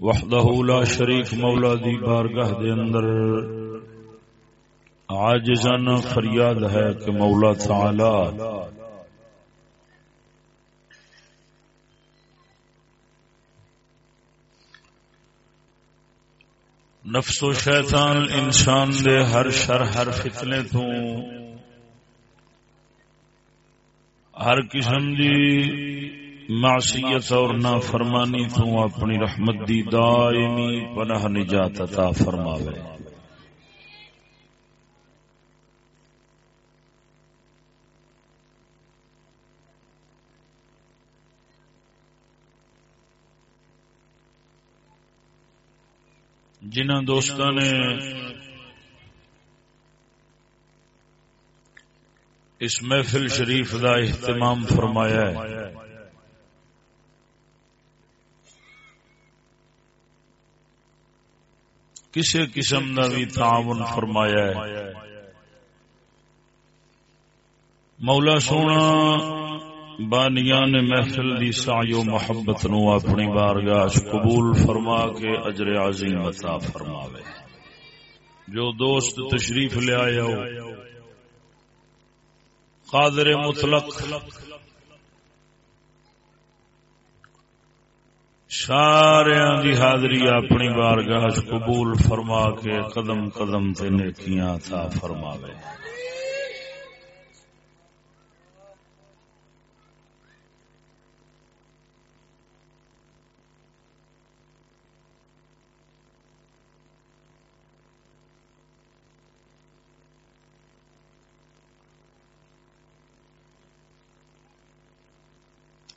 وحدہ لا شریک مولا دی بارگاہ دے اندر۔ عاجزانہ فریاد ہے کہ مولا تعالی۔ نفس و شیطان انسان دے ہر شر، ہر فتنے تو ہر قسم دی معصیت اور نافرمانی تو اپنی رحمت دی دائمی پناہ نجات عطا فرماوے۔ جنہ دوستوں نے اس محفل شریف کا اہتمام فرمایا ہے کسی قسم کا بھی تعاون فرمایا ہے۔ مولا سونا بانیا نے محفل دی سایو محبت نو اپنی بارگاہ قبول فرما کے اجر عظیم عطا فرماوے۔ جو دوست تشریف لے آیا ہو، قادر مطلق سارے دی حاضری اپنی بارگاہ قبول فرما کے قدم قدم تے نیکیاں تھا فرماوے۔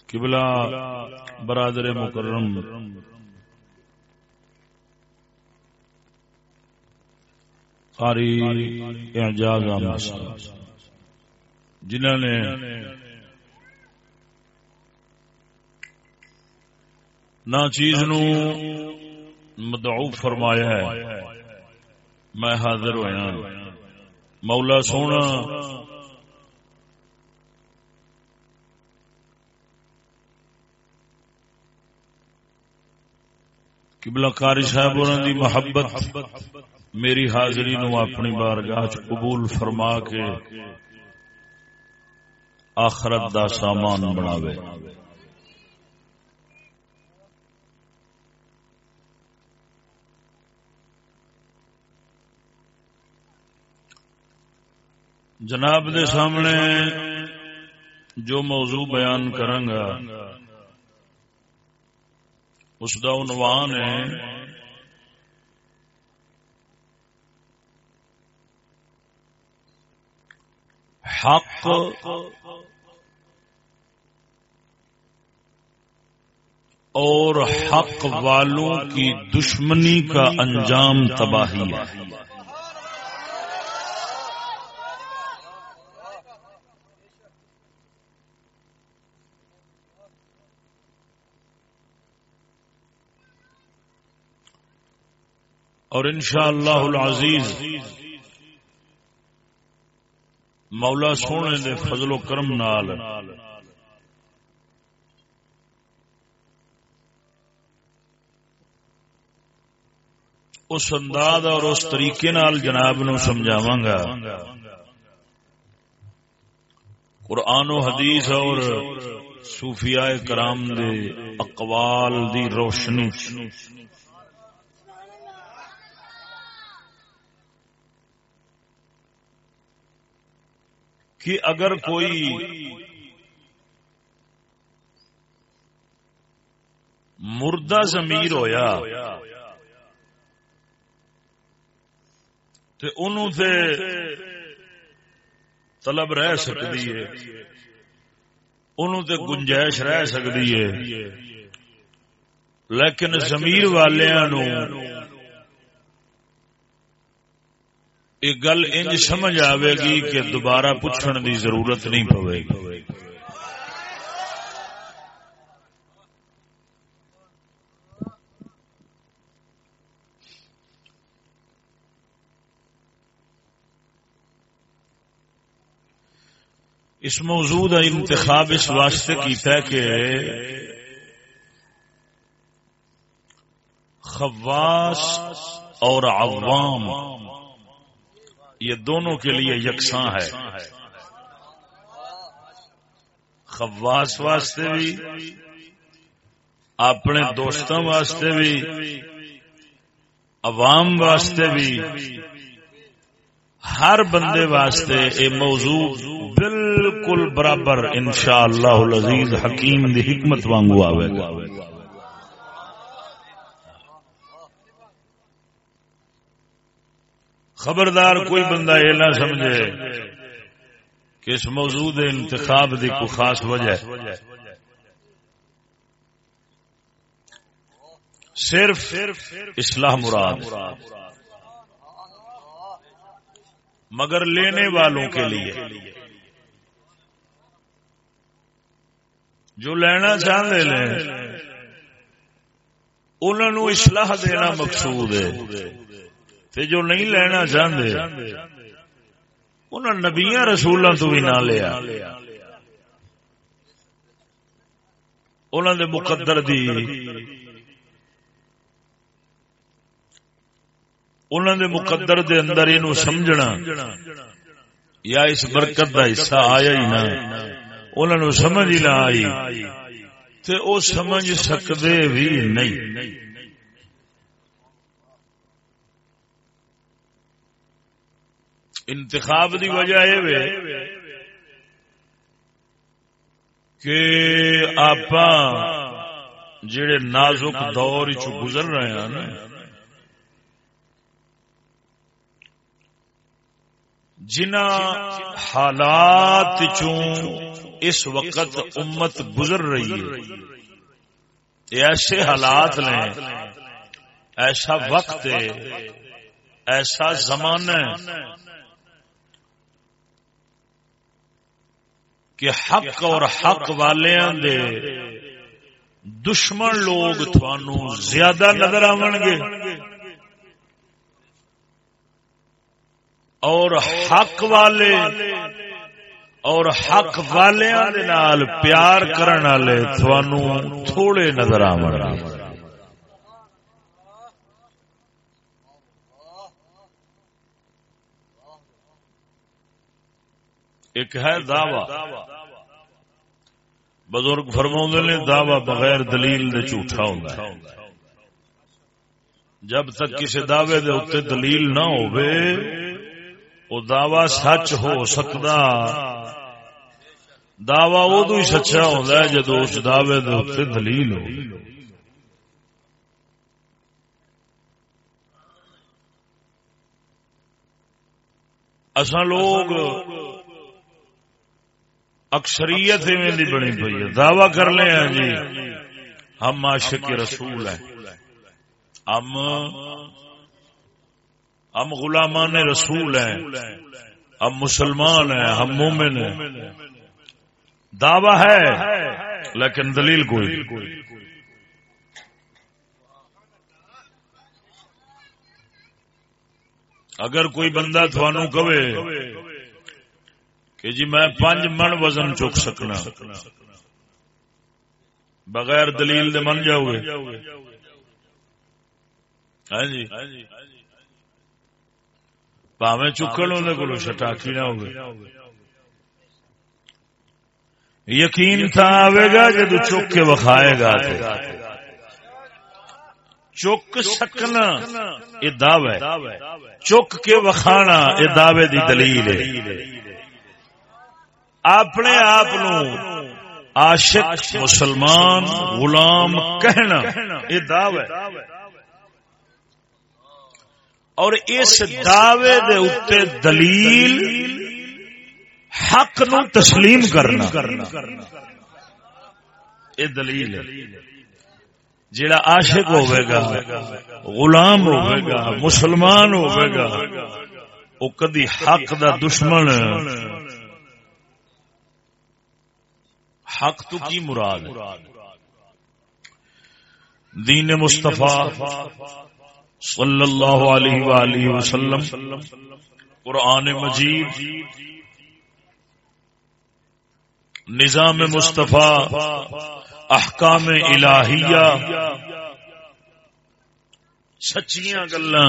قبلہ برادر مکرم۔ قاری اعجاز جنہوں نے نہ چیز نو مدعو فرمایا ہے، میں حاضر ہوا مولا سونا قبلہ کاری صاحب دی محبت، میری حاضری نو اپنی بارگاہ قبول فرما کے آخرت دا سامان بناوے۔ جناب دے سامنے جو موضوع بیان کرنگا اس کا عنوان ہے حق اور حق والوں کی دشمنی کا انجام تباہی ہے۔ اور انشاءاللہ العزیز مولا سونے دے فضل و کرم نال اس انداز اور اس طریقے نال جناب نو سمجھاواں گا قرآن و حدیث اور صوفیاء کرام دے اقوال دی روشنی۔ کہ اگر کوئی مردہ ضمیر ہویا تو انہوں تے طلب رہ سکتی ہے انہوں تے گنجائش رہ سکتی ہے۔ لیکن ضمیر والوں یہ گل انج سمجھ آئے گی کہ دوبارہ پوچھنے دی ضرورت نہیں پوے گی۔ اس موضوع کا انتخاب اس واسطے کیتا ہے کہ خواص اور عوام یہ دونوں کے لیے یکساں ہے۔ خواص واسطے بھی اپنے دوستوں واسطے بھی عوام واسطے بھی ہر بندے واسطے اے موضوع بالکل برابر انشاءاللہ العزیز حکیم دی حکمت وانگو آوے گا۔ خبردار کوئی بندہ یہ نہ سمجھے کہ اس موضوع انتخاب دی کوئی خاص وجہ ہے۔ صرف اصلاح مراد مگر لینے والوں کے لیے۔ جو لینا چاہتے لیں انہوں اصلاح دینا مقصود ہے۔ تے جو نہیں لینا چاہتے انہوں نبیا رسولوں تو بھی نہ لیا۔ انہوں دے مقدر دی انہوں دے مقدر دے اندر یہ سمجھنا، یا اس برکت کا حصہ آیا ہی نہ انہوں نے سمجھ ہی نہ آئی، تے او سمجھ سکتے بھی نہیں۔ انتخاب دی وجہ یہ کہ آپ جڑے نازک دور چ گزر رہے ہیں نا جنا حالات اس وقت امت گزر رہی ہے ایسے حالات نے، ایسا وقت ہے، ایسا زمانہ کہ حق اور حق والوں دے دشمن لوگ تھانو زیادہ نظر آن گے اور حق والے اور حق والے نال پیار کرن والے تھانو تھوڑے نظر آ ایک ہے دعوی۔ بزرگ فرما نے دعوی بغیر دلیل دے جھوٹا ہوتا جب تک کسی دعوے دے اتنے دلیل نہ ہوئے وہ دعوی سچ ہو سکتا دعوی ادو ہی سچا ہوتا ہے جدو اس دعوے دے دلیل ہو۔ اصا لوگ اکثریت دی بنی پی ہے۔ دعوی کر لے ہیں جی۔ ہم عاشق رسول ہیں۔ ہم ہم غلامان رسول ہیں۔ ہم مسلمان ہیں۔ ہم مومن ہیں۔ دعوی ہے، لیکن دلیل کوئی۔ اگر کوئی بندہ تھانو کہے کہ جی میں پانچ من وزن چک سکنا۔ بغیر دلیل دے من جاؤ گے۔ ہاں جی۔ پاوے چکن اندر کو شٹاکی نہ ہوگی یقین تھا آئے گا جدو چک کے وکھائے گا چک سکنا یہ دعوے چک کے وکھانا یہ دعوے دی دلیل ہے۔ اپنے آپ عاشق مسلمان غلام کہنا، یہ دعوے اور اس دعوے دے اتنے دلیل حق نو تسلیم کرنا۔ یہ دلیل جڑا عاشق ہوئے گا، غلام ہوئے گا، مسلمان ہوئے گا وہ کدی حق دا دشمن حق تو کی مراد دین مصطفیٰ صلی اللہ علیہ وآلہ وسلم قرآن مجید نظام مصطفیٰ احکام الہیہ سچیاں گلا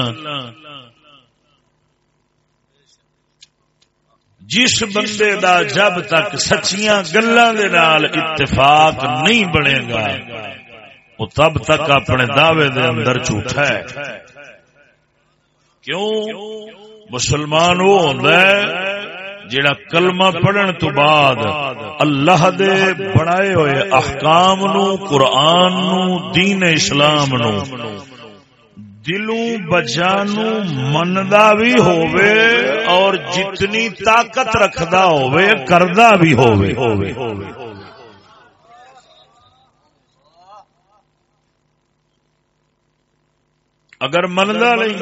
جس بندے دا جب تک سچیاں گلوں کے نال اتفاق نہیں بنے گا، وہ تب تک اپنے دعوے دے اندر جھوٹا ہے۔ کیوں؟ مسلمان وہ ہوتا ہے جڑا کلمہ پڑھن تو بعد اللہ دے بنائے ہوئے احکام نو، قرآن نو، دین اسلام نو دلوں بجانو مندا بھی ہووے اور جتنی طاقت رکھدا ہووے، کردا بھی ہووے۔ اگر مندا نہیں،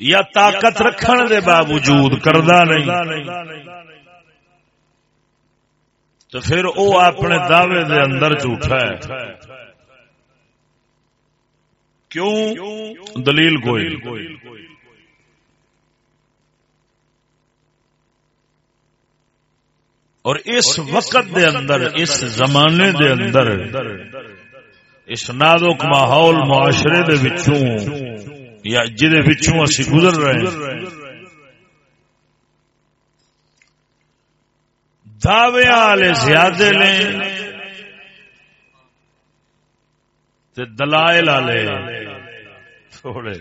یا طاقت رکھن دے باوجود کردا نہیں۔ تو پھر او اپنے دعوے دے اندر جھوٹا ہے۔ کیوں؟ دلیل کوئی اور اس وقت دے اندر، اس زمانے دے اندر، اس نازک ماحول، معاشرے دے وچوں یا جدے وچوں اسی گزر رہے ہیں۔ دعوے والے زیادہ نے دلائل والے تھوڑے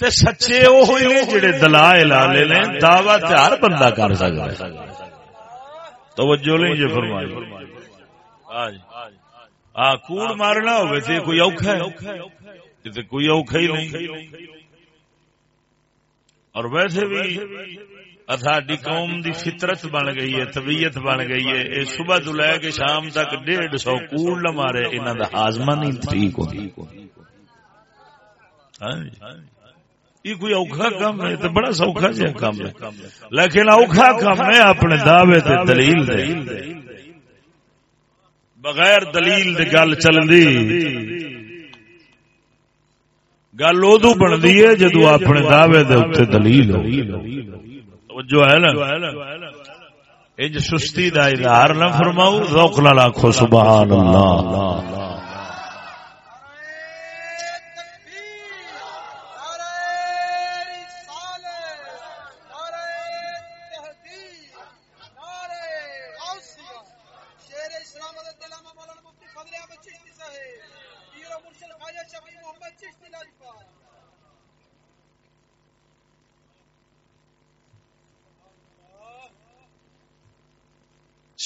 تے سچے وہ جڑے دلائل والے نے دعوی تے ہر بندہ کر سکتا توجہ نہیں جی فرمائی ہاں کوڑ مارنا ہوئے تھے کوئی اوکھا ہے تے کوئی اوکھا ہی نہیں اور ویسے بھی ساری قوم دی فطرت بن گئی ہے، طبیعت بن گئی ہے۔ یہ صبح تو لے کے شام تک ڈیڑھ سو کوڑ نہ مارے انہوں دا ہاضمہ نہیں ٹھیک ہو ہاں جی۔ یہ کوئی اوکھا کام ہے تو بڑا سوکھا جہا کام ہے۔ لیکن اوکھا کام ہے اپنے دعوے تے دلیل دے۔ بغیر دلیل دے گل چل دی گل ادو بنتی ہے جدو اپنے دعوے دے اتنے دلیل ہو۔ جو ہے نا انج سستی دا اظہار نہ فرماؤ روک نہ لاکھو سبحان اللہ۔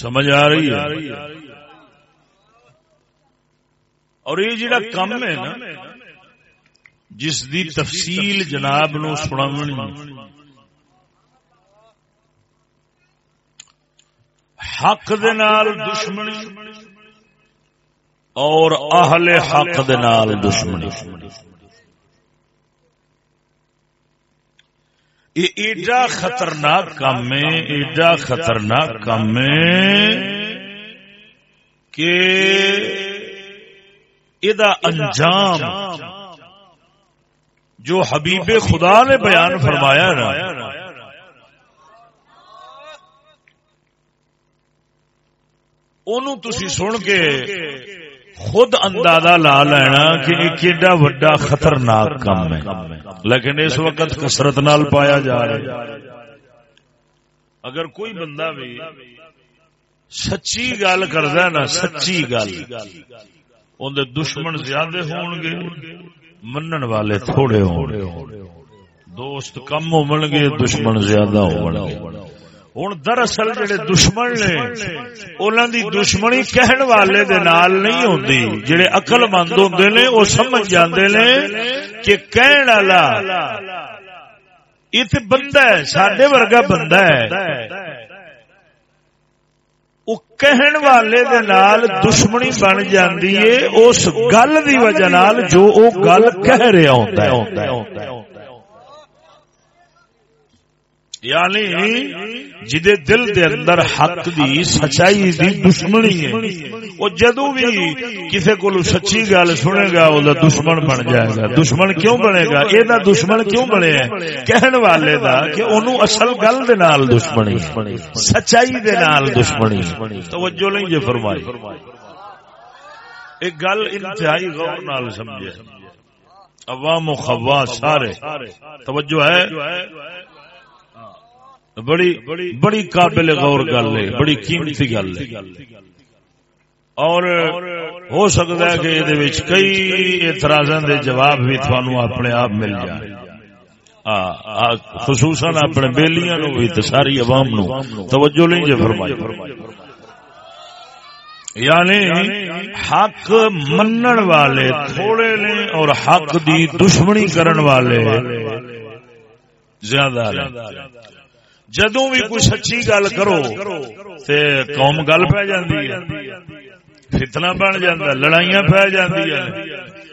سمجھ آ رہی ہے۔ اور یہ جڑا کم ہے نا جس دی تفصیل جناب نو سنا حق دے نال دشمنی۔ اور اہل حق دے نال دشمنی۔ یہ ایڈا خطرناک کام ہے ایڈا خطرناک کام ہے کہ یہ انجام جو حبیب خدا نے بیان فرمایا نا تسی سن کے خود اندازہ لا لینا کہ یہ کیڈا وڈا خطرناک کام ہے۔ لیکن اس وقت کسرت نال پایا جا رہا ہے۔ اگر کوئی بندہ بھی سچی گل کرتا نا، سچی گل اندر دشمن زیادہ ہون گے، منن والے تھوڑے ہون دوست کم ہو گے، دشمن زیادہ ہو گے۔ ہوں دراصل جڑے دشمن نے انہوں دی دشمنی کہن والے دے نال نہیں ہوندی جڑے عقل مند ہوندے نے وہ سمجھ جاندے نے کہ کہن والا یہ بندہ ہے سڈے ورگا بندہ ہے وہ کہن والے دے نال دشمنی بن جاندی ہے اس گل دی وجہ نال جو وہ گل کہہ رہا ہوتا ہے یعنی جدے دل دے اندر حق دی سچائی دی دشمنی ہے، وہ جدو بھی کسی کو سچی گل سنے گا، وہ دشمن بن جائے گا۔ دشمن کیوں بنے گا؟ یہ دشمن کیوں بنے؟ ہے کہن والے دا کہ انہوں اصل گل دے نال دشمنی سچائی دے نال دشمنی توجہ نہیں جے فرمائی۔ ایک گل انتہائی غور نال سمجھے۔ عوام و خواص سارے، توجہ ہے۔ بڑی بڑی قابل غور گل ہے، بڑی قیمتی گل ہے۔ اور ہو سکتا ہے کہ یہ کئی اعتراض دے جواب بھی تھانو اپنے آپ مل جائے۔ خصوصاً اپنے بیلیاں نو بھی ساری عوام نو توجہ نہیں جی فرمائی۔ یعنی حق منن والے تھوڑے نے اور حق دی دشمنی کرن والے زیادہ جدو بھی کوئی سچی گل کرو، تے قوم گل پی جاندی ہے۔ فتنہ بن جاندہ لڑائیاں پی جاندی ہے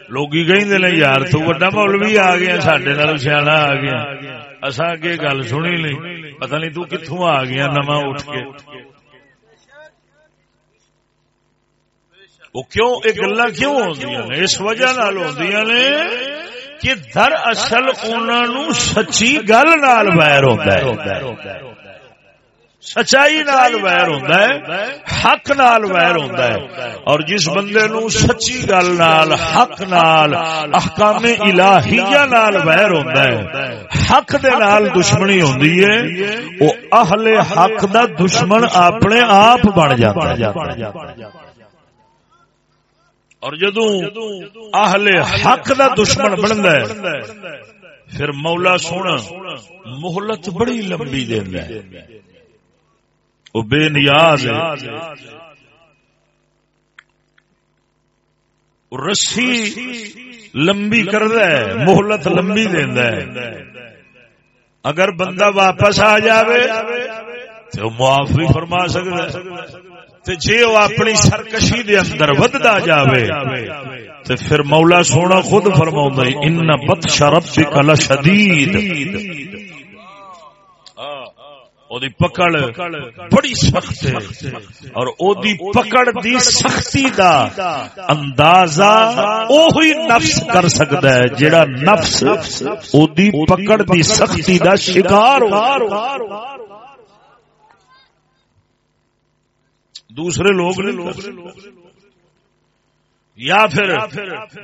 لوگ کہ یار تو وڈا مولوی آ گیا سڈے نال سیاح آ گیا۔ اصا اگے گل سنی نہیں۔ پتہ نہیں تو کتوں آ گیا نواں اٹھ کے۔ وہ کیوں، یہ گلا کیوں ہوندیاں اس وجہ نال ہوندیاں نے کہ در اصل انہوں سچی گل نال ویر ہوتا ہے۔ سچائی نال ویر ہوتا ہے، حق نال ویر ہوتا ہے۔ اور جس بندے نو سچی گل نال، حق نال، احکام الہیہ نال ویر ہوتا ہے، حق دے نال دشمنی ہوندی ہے وہ اہل حق دا دشمن اپنے آپ بن جاتا ہے۔ اور جدو اہل حق دا دشمن بنتا ہے، پھر مولا سونا مہلت بڑی لمبی دینا ہے۔ وہ بے نیاز رسی لمبی کرد مہلت لمبی دینا ہے۔ اگر بندہ واپس آ جاوے تو معافی فرما سکتا جی وہ اپنی سرکشی دے اندر ودتا جاوے تو پھر مولا سونا خود فرما ان بت شرف کلا شدید پکڑ بڑی سخت ہے، اور او دی پکڑ دی سختی دا اندازہ اوہی نفس کر سکتا ہے جڑا نفس او دی پکڑ دی سختی دا شکار ہو۔ دوسرے لوگ یا پھر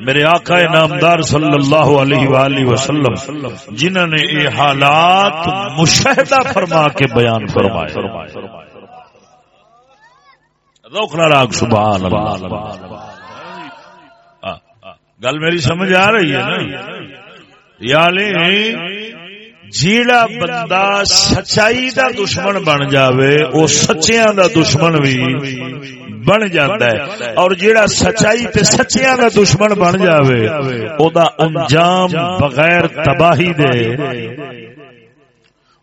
میرے آقا نامدار صلی اللہ علیہ وآلہ وسلم، جنہوں نے یہ حالات مشاہدہ فرما کے بیان فرمائے۔ روکنا راگ، سبحان اللہ۔ گل میری سمجھ آ رہی ہے نا؟ یعنی جیڑا بندہ سچائی دا دشمن بن جاوے او سچیاں دا دشمن بھی بن جاتا ہے اور جیڑا سچائی تے سچیاں دا دشمن بن جاوے او دا انجام بغیر تباہی دے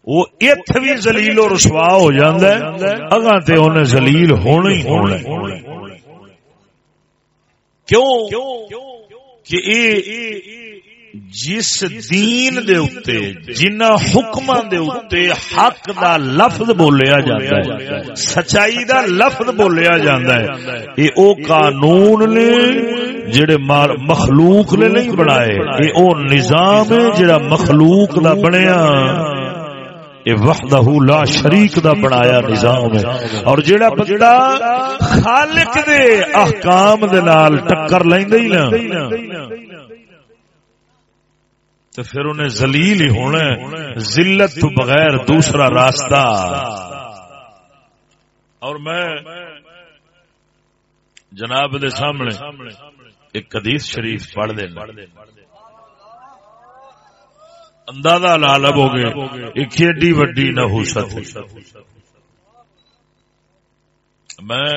وہ ات بھی زلیل و رسوا ہو جاندہ ہے اگاں تے انہیں زلیل ہونا ہی ہونا کیوں کہ اے جس دین دے اتے جنہ حکم دے اتے حق دا لفظ بولیا جاتا ہے، سچائی دا لفظ بولیا جاتا ہے۔ اے او قانون نے جڑے مخلوق نے نہیں بنائے، اے او نظام ہے جڑا مخلوق دا بنیا۔ اے وحدہ لا شریک دا بنایا نظام ہے۔ اور جڑا بندہ خالق دے احکام دے نال ٹکر لیندے ہی نا تو پھر انہیں زلیل ہی ہونا ذلت تو بغیر دوسرا راستہ۔ اور میں جناب دے سامنے ایک حدیث شریف پڑھ دینا۔ اندازہ لالب ہو گئے ایک ایڈی وڈی نہ ہو میں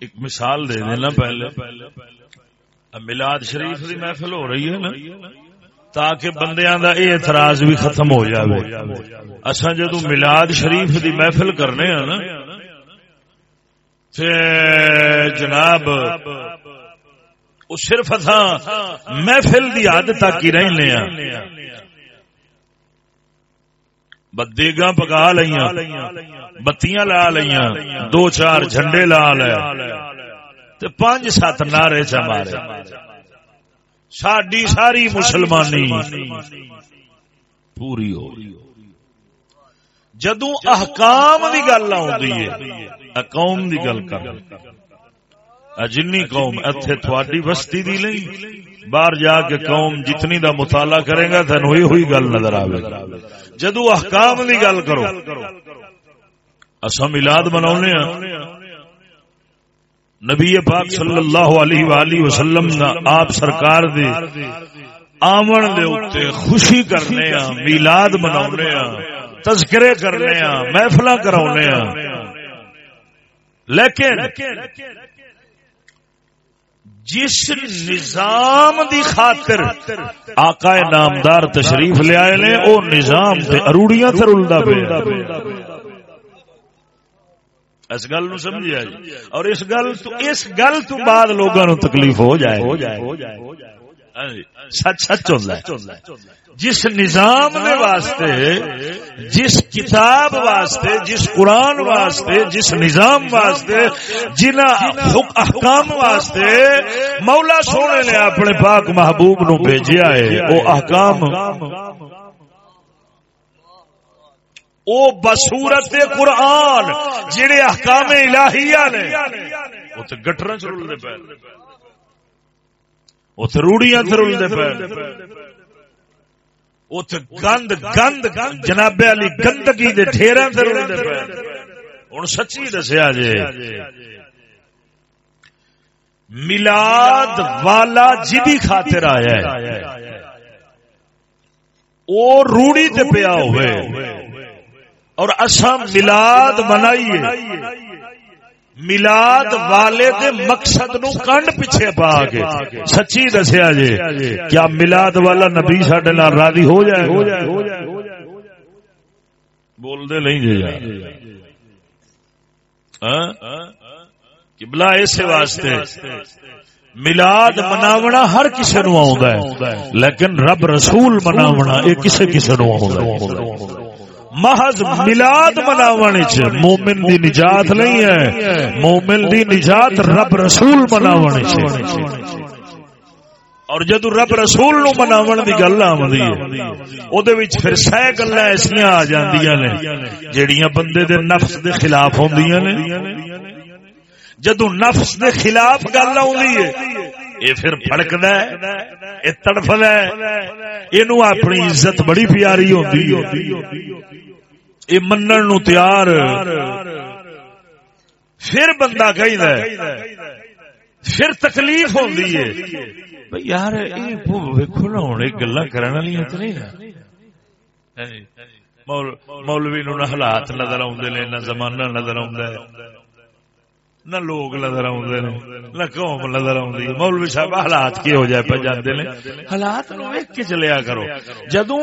ایک مثال دے دینا پہلے۔ ملاد شریف کی محفل ہو رہی ہے نا تاکہ بندیاں دا اے اعتراض بھی ختم ہو جاوے۔ اساں جدو ملاد شریف دی محفل کرنے ہیں نا تے جناب او صرف اساں محفل دی عادت تک ہی رہنے ہیں بدیگا پکا لیا بتیاں لا لیا دو چار جھنڈے لا لے۔ تے پانچ سات نعرے چ مارے۔ ساری ساری مسلمانی پوری ہو جدو احکام دی گل آئی ہے قوم دی گل کر۔ جنی قوم اتنے تھوڑی بستی دی نہیں، باہر جا کے قوم جتنی دا مطالعہ کرے گا تین ہوئی ہوئی گل نظر آئے جدو احکام دی گل کرو اصا ملاد منا نبی پاک صلی اللہ علیہ وآلہ وسلم دا آپ سرکار دے آمن دے اتے خوشی کرنے ہاں میلاد مناونے ہاں تذکرے کرنے ہاں محفل کراونے ہاں لیکن جس نظام دی خاطر آقا نامدار تشریف لے آئے نے، او نظام تے اروڑیاں تے رلدا پیا۔ اس گل نو سمجھیا جی۔ اور اس گل تو اس گل تو بعد لوگاں نو تکلیف ہو جائے۔ ہاں جی، سچ سچ ہوندا ہے۔ جس نظام دے واسطے جس کتاب واسطے جس قرآن واسطے جس نظام واسطے جنا احکام واسطے مولا سونے نے اپنے پاک محبوب نو بھیجیا ہے وہ احکام او بصورت قرآن جڑے احکام الہیہ نے وہ تو گٹر چلتے پے وہ تو روڑیاں چلتے پے گند گند، جناب علی گندگی دے ڈھیرا ہوں سچی دسیا جی ملاد والا جدی خاطر آیا او روڑی تے پیا ہوئے۔ اور اصا ملاد منائیے۔ ملاد والے دے مقصد نو کنڈ پیچھے پا کے۔ سچی دسیا جی کیا ملاد والا نبی سڈے راضی ہو جائے بول دے نہیں جی ہاں؟ بلا اس واسطے۔ ملاد مناونا ہر کسی نو آ لیکن رب رسول مناونا یہ کسی کسی نو آ محض ملاد مناونے چ مومن دی نجات نہیں ہے، مومن دی نجات رب رسول مناونے چ اور جدو رب رسول نو مناون دی گل آمدی ہے او دے وچ پھر سہ گلاں ایسیاں آ جاندیاں نے، جیڑیاں بندے دے نفس دے خلاف ہوندیاں نے۔ جدو نفس دے خلاف گل آوندی ہے، اے پھر پھڑکدا ہے، اے تڑفدا ہے، اینو اپنی عزت بڑی پیاری ہوندی ہے۔ یہ منن نو تیار۔ پھر بندہ کہیں پھر تکلیف ہوندی ہے۔ بھئی یار ویکو نا ہن ایک گلاں کرن والی تے نہیں مولوی نو نہ حالات نظر آوندے نے، نہ زمانہ نظر آوندا ہے۔ نہ لوگ نظر آدھے نہ قوم نظر آدھی مولوی صاحب، حالات کی ہو جائے پہ جانے نے۔ حالات نو ویک کے چلیا کرو۔ جدو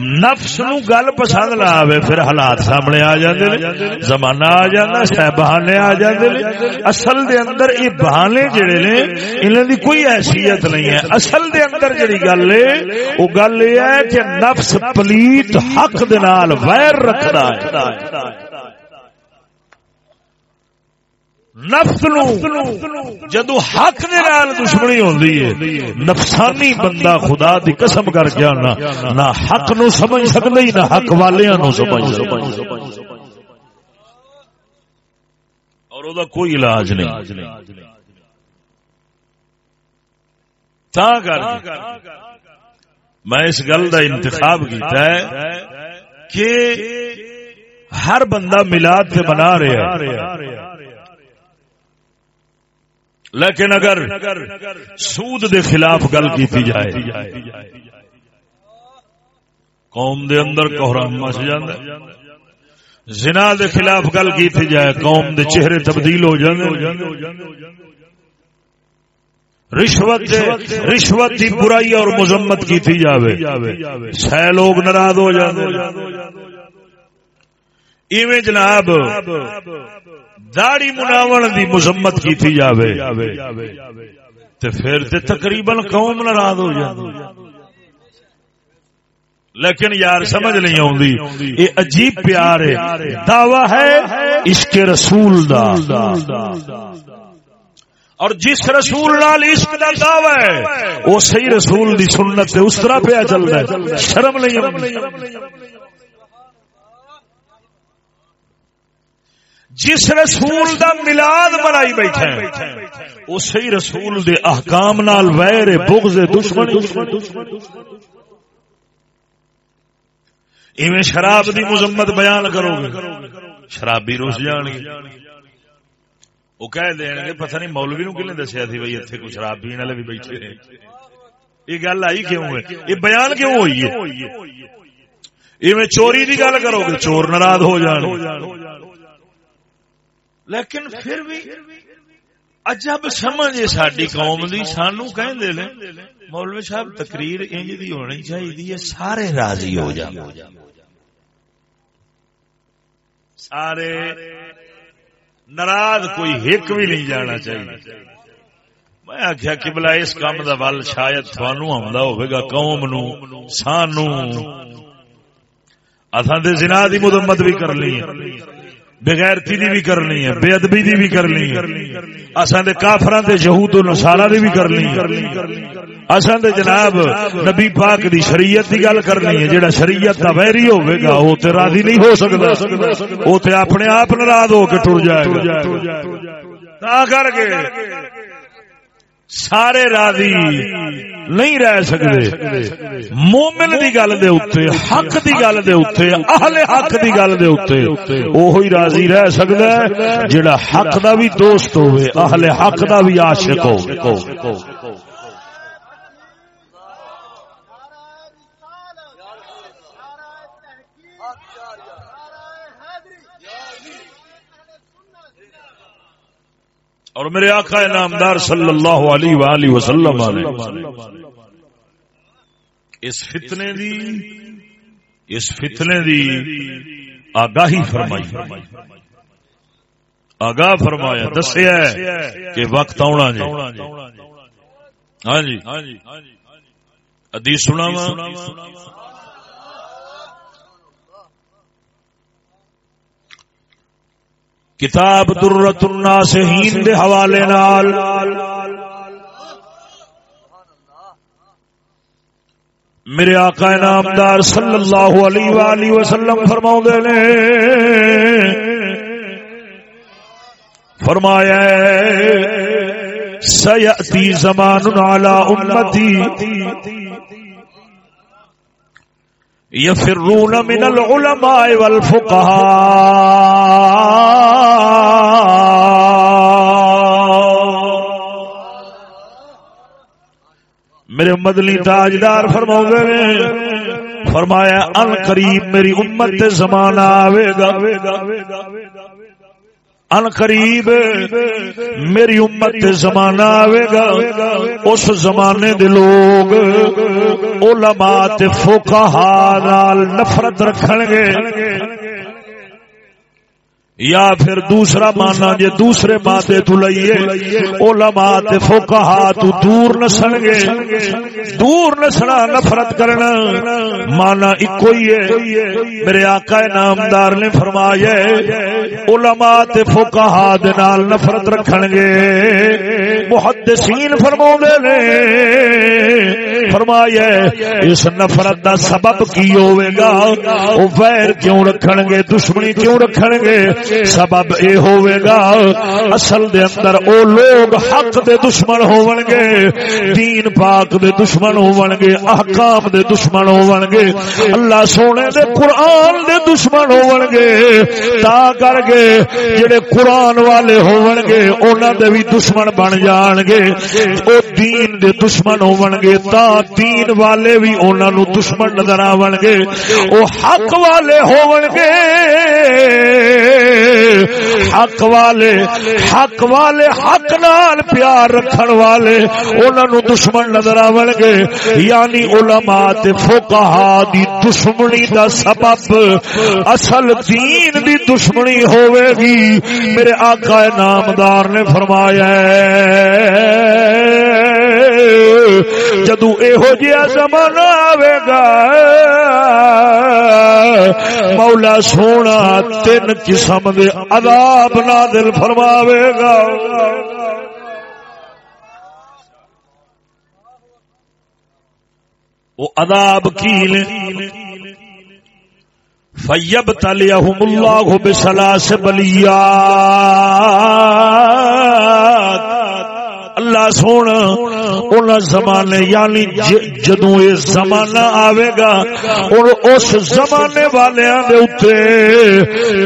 نفس نو گل پسند نہ آئے پھر حالات سامنے آ جاندے نے۔ زمانہ آ جانا سہ بہانے آ جاندے نے۔ اصل دے اندر یہ بہانے جڑے نے، انہاں دی کوئی حیثیت نہیں ہے۔ اصل دے اندر جڑی گل ہے، وہ گل یہ ہے کہ نفس پلیت حق دے نال ویر رکھدا ہے۔ نفس نو جدو حق دے نال دشمنی ہوندی ہے، نفسانی بندہ خدا دی قسم کر کے آنا، نہ حق نو سمجھ سکدا ہی نہ حق والیاں نو سمجھ سکدا اور دا کوئی علاج نہیں۔ تا کر میں اس گل دا انتخاب کیتا ہے کہ ہر بندہ میلاد سے بنا رہا ہے۔ لیکن اگر سود دے خلاف گل کی جائے، قوم دے اندر کوہرام مچ جاندہ زنا دے خلاف گل کی جائے، قوم دے چہرے تبدیل ہو جاندے، رشوت رشوت کی برائی اور مذمت کی تھی جاوے، سہ لوگ ناراض ہو جاندے۔ ایویں جناب داڑی مناون دی مذمت کی تھی جاوے۔ تے پھر تے تقریباً قوم ناراض ہو جاندی۔ لیکن یار سمجھ نہیں آتی یہ عجیب پیار ہے۔ دعوی ہے عشق رسول دا۔ اور جس رسول نال عشق دا دعوی ہے، وہ صحیح رسول دی سنت اس طرح پیا چل رہا ہے۔ شرم نہیں جس رسول دا ملاد منائی بیٹھا ہے وہ صحیح رسول دے احکام نال ویر، بغض دشمن ایویں شراب دی مذمت بیان کرو گے۔ شرابی روس جان گے۔ وہ کہہ دین گے پتہ نہیں مولوی نو کنے دسیا تھی بھائی اتنے کچھ شراب پینے والے بھی بیٹھے ہیں۔ یہ گل آئی کیوں ہے؟ یہ بیان کیوں ہوئی ہے؟ ایویں چوری دی گل کرو گے، چور ناراض ہو جان لیکن پھر بھی عجب سمجھ ساری قوم دی، سانو کہندے نے، مولوی صاحب، تقریر انج دی ہونی چاہیے سارے راضی ہو جان سارے ناراض، کوئی ہک بھی نہیں جانا چاہیے میں آخیا کہ بلا اس کام کا ول شاید تھانو آمد ہوگا قوم نو، سانو۔ اتھا دے زنا دی مدمت بھی کر لی بغیرتی دی بھی کرنی ہے بے ادبی دی بھی کرنی ہے۔ اساں دے کافراں تے یہود و نصارا دی بھی کرنی ہے۔ اساں دے جناب نبی پاک دی شریعت دی گل کرنی ہے جڑا شریعت دا ویری ہوے گا، او تے راضی نہیں ہو سکدا۔ او تے اپنے آپ ناراض ہو کے ٹر جائے گا۔ تا کر کے سارے راضی نہیں رہ سکتے۔ مومن دی گل دے اوتے، حق دی گل دے اوتے، اہل حق دی گل دے اوتے اوہی راضی رہ سکدا ہے جڑا حق دا بھی دوست ہوے اہل حق دا بھی عاشق ہوے اور میرے آقا نامدار صلی اللہ علیہ وآلہ وسلم اس فتنے دی، اس فتنے دی آگاہی فرمائی۔ آگاہ فرمایا، دسیا کہ وقت آنا جی۔ ہاں جی۔ ادی سنا کتاب درت الناسین دے حوالے نال۔ میرے آقا نامدار صلی اللہ علیہ وآلہ وسلم فرماؤ دے نے، فرمایا سیأتی زمان علی امتی، یفرون من العلماء والفقهاء میرے مدلی تاجدار فرما فرمایا ان قریب میری امت زمانہ آئے گا۔ ان قریب میری امت زمانہ آئے گا۔ اس زمانے دے لوگ علماء تے فقہا نال نفرت رکھن گے یا پھر دوسرا مانا جے دوسرے ماتے تو لئیے، علماء تے فقہا تو دور نسن گے دور نسنا نفرت کرنا، مانا ایک ہی ہے۔ میرے آقا نامدار نے فرمایا علماء تے فقہا دے نال نفرت رکھن گے محدثین فرماؤں دے نے، فرمایا اس نفرت دا سبب کی ہوئے گا؟ او ویر کیوں رکھن گے دشمنی کیوں رکھن گے سبب اے ہوئے گا اصل دے اندر او لوگ حق دے دشمن ہون گے دین پاک دے دشمن ہون گے احکام دے دشمن ہون گے اللہ سونے دے قرآن دے دشمن ہون گے تا کر کے جڑے قرآن والے ہون گے انہاں دے بھی دشمن بن جان گے او دین دے دشمن ہون گے تا دین والے بھی انہاں نو دشمن نظر آون گے او حق والے ہون گے حق والے حق والے، حق نال پیار رکھن والے انہاں نو دشمن نظر آون گے۔ یعنی علماء تے فقہا دی دشمنی دا سبب، اصل دین دی دشمنی ہوے گی۔ میرے آقا نامدار نے فرمایا ہے۔ جدو یہو جہا زمانہ آئے گا مولا سونا تین قسم دے عذاب نادل فرماوے گا وہ عذاب کی فیب تلیہم اللہ بسلاس بلیات اللہ سونا ان زمانے یعنی جدو یہ زمانہ آئے گا اور اس زمانے والے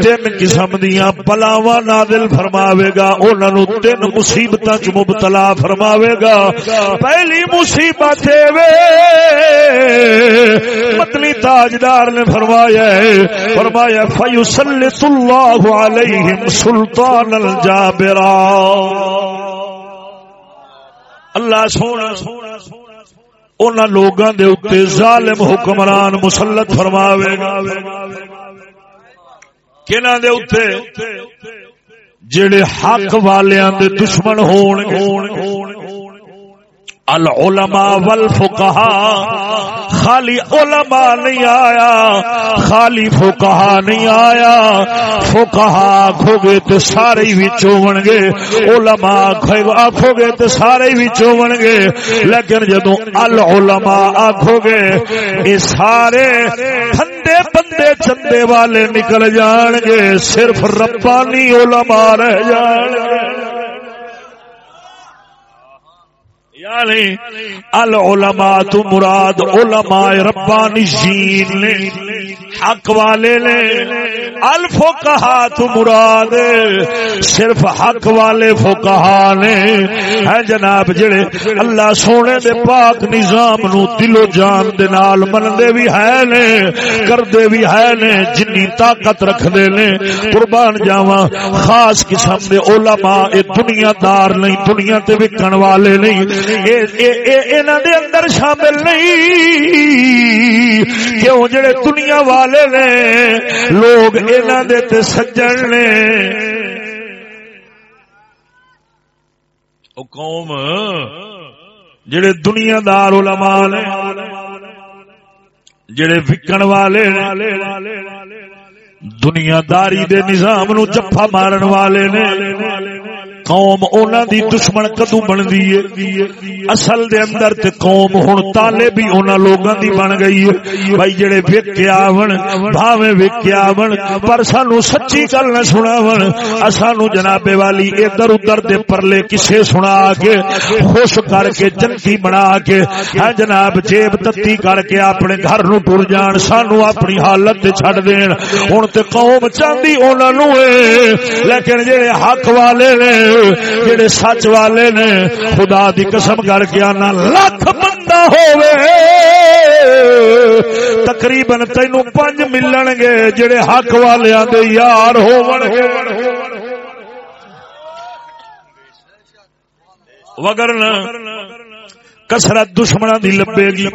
تین قسم دیا پلاوا نادل فرماوے گا انہوں تین مصیبت چ مبتلا فرماوے گا پہلی مصیبت متلی تاجدار نے فرمایا ہے، فرمایا فیسلط اللہ علیہم سلطان الجابرہ اللہ سونا ان لوگوں دے اتنے ظالم حکمران مسلط فرماوے گا. دے اتنے جڑے حق والیاں دے دشمن ہون العلماء والفقہاء، خالی علماء نہیں آیا، خالی فقہا نہیں آیا۔ فقہا آکھو گے تو سارے ہی ہون گے، علماء آکھو گے تو سارے ہی ہون گے۔ لیکن جدو العلماء آکھو گے، یہ سارے تھندے بندے چندے والے نکل جان گے، صرف ربانی علماء رہ جان گے۔ العلماء تو مراد علماء ربانی جین نے۔ حق والے نے۔ الفقہا تو مراد صرف حق والے فقہا نے۔ ہے جناب جڑے اللہ سونے دے پاک نظام نو دل و جان دے نال مندے بھی ہے نے، کردے بھی ہے نے، جنی طاقت رکھ دے نے۔ قربان جاواں، خاص قسم دے علماء، اے دنیا دار نہیں، دنیا تے وکن والے نہیں۔ دے اندر شامل نہیں۔ کیوں جڑے دنیا والے نے لوگ انہوں دے تے سجن نے۔ قوم جڑے دنیا دار علماء نے، جڑے وکن والے دنیا داری دے نظام نو چپا مارن والے نے۔ قوم اونا دی دشمن کدو بن دیئے اصل دے اندر تے قوم ہن تالے بھی اونا لوگاں دی بن گئی ہے۔ بھائی جڑے ویکھے آون بھاویں ویکھے آون پر سانو سچی گل نہ سناون اسانو جناب والی ادھر ادھر دے پرلے کسے سنا کے خوش کر کے جنتی بنا کے ہاں جناب، جیب تتی کر کے اپنے گھر نو ٹر جان، سانو اپنی حالت تے چھڈ دین۔ ہن تے قوم چاندی اونا نو لیکن جڑے حق والے نے جڑے سچ والے نے، خدا دی قسم کر کے آنا، لکھ بندہ ہوئے تقریباً تینوں پنج ملن گے، جڑے حق والے دے یار ہو وگرنا کسرت دشمنا دی لبے گی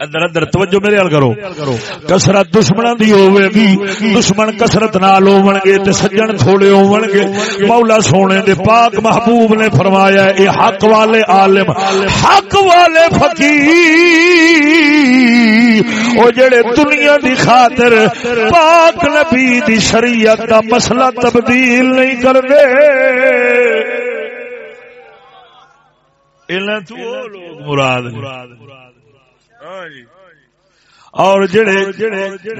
ادھر ادھر توجہ میرے حل کرو۔ کسرت دشمنا دی ہوے گی۔ دشمن کسرت نال ہون گے تے سجن تھوڑے ہون گے مولا سونے دے پاک محبوب نے فرمایا اے حق والے عالم، حق والے فقیر۔ او جڑے دنیا دی خاطر پاک نبی دی شریعت دا مسئلہ تبدیل نہیں کرنے مراد ہاں جی اور جڑے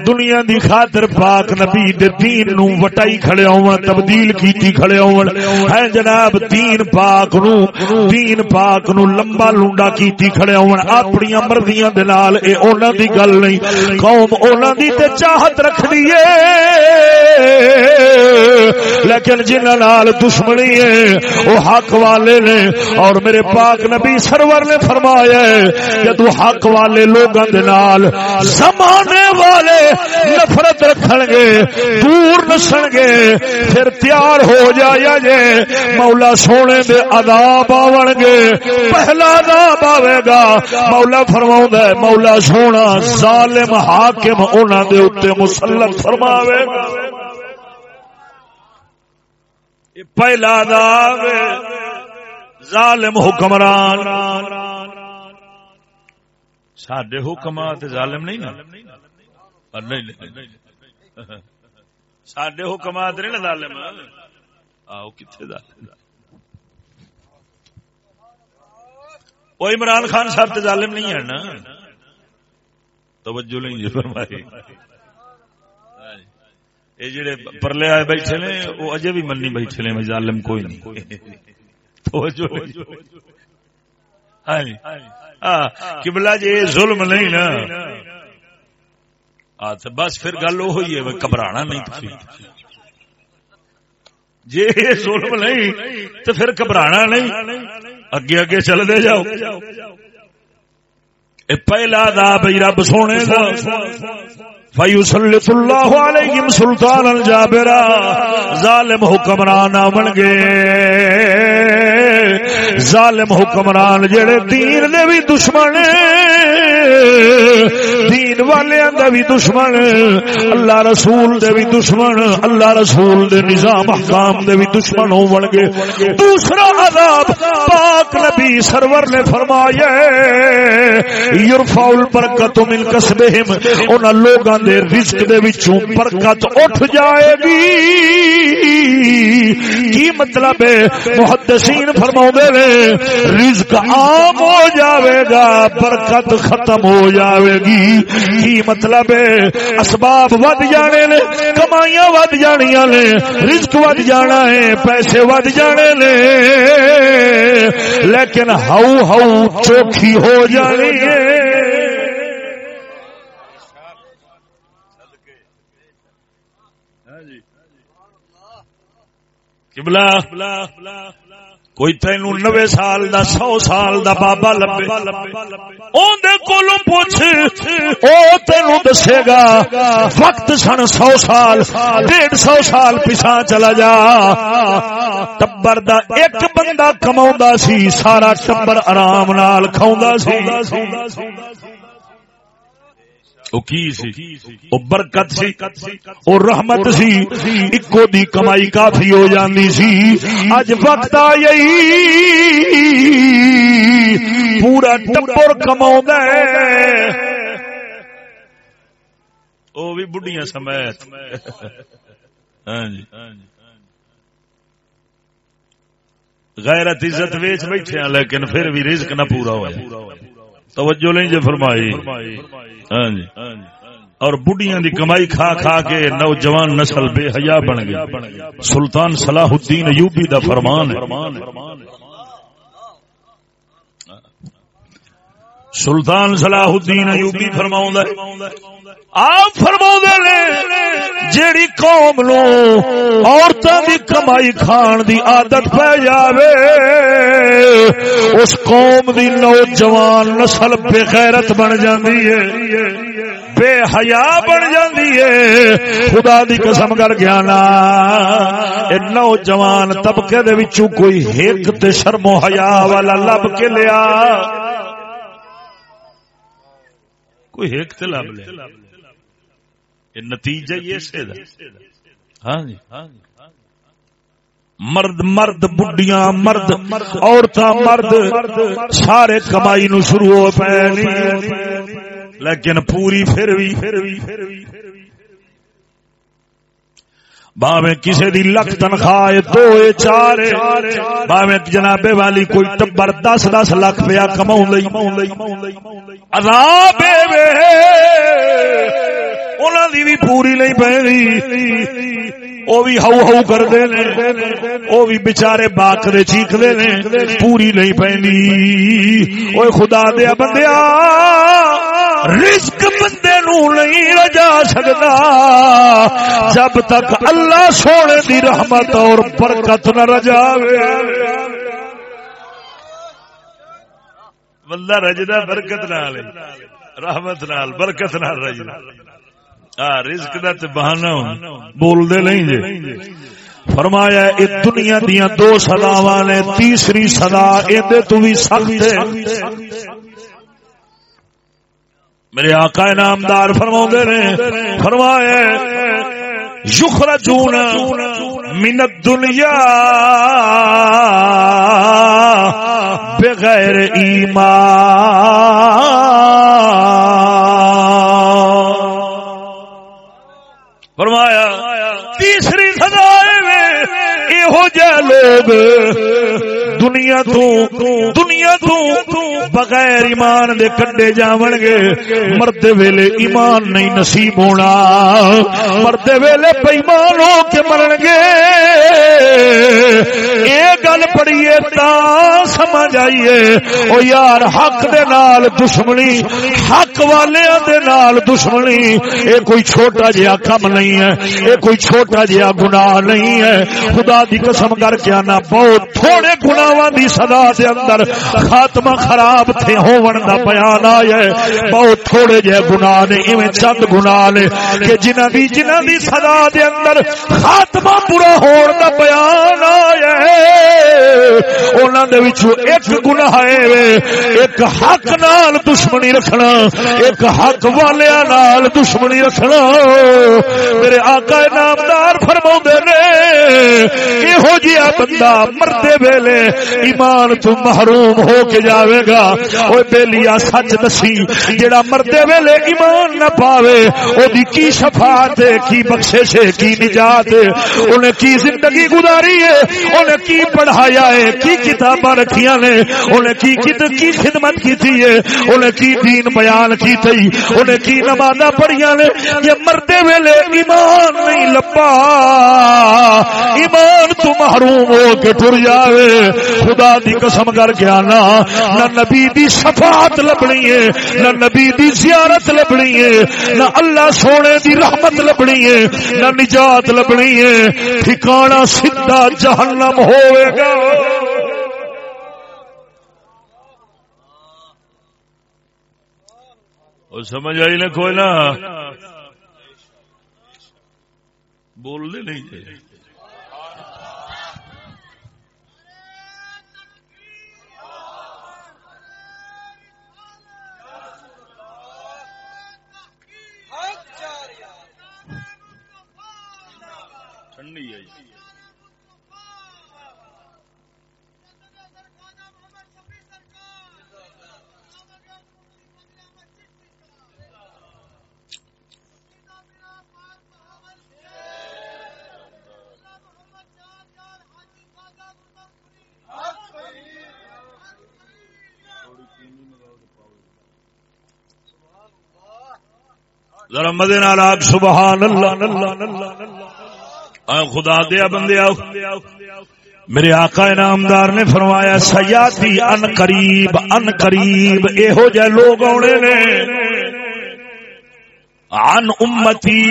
دنیا دی خاطر پاک نبی دے دین نو وٹائی کھڑے ہون، تبدیل کیتی کھڑے ہون۔ ہے جناب، دین پاک نو، دین پاک نو لمبا لونڈا کیتی کھڑے ہون۔ اپنی مرضیاں دے نال اے انہاں دی گل نہیں۔ قوم انہاں دی تے چاہت رکھدی اے۔ لیکن جنہاں نال دشمنی ہے او حق والے نے۔ اور میرے پاک نبی سرور نے فرمایا ہے جدو حق والے لوگاں دے نال زمانے والے نفرت رکھن گے، دور نسن گے، پھر تیار ہو جایا جے۔ مولا سونے دے عذاب آون گے، پہلا عذاب آوے گا۔ مولا فرماؤں دے مولا سونا ظالم حاکم انہاں دے اوتے مسلط فرماوے گا۔ پہلا عذاب ظالم حکمران۔ سڈے حکمات ظالم نہیں نا؟ سڈے حکمات نہیں نا ظالم؟ آؤ کتنے ظالم؟ وہ عمران خان صاحب تو ظالم نہیں ہے نا؟ توجہ نہیں جی فرمائی یہ جڑے پرلے آئے بیٹھے نے وہ اجے بھی منی بیٹھے نے ظالم کوئی نہیں۔ توجہ جی۔ ہاں جی۔ کبلا جی ظلم نہیں نا۔ بس پھر گل وہی ہے گھبرانا نہیں جی ظلم نہیں، تو پھر گھبرانا نہیں۔ اگے اگے چلتے جاؤ۔ پہلا دا بھائی رب سونے دا۔ فیوسلط اللہ علیہم سلطان الجابرا ظالم حکمران بن گئے۔ ظالم حکمران جڑے دین دے بھی دشمن دین والے دا بھی دشمن، اللہ رسول دے بھی دشمن، اللہ رسول دے نظام احکام دے بھی دشمن ہو بن گئے دوسرا عذاب پاک نبی سرور نے فرمایا یرفع البرکت من کسبہم۔ انہاں لوگاں دے رزق دے وچوں برکت اٹھ جائے گی۔ کی مطلب ہے؟ محدثین فرماؤ دے رزق عام ہو جاوے گا، برکت ختم ہو جاوے گی۔ کی مطلب ہے اسباب ود جانے نے کمائیاں ود جانیاں نے رزق ود جانا ہے پیسے ود جانے نے لیکن ہاؤ ہاؤ چوکھی ہو جانی ہے کوئی تین نوے سال دا، سو سال دا بابا لبے۔ اندر کولو پوچھ، او تین دسے گا، وقت سن سو سال، ڈیڑھ سو سال پچھا چلا جا۔ ٹبر دا ایک بندہ کما سی، سارا ٹبر آرام نال کھاؤں سی۔ برکت سی؟ اور رحمت سی؟ اکو دی کمائی کافی ہو جاندی سی۔ اج وقت آئی۔ پورا ٹپر کما وہ بھی بڑھیا سمیت۔ ہاں جی۔ غیرت عزت ویچ بیٹھے لیکن پھر بھی رزق نہ پورا ہوا توجہ نہیں جی فرمائی۔ ہاں جی۔ اور بڑھیاں دی کمائی کھا کھا کے نوجوان نسل بے حیا بن گئی۔ سلطان صلاح الدین ایوبی دا فرمان ہے۔ سلطان صلاح الدین ایوبی فرماؤں آپ فرما نے جیڑی قوم نو عورتوں کی کمائی کھان دی عادت پہ جاوے، اس قوم دی نوجوان نسل بے غیرت بن جاندی ہے، بے حیا بن جاندی ہے۔ خدا دی قسم کر گیا نا اے نوجوان طبقے دے وچوں کوئی ہک تے شرم و حیا والا لب کے لیا۔ کوئی ہک تے لب لیا نتیجہ یہ سے دا۔ ہاں جی۔ مرد مرد، بڈیاں، مرد، عورتاں، مرد، سارے کمائی نو شروع ہو پے لیکن پوری پھر بھی باویں کسی دی لکھ تنخواہ دو اے چار باویں جناب والی کوئی ٹبر دس دس لاکھ پیا کما عذاب دی بھی پوری نہیں پی وہ بھی ہو ہو کرتے وہ بھی بچارے باکرے چیختے نے۔ پوری نہیں پی وہ خدا دیا بندیا رزق بندے نو نہیں رجا سکتا۔ جب تک اللہ سونے دی رحمت اور برکت نہ رجا بندہ رجدا برکت نال رحمت نال، برکت نال رجدا رزق دا تے بہانہ بول دے نہیں جے۔ فرمایا، اے دنیا دیاں دو سداواں نے تیسری سدا ایندے تو بھی سخت ہے۔ میرے آقا نامدار فرما نے فرمایا یخرجون منت دنیا بغیر ایمان۔ فرمایا تیسری سزا یہ لوگ۔ دنیا تو دنیا تو بغیر ایمان دے کڈے جاون گے۔ مرد ویلے ایمان نہیں نصیب ہونا۔ مرد ویلے بےمان ہو کے مرن گے۔ یہ گل پڑھیے تا سمجھ آئیے۔ او یار، حق دے نال دشمنی، حق والے دے نال دشمنی۔ اے کوئی چھوٹا جہا کم نہیں ہے، اے کوئی چھوٹا جہا گناہ نہیں ہے۔ خدا دی قسم کر کے آنا، بہت تھوڑے گناواں دی سزا دے اندر خاتمہ خراب تھے ہون دا بیان آیا ہے۔ بہت تھوڑے جے گناہ نے، ایویں چند گناہ نے کہ جنہاں دی جنہاں دی سزا دے اندر خاتمہ برا ہون دا بیان آیا ہے۔ انہاں دے وچوں ایک گناہ ہے ایک حق نال دشمنی رکھنا، ایک حق والیاں نال دشمنی رکھنا۔ میرے آقا نامدار فرماؤندے نے یہو جہا بندہ مردے ویلے ایمان تو محروم ہو کے جاوے گا۔ او بیلیا سچ دسی جڑا مردے ویلے ایمان نہ پاوے او دی کی شفاعت ہے، کی بخشش ہے، کی نجات ہے۔ انہیں کی زندگی گزاری ہے انہیں کی پڑھایا ہے، کی کتاباں رکھیاں نے۔ انہیں کی کت کی خدمت کی تھی ہے انہیں کی دین بیان کی تھی انہیں کی نمازاں پڑھیاں نے۔ یہ مردے ویلے ایمان نہیں لپا ایمان سب تو محروم ہو کے ٹر جاوے۔ خدا دی قسم کر کے آنا۔ نہ نبی دی شفاعت لبنی ہے، نہ نبی دی زیارت لبنی ہے، نہ اللہ سونے دی رحمت لبنی ہے، نہ نجات لبنی ہے۔ ٹھکانہ سیدھا جہنم ہوئے گا۔ اور سمجھ آئی نا کوئی نا؟ بول دے نہیں جائے ذرا مدے نال آگ سبحان اللہ خدا دیا بندے آؤ. میرے آقا انعامدار نے فرمایا، سیاتی ان قریب ان قریب یہو جہ لوگ آنے نے. عن امتی،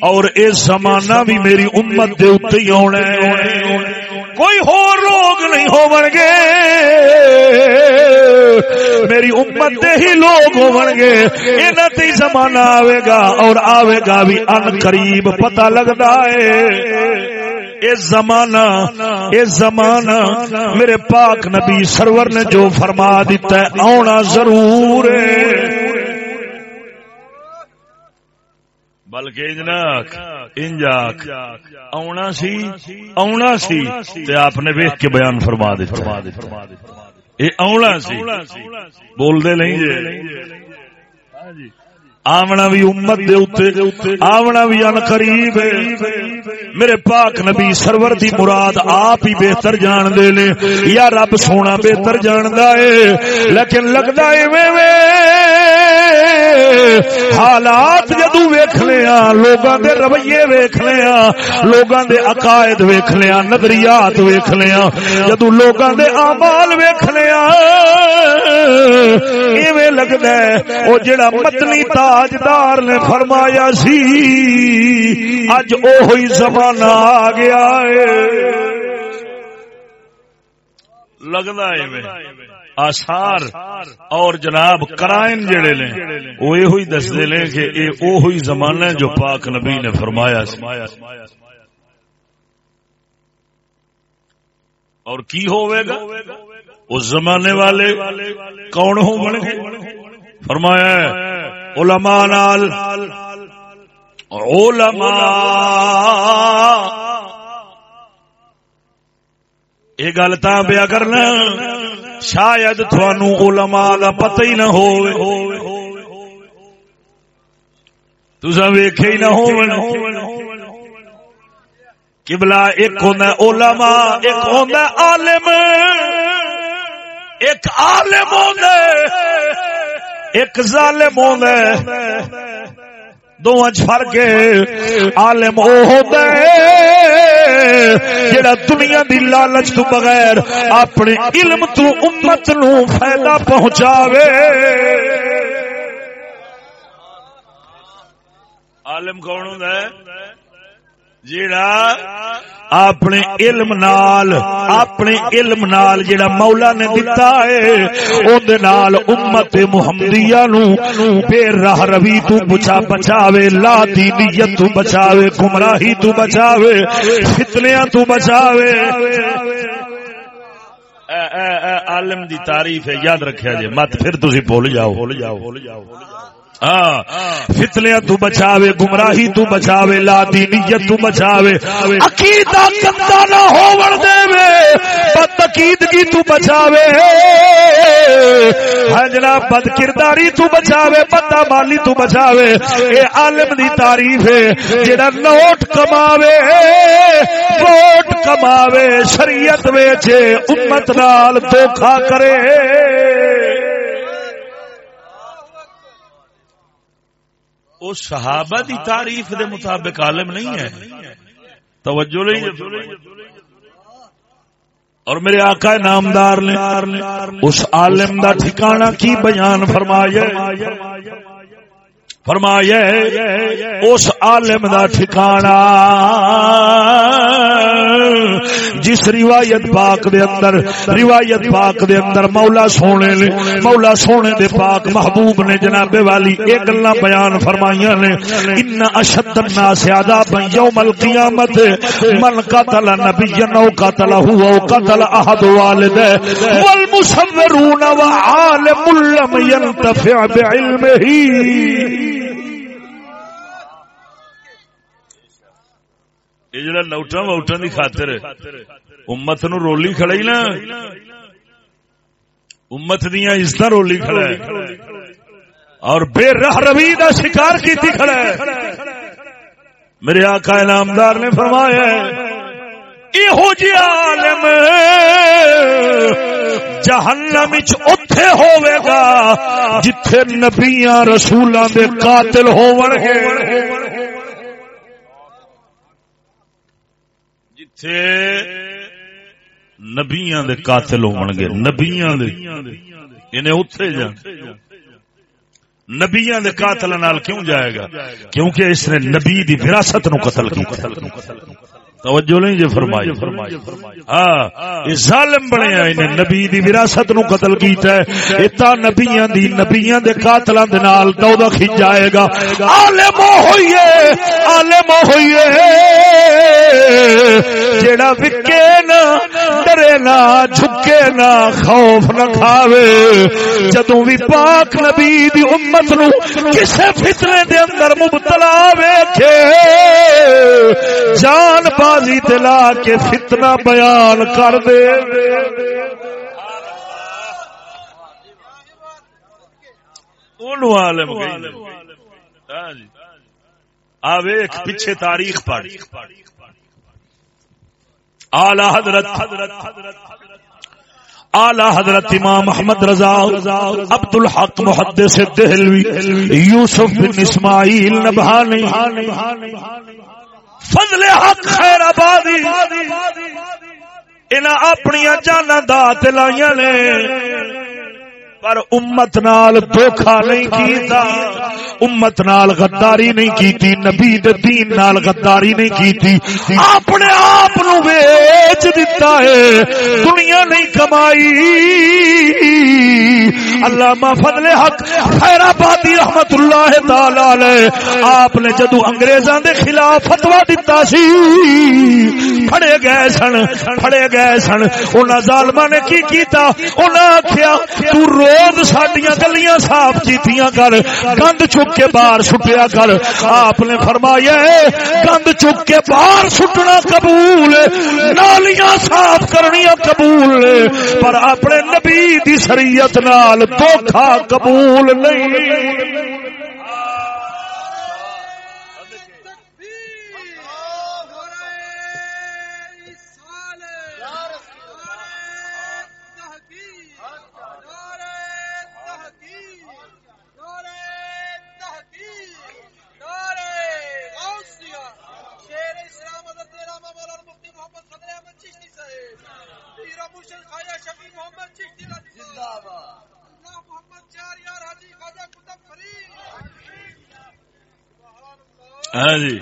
اور اے زمانہ بھی میری امت دے اتنے ہی آنا کوئی ہور لوگ نہیں ہو گے۔ میری امت دے ہی لوگ ہو گے۔ انہاں تے زمانہ آوے گا اور آوے گا بھی ان قریب پتہ لگدا ہے۔ اے زمانہ اے زمانہ، میرے پاک نبی سرور نے جو فرما دیتا ہے آنا ضرور ہے۔ بلکہ انجناک، انجاک آنا سی آنا سی، تے آپ نے ویخ کے بیان فرما دے فرما دے فرما دے اے آنا سی بول دے نہیں جے۔ آمنا بھی امت دے اتے آمنا بھی ان قریب میرے پاک نبی سرور دی مراد آپ ہی بہتر جان دے لے یا رب سونا بہتر جان ہے، لیکن لگتا ہے میں حالات جدو ویخ لیا لوگوں دے رویے ویخ لیا لوگوں دے عقائد ویخ لیا نظریات ویخ لیا جدو لوگوں دے آمال ویخ لیا ایویں لگتا ہے وہ جڑا متنی تاجدار نے فرمایا سی، اج اوہی زمانہ آ گیا ہے۔ لگتا ہے آثار اور جناب کرائن جڑے نے، وہ یہ دستے نے کہ یہ اوہی زمانہ جو پاک نبی نے فرمایا اور کی ہوئے گا؟ اس زمانے والے کون ہو گے فرمایا علماء نال۔ علماء۔ یہ گل تا پیا کرنا۔ شاید تھانو علماء دا پتہ ہی نہ ہوئے تسا ویکھے ہی نہ ہو قبلہ ایک ہوندا ہے علماء، ایک ہوندا ہے عالم۔ ایک عالم ہوندا ہے، ایک ظالم ہوندا ہے دونوں فرق عالم او ہوتا ہے جڑا دنیا دی لالچ تو بغیر اپنے علم تو امت نو فائدہ پہنچاوے۔ عالم کون ہوندا ہے؟ جیڑا اپنے علم نال، اپنے علم نال جیڑا مولا نے دتا ہے، اون دے نال امت محمدیہ نو بے راہ روی تو بچا بچاوے لا دینیت تو بچاوے، گمراہی تو بچاوے، فتنیاں تو بچاوے۔ اے اے اے، عالم دی تعریف ہے، یاد رکھیا جی مت پھر تسی بھول جاؤ بھول جاؤ بھول جاؤ۔ فتنے تو بچاوے، گمراہی تو بچاوے لا دینیت تو بچاوے۔ عقیدہ گندا نہ ہون دے بد عقیدگی تو بچاوے۔ ہاں جناب بد کرداری تو بچاوے بد مالی تو بچاوے۔ اے عالم دی تعریف ہے، جڑا نوٹ کماوے ووٹ کماوے، شریعت وچ امت نال دھوکا کرے۔ وہ صحابہ دی تعریف دے مطابق عالم نہیں ہے۔ توجہ نہیں اور میرے آقا نامدار نے، اس عالم دا ٹھکانہ کی بیان فرمایا فرمایا اس عالم دا ٹھکانہ جس روایت پاک دے اندر، روایت پاک دے اندر مولا سونے نے، مولا سونے دے پاک محبوب نے جناب والی ایک گلا بیان فرمائیاں نے، ان اشد الناس عذاب یوم القیامت، من قتل نبیا او قتل هو او قتل احد والده والمصورون وعالم لم ينتفع بعلمه یہ جڑا نوٹا ووٹا دی خاطر امت نو رولی کھڑائی نا امت دیا عزت رولی کھڑا ہے اور بے رہ روی کا شکار کی کھڑا ہے میرے آقا نامدار نے فرمایا یہو جی عالم جہنم اتے ہوئے گا جتھے نبیاں رسولاں دے قاتل ہون گے نبیاں دے قاتل ہون گے، نبیاں دے۔ انہیں اتے جان نبیاں دے قاتل نال کیوں جائے گا؟ کیونکہ اس نے نبی دی وراثت نو قتل کی توجہ نہیں جی فرمائی۔ ہاں ظالم بنے انہیں نبی دی وراثت نو قتل کیتا ہے۔ اتا نبیاں دی نبیاں دے قاتلاں دے نال دودا کھچ جائے گا۔ عالم ہوئیے عالم ہوئیے۔ جیڑا وکے نہ ڈرے نہ جھکے نہ خوف نہ کھاوے۔ جدوں بھی پاک نبی دی امت نو کسے فتنے دے اندر مبتلا ویکھے جان بازی دلا کے فتنہ بیان کر دے۔ عالم آویک ہاں جی۔ پیچھے تاریخ پڑھ۔ آلہ حضرت آلہ حضرت امام محمد رضا عبد الحق محدث دہلوی، یوسف بن اسماعیل نبھانی فضل حق خیر آبادی۔ انہاں اپنی جانا دا لائیاں نے۔ پر امت نال دھوکھا نہیں کیتا، امت نال غداری نہیں کیتی، نبی دے دین نال غداری نہیں کیتی۔ اپنے آپ نو بیچ دیتا ہے، دنیا نہیں کمائی۔ علامہ فضل حق، خیر آبادی رحمت اللہ تعالی علیہ۔ آپ نے جدو انگریزاں دے خلاف فتوا دیتا سی، پھڑے گئے سن، پھڑے گئے سن۔ انہاں ظالماں نے کی کیتا؟ انہاں آکھیا، تو رو روز سڈیا گلیاں صاف کیتیاں کر، گند چک کے باہر سٹیا کر۔ آپ نے فرمایا گند چک کے باہر سٹنا قبول نالیاں صاف کرنی قبول پر اپنے نبی دی شریعت نال دھوکھا قبول نہیں۔ ہاں جی۔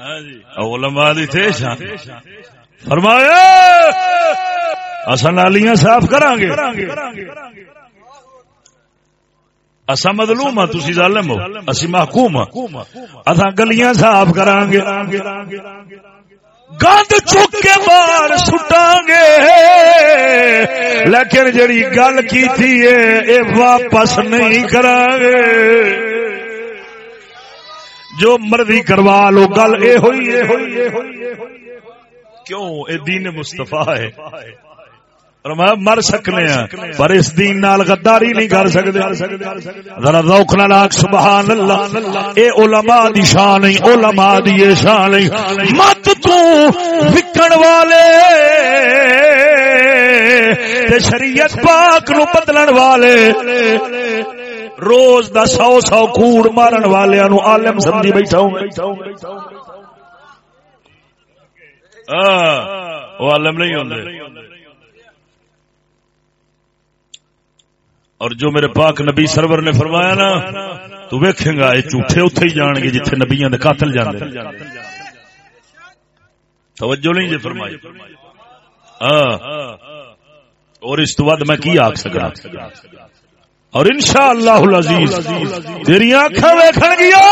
علماء دی تھے شان۔ فرمایا اصا نالیاں صاف کران گے اسا مظلوم ہاں تسی ظالم ہو۔ اسی محکوم ہاں۔ اسا گلیاں صاف کران گے گند چک کے بار سٹاں گے لیکن جڑی گل کی تھی اے واپس نہیں کران گے جو مرضی کروا لو گل اے ہوئی اے ہوئی کیوں؟ اے دین مصطفیٰ ہے۔ مر سکنے ہیں پر اس دین نال غداری نہیں کر سکتے۔ ذرا روک نہ لاکھ سبحان اللہ۔ اے علماء دی شان نہیں علماء دی شان نہیں مت تو وکن والے۔ تے شریعت پاک نو بدلن والے۔ روز دا سو سو کوڑ مارن والے نو عالم سمجھی بیٹھا ہوں۔ ہاں، وہ عالم نہیں ہوندے اور جو میرے پاک نبی سرور نے فرمایا نا، تو ویکھیں گا، یہ جھوٹے اتے ہی جان گے جتھے نبیاں دے قاتل جان توجہ نہیں جی فرمائی۔ ہاں۔ اور اس تو بعد میں کی آخ سکا اور انشاء اللہ تیری آنکھیں ویکھن گیا۔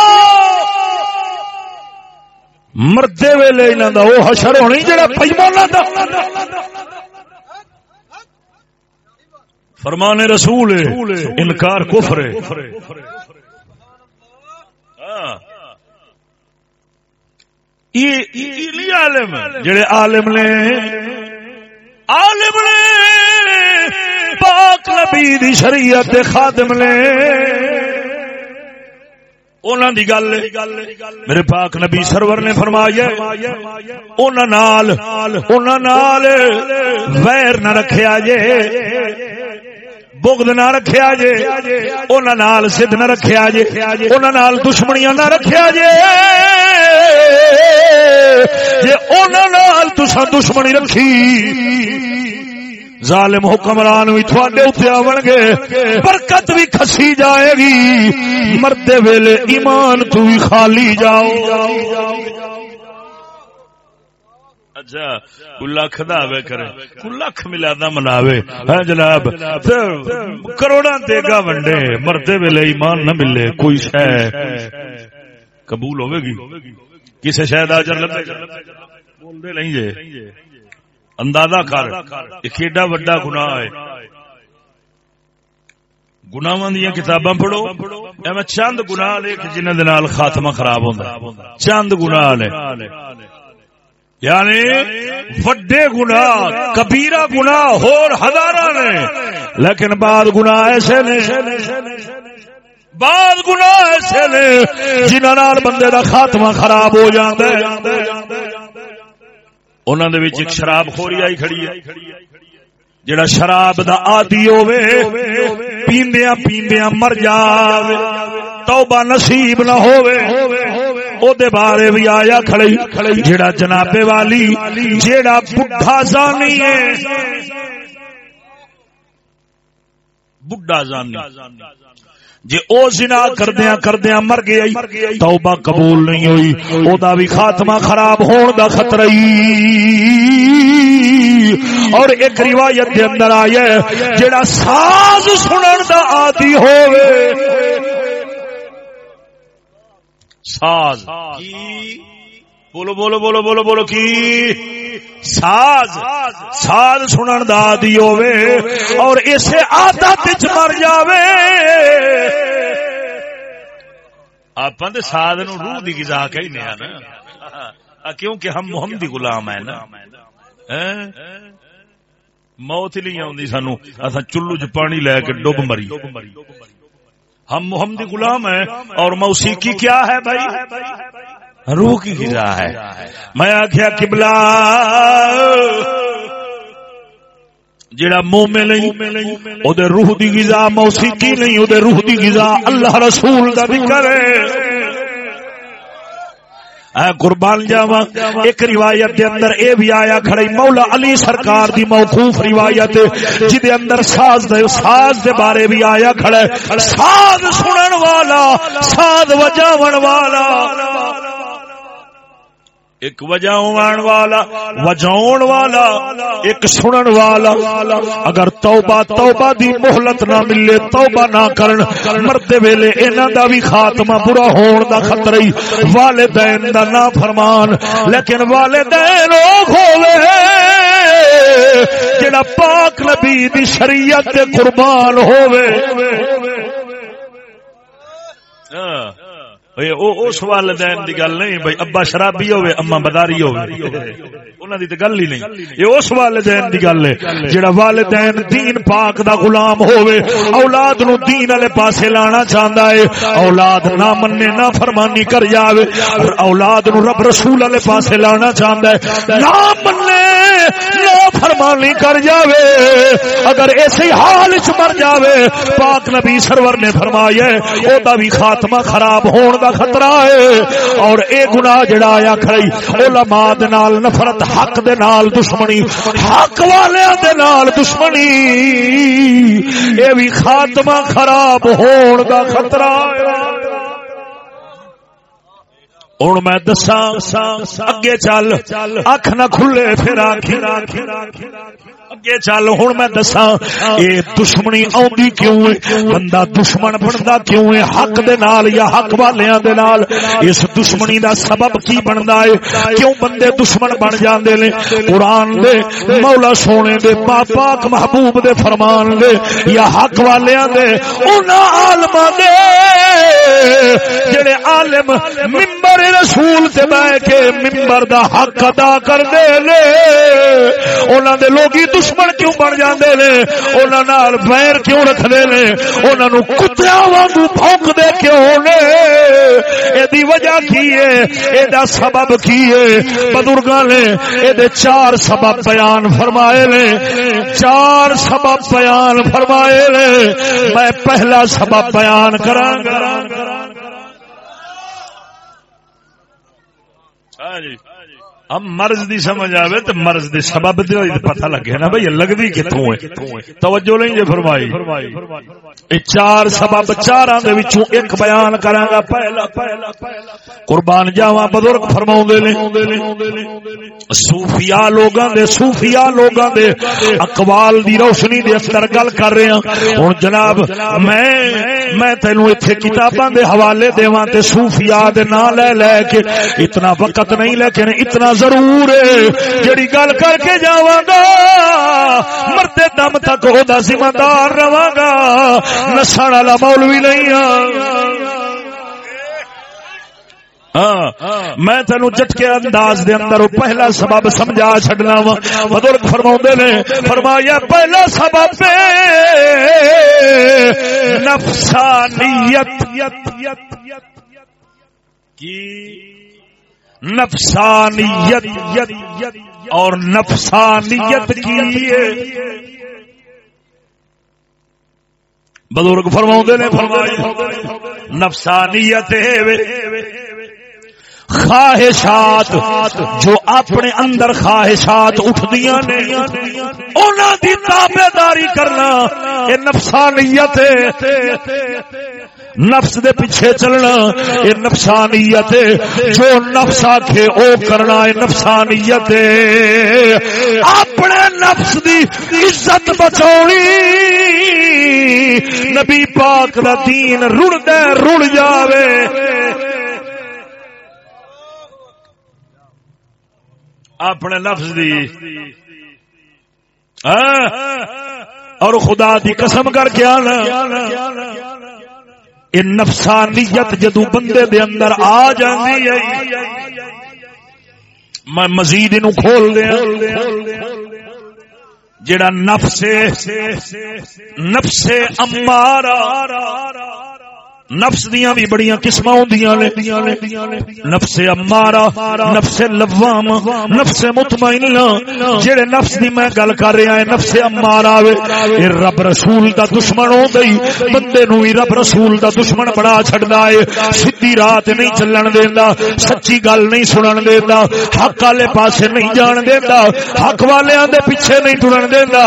مردے ویلے انہوں کا وہ حشر ہونی جڑا پیمانہ دا۔ فرمان رسول انکار کفر ہاں۔ عالم جڑے عالم نے عالم نے پاک نبی دی شریعت خادم نے۔ انہوں دی گل، میرے پاک نبی سرور نے فرمایا انہوں نال انہوں نال ویر نہ رکھیا جے بغد نہ رکھیا جے انہوں نال سدھ نہ رکھیا جے انہوں نال دشمنیاں نہ رکھیا جے۔ جے انہوں نال تسا دشمنی رکھی۔ ظالم حکمران بھی تھوڑے اتنے آن گے، برکت بھی کسی جائے گی۔ مرد ویلے ایمان تو بھی خالی جاؤ۔ اچھا لکھ دعوے کرے۔ لکھ ملادا مناوے۔ ہے جناب کروڑا دے گا ونڈے۔ مرتے ویلے ایمان نہ ملے، کوئی شہ قبول ہوے گی؟ کسی شاید آ جر بولتے نہیں جے۔ اندازہ کر ایک ایڈا وڈا گناہ ہے۔ گناواں دیا کتاباں پڑھو۔ ایویں چند گناہ لے کہ جنہاں دے نال خاتمہ خراب ہوندا چند گناہ لے یعنی وڈے گناہ کبیرہ گناہ ہور ہزاراں نے۔ لیکن بعد گناہ ایسے نے۔ بعد گناہ ایسے نے جنہاں نال بندے دا خاتمہ خراب ہو جاندا ہے۔ انہوں نے ایک شراب خوری آئی کھڑی ہے۔ جڑا شراب دا آدی ہوے پیندیاں پیندیاں مر جاوے، توبہ نصیب نہ ہوے او دے بارے بھی آیا کھڑی جڑا جنابے والی جڑا بڈھا زانی ہے۔ بڈھا زانی۔ جی او زنا کردیا کردیا مر گیا توبہ قبول نہیں ہوئی او دا بھی خاتمہ خراب ہون دا خطرہ اور ایک روایت دے اندر آیا جڑا ساز سنن دا آدی ہوئے ساز۔ بولو بولو بولو بولو بولو، کی؟ ساز ساز سنن دا آدی ہوئے اور اسے عادت مر جاوے۔ آپ ساز نو روح دی غذا کہنے ہیں نا کیونکہ ہم محمدی غلام ہیں نا۔ ہاں؟ موت ہی نہیں آتی سانو۔ اصا چلو چ پانی لے کے ڈب مری۔ ہم محمدی غلام ہیں اور موسیقی کیا ہے بھائی؟ روح کی غذا ہے۔ میں آخیا کبلا جڑا مومن نہیں او دے روح دی غذا، موسیقی نہیں او دے روح دی غذا اللہ رسول دا ذکر ہے اے قربان جاوا ایک روایت دے اندر اے بھی آیا کھڑی مولا علی سرکار دی موقوف روایت جی دے اندر ساز دے ساز دے بارے بھی آیا کھڑا ہے۔ ساز سنن والا، ساز وجاون والا۔ ایک وجاؤن والا وجاؤن والا، ایک سنن والا۔ اگر توبہ توبہ دی مہلت نہ ملے، توبہ نہ کرن مرتے ویلے انہاں دا بھی خاتمہ برا ہون دا خطرہ ہی۔ والدین دا نہ فرمان لیکن والدین او ہوے جڑا پاک نبی دی شریعت تے قربان ہوے ہاں۔ اس والدین دی گل نہیں بھائی ابا شرابی ہوئے اما بداری ہوئے انہوں دی تو گل ہی نہیں یہ اس والدین دی گل ہے جڑا والدین دین پاک دا غلام ہوئے اولاد نو دین والے پاسے لانا چاہندا ہے اولاد نہ مننے نہ فرمانی کر جاوے اولاد نو رب رسول والے پاسے لانا چاہندا ہے نہ مننے نہ فرمانی کر جاوے اگر ایسے حال وچ مر جاوے پاک نبی سرور نے فرمایا او دا بھی خاتمہ خراب ہون دا خطرہ ہے۔ اور اے گناہ جڑا آیا کھڑی علماء دے نال، نفرت حق دے نال دشمنی، حق والے دے نال دشمنی۔ اے بھی خاتمہ خراب ہون دا خطرہ ہے۔ ہوں میں دسا اگے چل، اکھ نہ کھلے پھر آخر اگے چل ہوں میں دسا یہ دشمنی آدھی کیوں ہے بندہ دشمن بنتا کیوں ہے حق دے نال یا حق والیاں دے نال اس دشمنی دا سبب کی بنتا ہے کیوں بندے دشمن بن جاندے نے قرآن دے مولا سونے دے پاک محبوب دے فرمان دے یا حق والیاں دے انہاں عالماں دے جڑے عالم ممبر رسول تے بہ کے ممبر دا حق ادا کر دے لے انہاں دے لوگی دشمن کیوں بن جاندے نے؟ انہاں نال بیر کیوں رکھ دے نے؟ انہاں نو کتےاں وانگو بھونک دے کیوں نے؟ اے دی وجہ کی ہے؟ اے دا سبب کی ہے؟ بزرگاں نے اے دے چار سبب بیان فرمائے نے۔ چار سبب بیان فرمائے نے۔ میں پہلا سبب بیان کراں گا۔ ہاں جی۔ اب مرض دی سمجھ آوے تو مرض دی سبب دے پتہ لگے نا بھئی لگدی کتوں ہے؟ توجہ نہیں جے فرمائی۔ اے چار سبب چاراں دے وچوں ایک بیان کراں گا پہلا قربان جاواں بزرگ فرماوندے نے، صوفیاء لوگاں دے، صوفیاء لوگاں دے اقوال دی روشنی دے اندر گل کر رہے ہاں۔ ہن جناب، میں میں تینوں ایتھے کتاباں دے حوالے دیواں تے صوفیاء دے نام لے لے کے اتنا وقت نہیں لیکن اتنا ضرور جڑی گل کر کے جاواں گا مرتے دم تک او ذمہ دار رواں گا نسن والا مولوی نہیں ہاں۔, ہاں، میں تینو جٹکے انداز دے اندر پہلا سبب سمجھا چھڈنا وا۔ بزرگ فرماوندے نے، فرمایا، پہلا سبب نفسانیت۔ کی؟ نفسانیت اور نفسانیت کی بزرگ فرما نے فرمائی نفسانیت خواہشات جو اپنے اندر خواہشات اٹھدیاں نے، انہاں دی تابعداری کرنا یہ نفسانیت نفس دے پیچھے چلنا یہ نفسانیت جو نفس آکھے او کرنا یہ نفسانیت اپنے نفس دی عزت بچاؤنی نبی پاک دا دین رڑ دے رڑ جاوے۔ اپنے لفظ دی۔ ہاں؟ اور خدا دی قسم کر کے آنا۔ یہ نفسانیت جدو بندے دے اندر آ جاندی ہے۔ میں مزید انہوں کھول دیا۔ جڑا نفس نفس امارا نفس دیاں بھی بڑی قسم نفس امارا نفس لوام نفس مطمئنہ. جڑے نفس دی میں گل کر رہا ہے نفس امارا اے رب رسول دا دشمن ہو گئی. بندے نو ہی رب رسول دا دشمن بڑا چھڑدا ہے. سیدھی رات نہیں چلن دیندا، سچی گل نہیں سنن دیندا، حق والے پاسے نہیں جان دیندا، حق والیاں دے پیچھے نہیں ٹرن دیندا،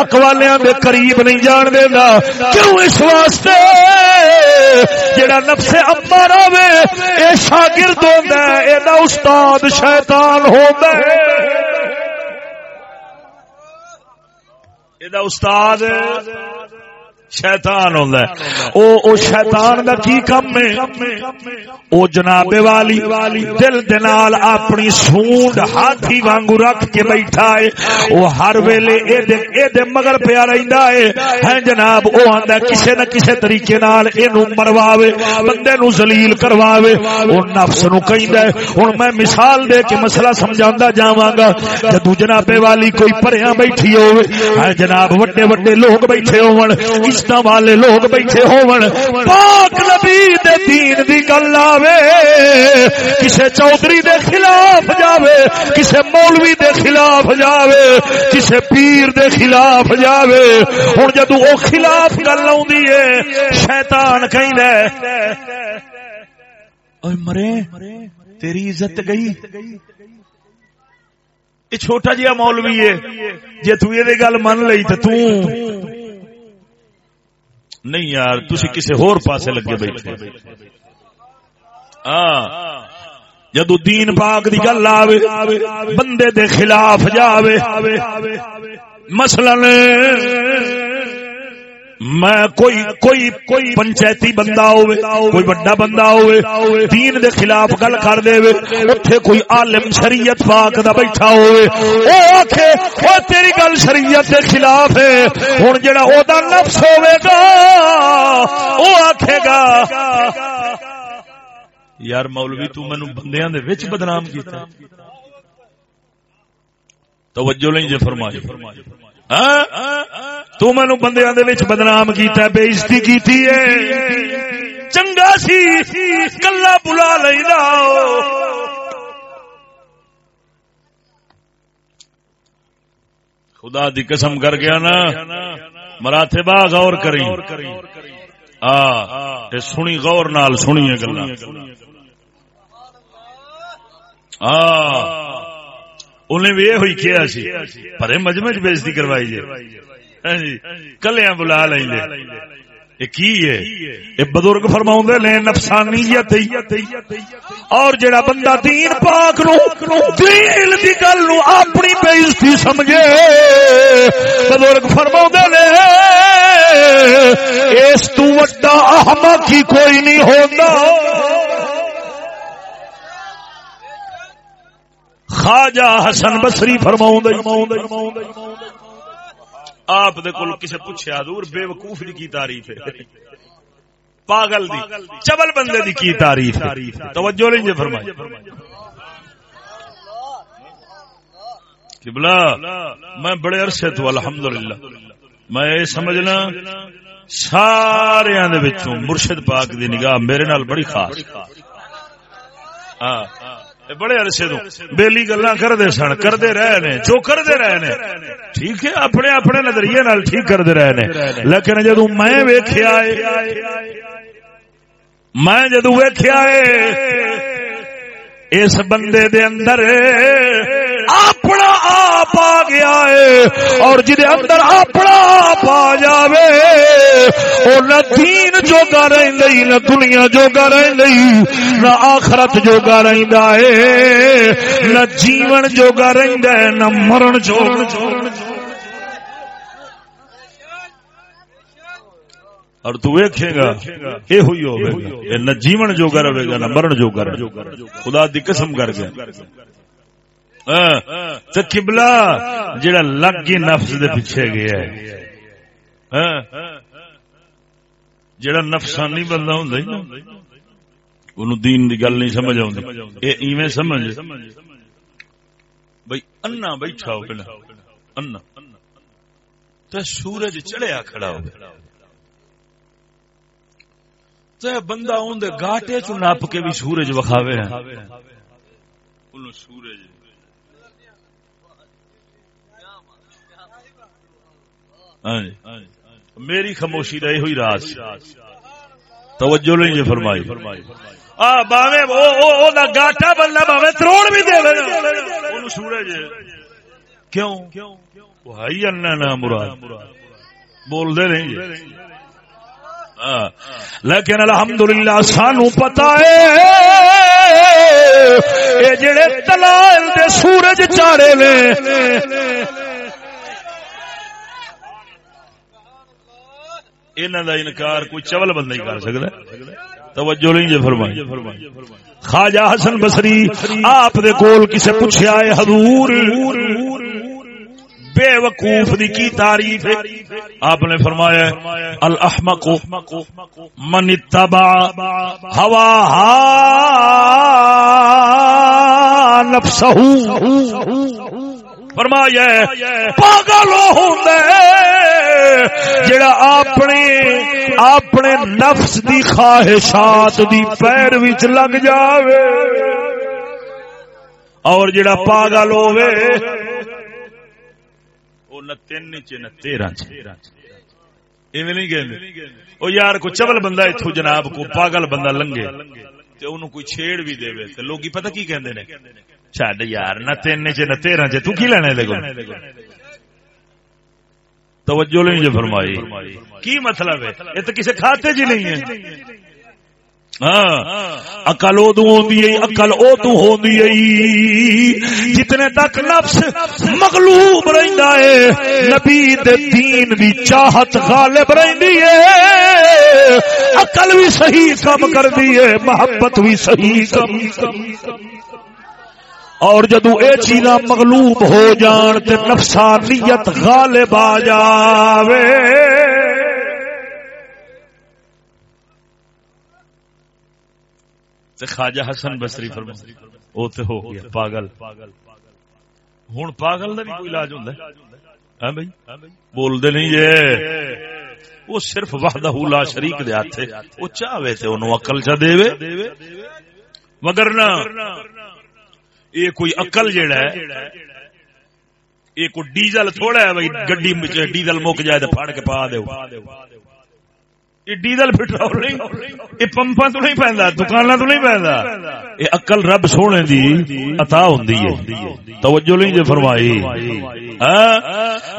حق والیاں دے قریب نہیں جان دیندا. کیوں اس واسطے؟ جڑا نفس امارا وے اے شاگرد ہوندا ہے اے دا استاد شیطان ہوندا ہے۔ اے دا استاد شیطان ہوندا ہے۔ او او شیطان دا کی کم ہے؟ او جناب والی، دل دے نال اپنی سونڈ ہاتھی وانگو رکھ کے بیٹھا ہے۔ او ہر ویلے اے دے اے دے مگر پیا رہندا ہے۔ ہے جناب، او آندا کسے نہ کسے طریقے نال اینو مرواوے، بندے نو ذلیل کرواوے۔ او نفس نو کہندا ہے۔ ہن میں مثال دے کے مسئلہ سمجھاندا جاواں گا۔ جدو جناب والی کوئی پریاں بیٹھی ہوے ہے جناب، وڈے وڈے لوگ بیٹھے ہون عزت والے لوگ بیٹھے ہون۔ پاک نبی دے دین دی گل آوے۔ کسے چودھری دے خلاف جاوے، کسے مولوی دے خلاف جاوے، کسے پیر دے خلاف جاوے۔ ہن جدو او خلاف گل آوندی ہے شیطان کہندا ہے اوے مرے، تیری عزت گئی۔ یہ چھوٹا جہا مولوی ہے جی تو یہ گل من لئی تو نہیں یار تھی کسی ہور پاسے لگے بیٹھے۔ ہاں۔ جدو دین پاک دی گل آوے، بندے دے خلاف جاوے۔ مثلا میں کوئی کوئی کوئی پنچایتی بندہ ہوئے، کوئی بڑا بندہ ہوئے، دین دے خلاف گل کر دے اوتھے کوئی عالم شریعت پاک دا بیٹھا ہوئے۔ او آکھے او تیری گل شریعت دے خلاف ہے، ہن جڑا او دا نفس ہوے گا، او آکھے گا۔ یار مولوی، تو مینوں بندیاں دے وچ بدنام کیتا توجہ نہیں جے فرمائی۔ تو مینو بندیاں دے وچ بدنام کیتا ہے بےزتی کیتی ہے۔ چنگا سی، کلا بلا لینا خدا دی قسم کر گیا نا مراتھے با غور کری آ سنی غور نال سنیے گلا انہیں بھی یہ ہوئی کیا سی پر مجمع بےزتی کروائی جی کلیاں بلا لیں گے کی ہے یہ بزرگ فرما نے نفسانیت اور جڑا بندہ دین پاک نو دین دی گل نو اپنی بےزتی سمجھے بزرگ فرما نے اس تو وڈا ہی کوئی نہیں ہوتا خواجہ حسن بسری فرما آپ کسی پوچھا حضور بے وقوف دی کی تعریف ہے؟ پاگل دی، چبل بندے دی کی تعریف توجہ نہیں جی فرمائی قبلہ، میں بڑے عرصے تو الحمدللہ، میں یہ سمجھنا، سارے مرشد پاک دی نگاہ میرے نال بڑی خاص۔ ہاں۔ بڑے عرصے تو بیلی گلا کرتے سن کرتے رہے نے، جو کرتے رہے نے۔ ٹھیک ہے، اپنے اپنے نظریے نال ٹھیک کرتے رہے نے۔ لیکن جدو میں ویخیا میں جدو ویخیا اس بندے دے اندر اپنا آ گیا ہے اور جدے اندر اپنا آپ آ جاوے اور نہ دین جوگا رہن لئی نہ دنیا جوگا رہن لئی نہ آخرت جوگا رہن ہے، نہ جیون جوگا رہن ہے، نہ مرن جوگا اور تو ویکھے گا یہ ہوئی ہوگا نہ جیون جوگا رہے گا، نہ مرن جوگا رہے خدا دی قسم کر گیا۔ تو قبلہ جڑا لگ گی نفس دے پیچھے گیا ہے۔ ہاں۔ جڑا نفسانی بندہ ہوندا ہوں انہوں دین دی گل نہیں سمجھ آؤں اے ایویں سمجھ۔ بھائی انا بیٹھا ہو پہلا۔ انا۔ تو سورج چڑھیا کھڑا ہو تے بندہ اندر گاٹے چ نپ کے بھی سورج وکھاوے۔ سورج ہاں جی۔ ہاں جی۔ میری خاموشی رہی ہوئی رات توجہ نہیں جی فرمائی۔ گاٹا بننا باوے، تروڑ بھی دے سورج جی۔ کیوں؟ وہ ہے نا مراد۔ بول دے نہیں جی۔ لیکن الحمدللہ، سانو پتا ہے۔ جڑے تلال دے سورج چاڑے نے انہوں دا انکار کوئی چول بندہ ہی کر سکتا توجہ نہیں جی فرمائی خواجہ حسن بسری آپ دے کول کسے پوچھا ہے، حضور، بے وقوف دی کی تعریف آپ نے فرمایا الاحمق من اتبع ہوا نفسہ فرمایا پاگل ہوندے جڑا اپنے اپنے نفس دی خواہشات دی پیر وچ لگ جاوے۔ اور جڑا پاگل ہوے نہ تین چ نہ تیرہ او یار کو چبل بندہ اتو جناب کو پاگل بندہ لنگے۔ تے انہوں کوئی چھیڑ بھی دے تے لوگی پتہ کی کہندے نے؟ چھڈ یار، نہ تین چ نہ تیرہ چ تو کی لینا لگو توجہ نہیں جو جی فرمائی۔ کی مطلب ہے؟ یہ تو کسی کھاتے جی نہیں ہے۔ ہاں۔ اکل ادو ہوندی اکل ادو ہوندی جتنے تک نفس مغلوب رہندا ہے، نبی دے دین دی چاہت غالب رہندی ہے۔ اکل بھی صحیح کام کردی ہے، محبت بھی صحیح کام اور جدو اے چیزاں مغلوب ہو جان تے نفسانیت غالب آ جاوے، تے خواجہ حسن بسری فرما وہ تو ہو گیا پاگل۔ ہوں پاگل کا بھی کوئی علاج ہوں ہاں بول دے نہیں جے وہ صرف وحدہ لا شریک دے ہاتھ وہ چاہے تے انہوں عقل چا دے مگر نہ یہ کوئی عقل جیڑا ہے یہ کوئی ڈیزل تھوڑا ہے بھائی گڈی ڈیزل مک جائے تو پھاڑ کے پا دے ڈیزل پٹرول نہیں یہ پمپا تو نہیں پہنتا دکان تو نہیں پہنتا یہ اکل رب سونے دی عطا ہوندی ہے۔ توجہ نہیں جی فرمائی۔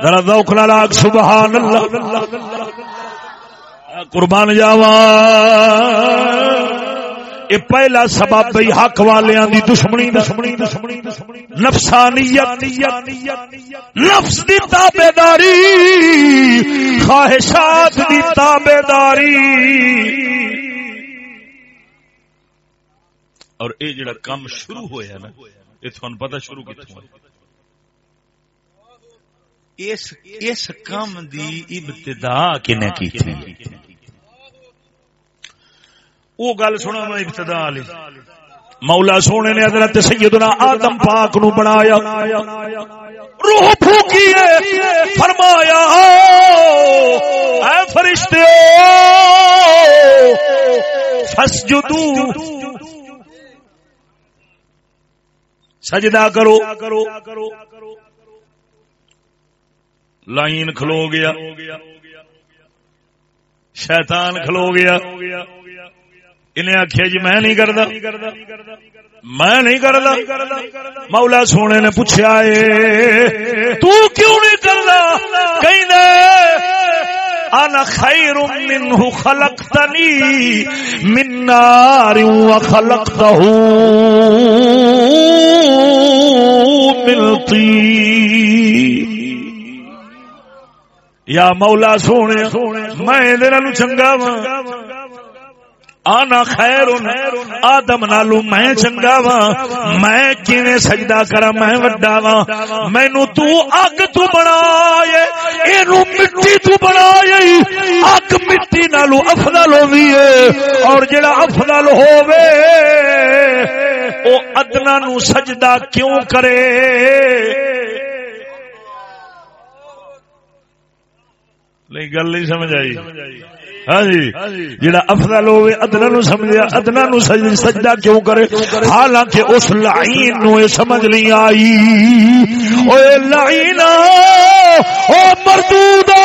ذرا ذوق لاگ سبحان اللہ۔ قربان جاوا یہ پہلا سبب بھائی حق والیاں دی دشمنی دشمنی دشمنی نفسانیت نفس دی تابے داری خواہشات دی تابے داری اور اے جڑا کام شروع ہویا نا، یہ تھوان پتہ شروع کتوں اس اس کام دی ابتدا کنے کی تھی؟ وہ گل سنا میں ابتدا علی۔ مولا سونے نے حضرت سیدنا آدم پاک نو بنایا۔ روح پھوکی فرمایا، اے فرشتے، فسجدو۔ سجدہ کرو۔ لائن کھلو گیا۔ شیطان کھلو گیا۔ انہیں آخیا جی میں نہیں کرتا میں نہیں کرتا مولا سونے نے پوچھا تو کیوں نہیں کرتا کہیں انا خیر منه خلقتني من نار وخلقته من طين یا مولا سونے میں چنگا وا آنا خیر آدم نالو میں چنگا وا میں کیویں سجدہ کرا، میں وڈا وا مینو تو اگ تو بنا اینو مٹی تو بنا اگ مٹی نالو افضل ہووی ہے اور جڑا افضل ہووے، او ادنا نو سجدہ کیوں کرے؟ نہیں، گل نہیں سمجھ آئی۔ ہاں جی۔ جڑا افضل ہوے ادنا نو سمجھیا ادنا نو سجدہ کیوں کرے؟ حالانکہ اس لعین نو یہ سمجھ نہیں آئی۔ اوے لعین، او مردودا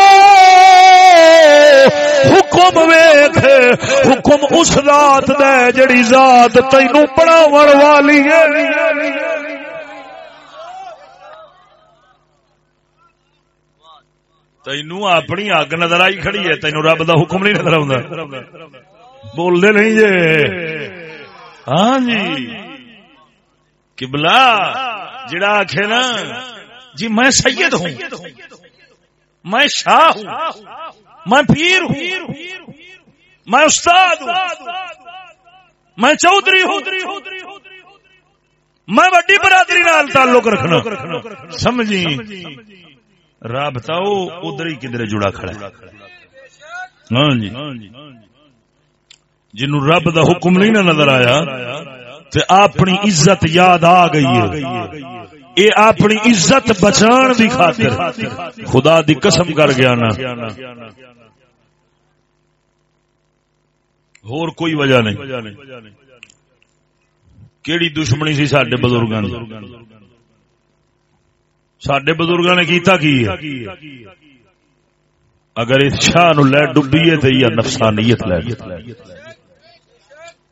حکم ویکھ، حکم اس ذات دے جڑی ذات تینو پڑھاون والی ہے۔ تینو اپنی اگ نظر آئی کھڑی ہے تینو رب دا حکم نہیں نظر آ بول دے نہیں جی ہاں جی کبلا جڑا آخ نا جی میں سید ہوں میں شاہ ہوں میں پیر ہوں میں استاد ہوں میں چودھری ہوں میں وڈی برادری نال تعلق رکھنا سمجھی رابطہ ادھر ہی کدھر جڑا کھڑا ہے۔ ہاں جی۔ جن رب دا حکم نہیں نہ نظر آیا، تے اپنی عزت یاد آ گئی ہے۔ اے اپنی عزت بچان دی خاطر خدا دی قسم کر گیا نا۔ اور کوئی وجہ نہیں۔ کیڑی دشمنی سی سڈے بزرگاں سڈے بزرگ نے کیتا کی اگر اس شاہ نو لے ڈبیے تو یا نفسانیت لے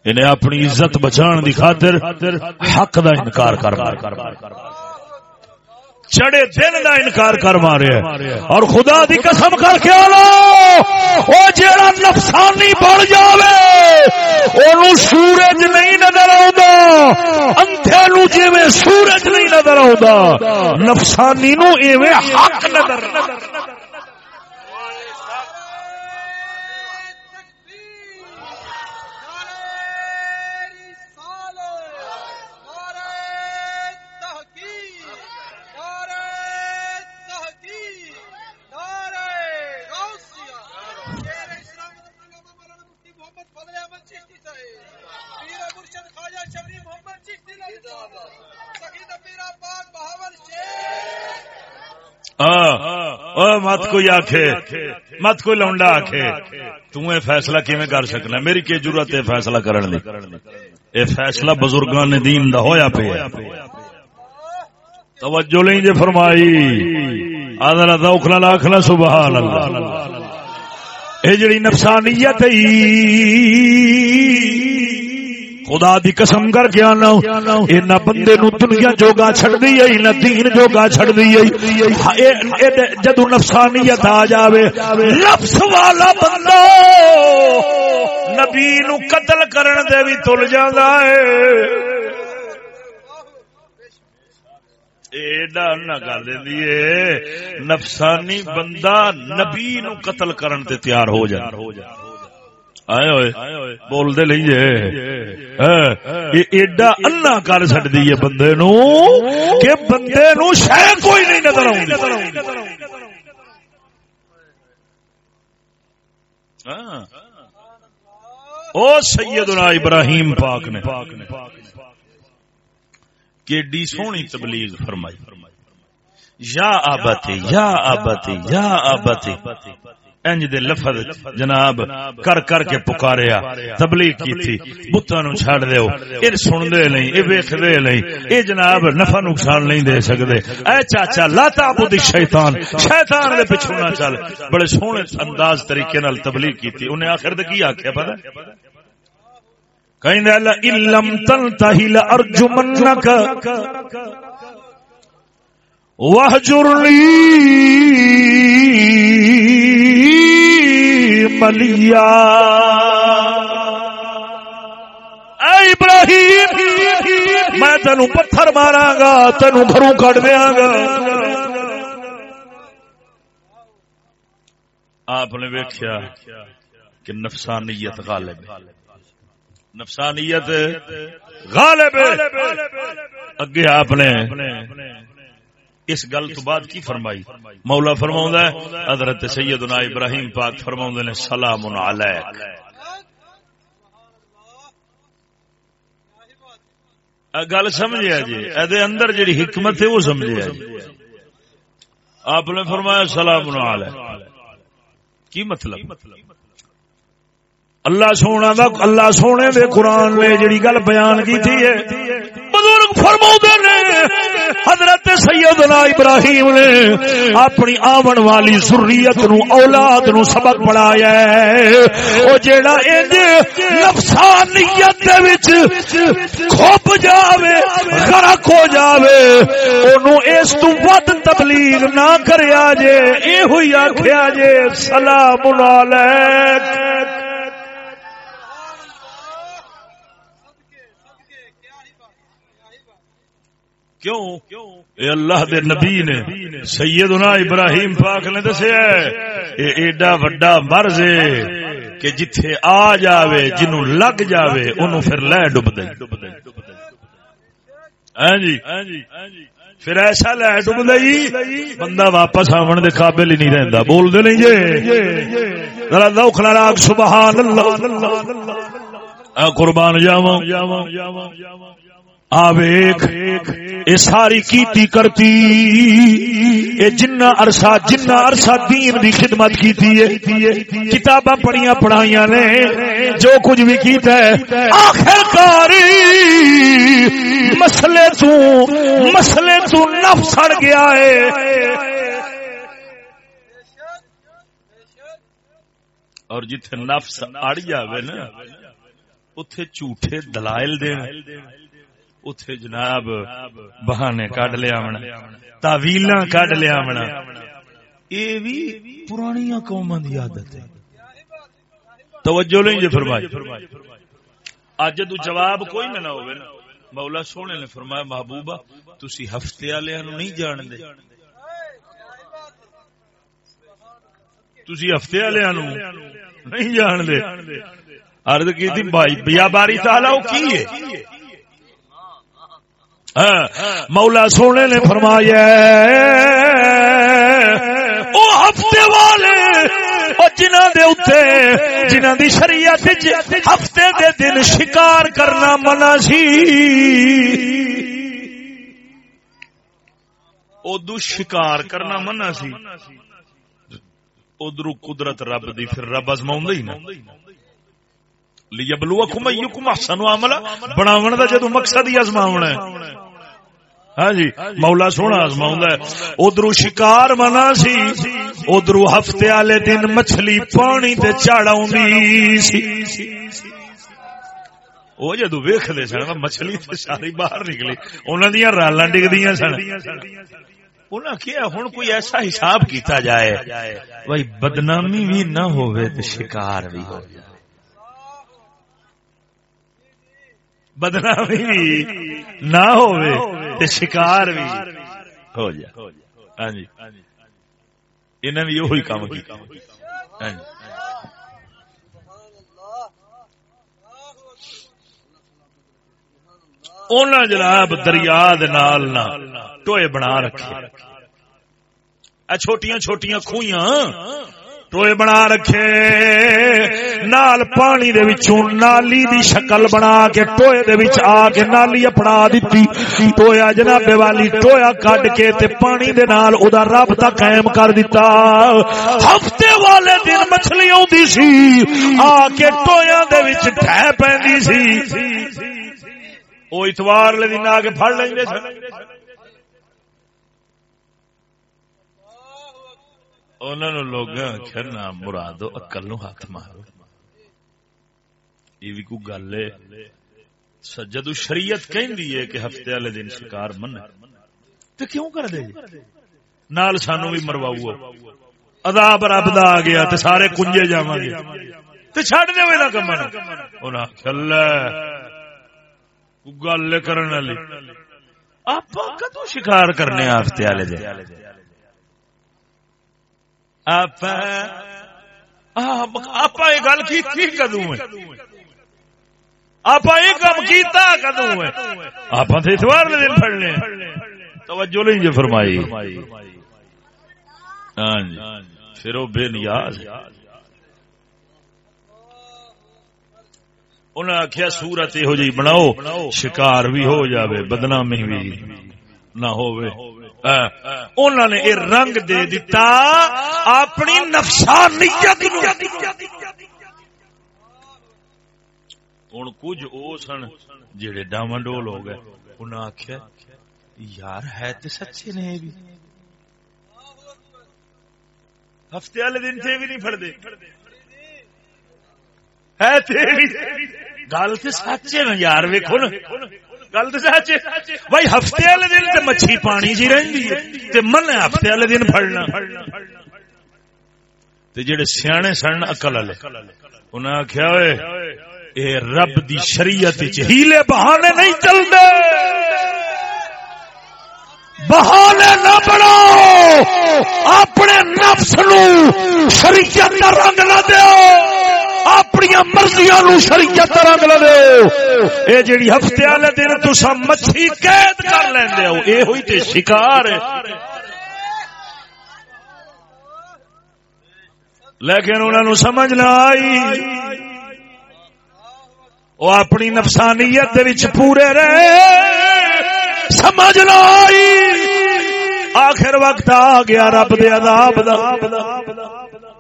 انہیں اپنی عزت بچان دی خاطر حق دا انکار کر چڑے دن دا انکار کر مارے اور خدا دی قسم کر کے آلو۔ او جیڑا نفسانی بڑھ جاوے اونوں سورج نہیں نظر آوندا۔ انتھے نو جویں سورج نہیں نظر آوندا۔ نفسانی نو ایویں حق نظر مت کوئی آخے مت کوئی لونڈا آخے تیں فیصلہ کیون کر سکنا؟ میری کی ضرورت ہے فیصلہ کرنے لی اے فیصلہ بزرگاں نے دین دا ہویا پہ توجہ نہیں جے فرمائی۔ آدھا دوکھنا لاکھنا سبحان اللہ اے جڑی نفسانیت خدا دی قسم کر کے آنا نہ بندے نو دنیا جوگا چھڑ دی نہ دین جوگا چھڑ دی جدو نفسانیت آ جاوے، نفس والا بندہ نبی نو قتل کرن دے بھی تل جانا ہے۔ ایڈا نہ کر دے نفسانی بندہ نبی نو قتل کرن تے تیار ہو جا۔ آئے ہوئے بول دے لئیے ایڈا اللہ کر سٹ دیئے بندے نو کہ بندے نو شاید کوئی نہیں نظر آؤں او سیدنا ابراہیم پاک نے کیڈی سونی تبلیغ فرمائی یا آبتی یا آبتی یا آبتی انج دے لفظ جناب کر کر کے پکاریا، تبلیغ کی تھی بتاں نو چھڑ دیو، اے سن دے نہیں، اے ویکھ دے نہیں، اے جناب نفع نقصان نہیں دے سکدے۔ اے چاچا، لا تعبد الشیطان، شیطان دے پیچھے نہ چل۔ بڑے سونے انداز طریقے نال تبلیغ کی تھی انہیں آخر تے کی آکھیا پتہ کہیں اللہ علم تنتہی لارجمنک وحجرنی ملیا۔ ابراہیم، میں تینو پتھر مارا گا تینو گھروں کٹ دیا گا آپ نے ویکیا کہ نفسانیت غالب نفسانیت غالب اگے آپ نے اس گل تو بعد کی فرمائی؟ مولا فرما حضرت سیدنا ابراہیم پاک فرما نے سلام علیک۔ گل سمجھا جی ادے اندر جی حکمت ہے وہ سمجھا جی۔ آپ نے فرمایا سلام علیک۔ کی مطلب؟ اللہ سونا دا اللہ سونے دے قرآن نے جڑی گل بیان کی تھی ہے فرما نے، حضرت سیدنا ابراہیم نے اپنی آون والی ضروریت نو، اولاد نو سبق پڑھایا او جیڑا انج نفسانیت دے وچ کھپ جاوے، غرق ہو جاوے اونوں اس تو ود تبلیغ نہ کریا جے اے ہوئی آکھیا جے، سلام علیک۔ کیوں؟ اے اللہ دے نبی نے سیدنا ابراہیم پاک نے دسیا اے ایڈا وڈا مرض ہے کہ جتھے آ جاوے جنوں لگ جاوے اونوں پھر لے ڈب دے۔ ہاں جی۔ پھر ایسا لے ڈب دئی بندہ واپس آون دے قابل ہی نہیں رہندا۔ بول دے نہیں جے۔ ذرا ذوق نال سبحان اللہ۔ قربان جاواں۔ آویک اے ساری کیتی کرتی۔ اے جنہ عرصہ جنہ عرصہ دین دی خدمت کیتی ہے، کتاباں پڑھیاں پڑھائیاں نے، جو کچھ بھی کیتا ہے آخر کاری مسئلے تو مسئلے تو نفس سڑ گیا ہے۔ اور جتھے نفس اڑ جاوے نا اتے جھوٹے دلائل دین۔ اتے جناب بہانے کڈ لیا تاویل کڈ لیا یہ بھی پرانی قوم کی عادت ہے۔ توجہ نہیں جی فرمائی۔ اج تو جواب کوئی نہ ہو مولا سونے نے فرمایا، محبوبہ، تسی ہفتے والے نہیں جان دے تسی ہفتے والے نہیں جان دے ارد کی تھی بھائی بیا باری تعالی وہ کی ہے؟ مولا سونے نے فرمایا او ہفتے والے جنہ دے اتے جنہ دی شریعت ہفتے دے دن شکار کرنا منع سی۔ ادو شکار کرنا منع سی۔ ادھر قدرت رب دی، پھر رب ازما ہی نا۔ لیبلوکم ایکم احسن عملا، بناون دا جدو مقصد ہی ازماونا ہے۔ ہاں جی مولا سونا آزما ادھر شکار منا سی ادھر ہفتے والے دن مچھلی پانی تے چڑھ وہ جدو ویختے سن مچھلی ساری باہر نکلی۔ انہوں دیا رالا ڈگدی سن۔ کیا ہوں کوئی ایسا حساب کیتا جائے۔ بھائی بدنامی بھی نہ ہو شکار بھی ہو جائے۔ بدنامی بھی نہ ہو تے شکار بھی۔ ہو جا۔ ہاں جی۔ انہیں بھی وہی کام کیا ہاں جی۔ جناب دریا ٹوئے بنا رکھے۔ چھوٹیاں چھوٹیاں خویاں ٹوئے بنا رکھے نال پانی دے وچوں نالی دی شکل بنا کے ٹوئے دے وچ آ کے نالی اپنا دتی ٹویا جناب والی ٹویا کڈ کے تے پانی دے نال او دا رابطہ قائم کر دیتا ہفتے والے دن مچھلی اوندی سی آ کے ٹویا دے وچ ٹھہ پیندی سی او اتوار لے دن آ کے پھڑ لیندے سن لوگ آخر نہ مرادو اکل نو ہاتھ مارو۔ یہ بھی کوئی گل ہے۔ جدو شریعت کہ کہ ہفتے والے دن شکار من تو کیوں کر دے نال سانو بھی مرواؤ عذاب رب دا آ گیا تے سارے کنجے جاواں گے۔ تے چھڈ دے وے نہ کمن انہاں کھلا گل کرن والی۔ آپ کدو شکار کرنے ہفتے والے دن؟ آپ آپ یہ گل کی کدو آپ یہ کام کیتا کدو آپ اتوار دن پڑنے توجہ نہیں جی فرمائی۔ ہاں جی۔ پھر وہ بے نیاز انہیں آخیا سورت یہ جی بناؤ، شکار بھی ہو جاوے، بدنامی بھی نہ ہوئے انہوں نے یہ رنگ دے دیتا، اپنی نفسانیت ہوں کچھ وہ سن جڑے ڈامن ڈول ہو گئے۔ انہیں آخیا یار ہے تو سچے نے بھی۔ ہفتے والے دن سے بھی نہیں فردے گل تو سچ ہے یار ویکو نا۔ گل تو سچ بھائی ہفتے والے دن تو مچھی پانی جی رہی ہے من ہفتے والے دن فڑنا جڑے سیانے سن اکل والے انہیں آخیا ہوئے اے رب دی شریعت ہیلے بہانے نہیں چلتے بہانے نہ بناؤ اپنے نفس نو شریعت کا رنگ نہ دیو اپنی مرضیاں نو شریعت رنگ نہ دیو اے جیڑی ہفتے والے دن تسا مچھی قید کر لیندے ہو، اے ہوئی تے شکار ہے۔ لیکن انہوں نے سمجھ نہ آئی۔ وہ اپنی نفسانیت پورے رہے۔ سمجھ لو آخر وقت آ گیا رب دے عذاب دا۔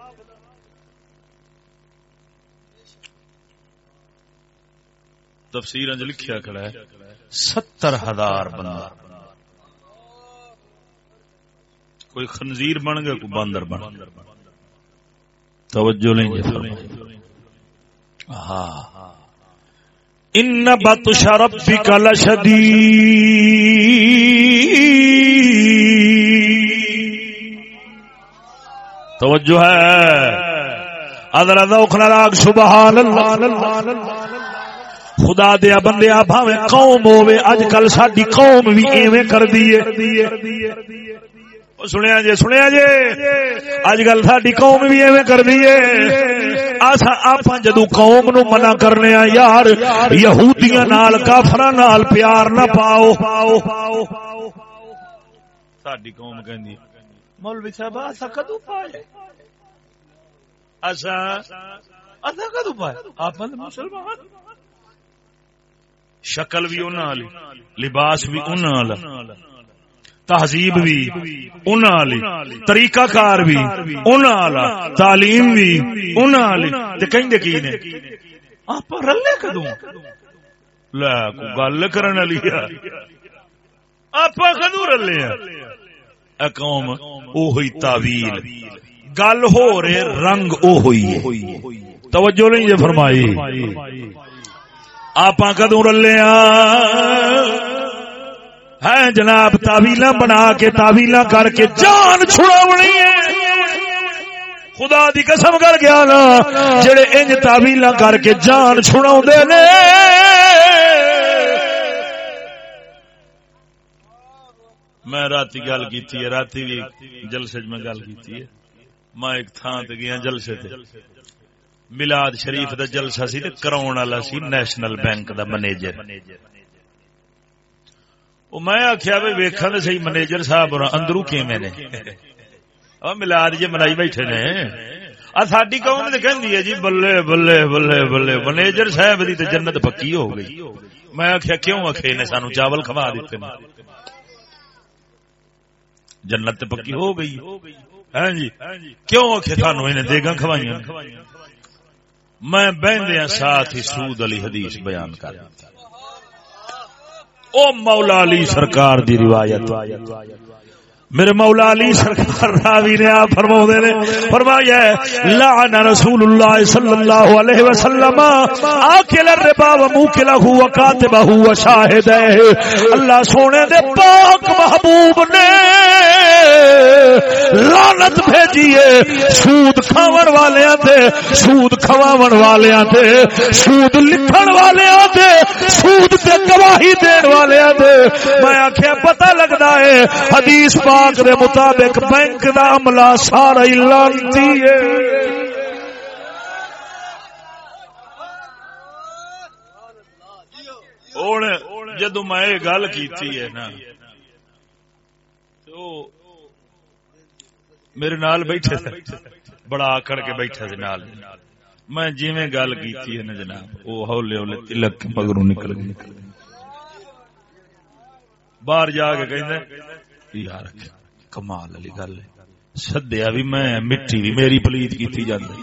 تفسیر انج لکھیا کھڑا ہے، ستر ہزار بندہ۔ کوئی خنزیر بن گیا، کوئی باندر بن توجہ نہیں جی، ہاں ان بطش ربك لشدید۔ توجہ ہے۔ ادر ذوق راگ، سبحان اللہ۔ خدا دیا بندیا بھاوے قوم ہوے اج کل ساڈی قوم بھی ایویں کر دی سنیا جی سنیا جی اج کل ساری قوم بھی ایویں کر دی آپ جدو قوم نو منع کرنے یار، یہودیاں نال کافر نال پیار نہ پاؤ۔ ساری قوم کہ مولوی صاحب اصا کدو پائے؟ اصا اصا کدو پائے؟ آپ مسلمان؟ شکل بھی انہوں لباس بھی انہوں تہذیب بھی انہاں والی طریقہ کار بھی انہاں والا تعلیم بھی انہاں والی تے کہندے کی نے؟ آپ رلے کدوں؟ لے کو گل کرن والی ہے۔ آپ کدوں رلے ہیں؟ اے قوم او تعویل۔ گل ہو رہے، رنگ او ہوئی ہے۔ توجہ نہیں یہ فرمائی۔ آپ کدوں رلے ہیں ہے جناب تاویلا بنا کے تاویلا کر کے جان چھڑاونی ہے۔ خدا دی قسم کر گیا نا جڑے انج تاویلا کر کے جان چھڑاؤ نے۔ میں راتی گل کی راتی بھی جلسے میں گل کی میں ایک تھان تے گیا جلسے تے۔ ملاد شریف دا جلسہ سی تے کراؤن والا سی نیشنل بینک دا منیجر او میں آخیا بھائی ویخا تو سی منیجر صاحب اندرو کیویں نے؟ او ملاد جی منائی بیٹھے نے۔ ساری قوم نے کہ جی بلے بلے بلے بلے منیجر صاحب کی تو جنت پکی ہو گئی۔ میں آخیا کیوں آخے نے، سانو چاول کھوا دیتے جنت پکی ہو گئی۔ ہاں جی کیوں آخے سانو انہیں دیگا کھوائی میں بہندیا ساتھ ہی سود علی حدیث بیان کر او مولا علی سرکار دی روایت۔ میرے مولا علی سرکار راوی نے آپ فرما نے، فرمایا لعن رسول اللہ صلی اللہ علیہ وسلم آکل الربا و موکلہ و کاتبہ و شاہد اللہ سونے دے پاک محبوب نے لعنت بھیجیے سود کھاون والیاں تے، سود کھواون والیاں تے، سود لکھن والیاں تے، سود تے گواہی دین والیاں تے۔ میں آکھیا، پتہ لگدا ہے، حدیث پاک پاک دے مطابق بینک دا عملہ سارا ہی لانتی ہے۔ جدو میں یہ گل کی نا، تو میرے نال بیٹھے تھے، بڑا آکڑ کے بیٹھے تھے نال۔ میں جی میں گل کی نا جناب، وہ ہولے ہولے تلک مگروں نکل گئی باہر جا کے کہ یار کمال والی گل سدیا بھی میں مٹی بھی میری پلیت کی جاتی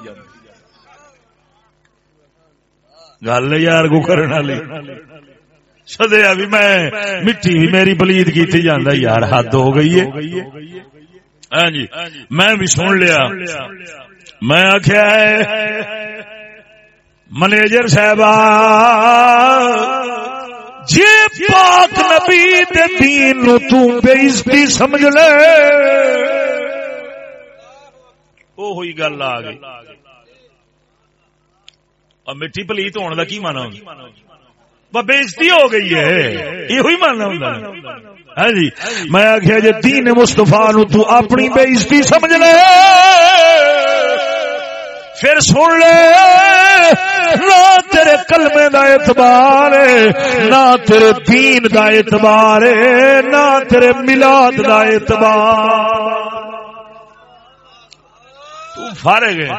گل یار کو کرنے والی سدیا بھی میں مٹی بھی میری پلیت کی جانا یار، حد ہو گئی ہے۔ ہاں جی میں بھی سن لیا۔ میں آخیا منیجر صاحب جی پاک نبی دے دین نو تو بے عزتی سمجھ لے۔ وہ ہوئی گل آ گئی۔ مٹی پلیت ہونے کا کی مانا ہوں بےزتی ہو گئی ہے۔ یہ ماننا ہوں ہاں جی۔ میں آخیا جی دین مستفا نو تو اپنی بےزتی سمجھ لے۔ پھر سن لے۔ نہ تیرے کلمے دا اعتبار ہے، نہ تیرے دین دا اعتبار ہے، نہ تیرے ملاد دا اعتبار۔ تو فارغ ہے۔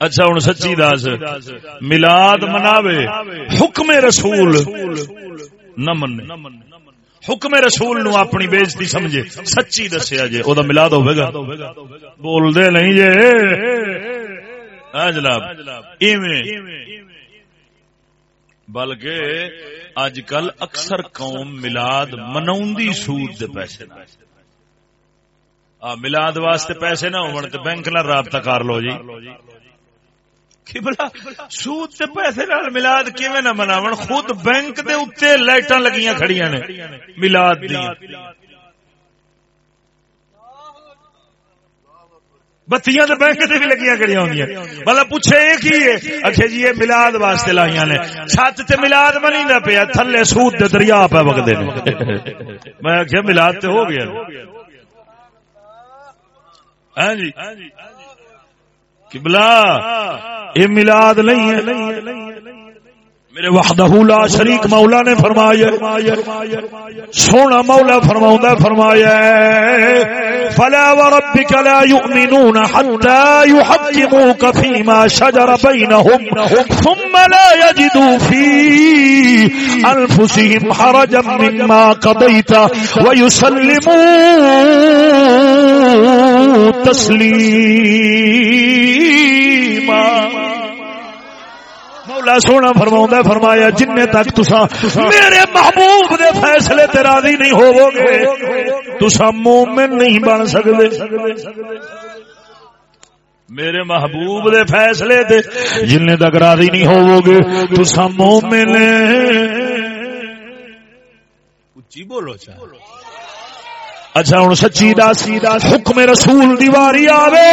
اچھا ہوں سچی دس۔ ملاد مناوے، حکم رسول۔ نہ من حکم رسول نو اپنی بےزتی سمجھے۔ سچی دسیا جی وہ ملاد ہوئے گا۔ بول دے نہیں جے۔ ہاں جناب بلکہ اج کل اکثر قوم ملاد مناؤں سود دے پیسے ملاد واسطے پیسے نہ ہو بینک نہ رابطہ کر لو جی۔ سود تے پیسے نال ملاد کیویں نہ مناون، خود بینک دے اوتے لائٹاں لگیاں کھڑیاں نے، ملاد دی بتیاں تو بینک سے بھی لگیاں کڑی ہوندی مطلب پوچھے یہ کی ہے۔ اچھا جی یہ ملاد واسطے لائیاں نے۔ چھت تے ملاد بنی نہ پیا، تھلے سود دے دریا پہ وگدے نے۔ میں آخیا ملاد تے ہو گیا۔ ہاں جی۔ قبلہ، یہ ملاد نہیں ہے۔ میرے وحدہ لا شریک مولا نے فرمایا سونا مولا فرماؤں فرمایا فلا وربك لا يؤمنون حتى يحكموك فيما شجر بينهم ثم لا يجدوا في أنفسهم حرجا مما قضيت ويسلموا تسليما مولا سونا فرما فرمایا جن تک تسا میرے محبوب دے فیصلے تے راضی نہیں ہوو گے تسا مومن نہیں بن سکتے میرے محبوب دے فیصلے تے جن تک راضی نہیں ہوو گے تسا مومن اچھی بولو اچھا۔ ہوں سچی داسی حکم رسول دیواری آوے۔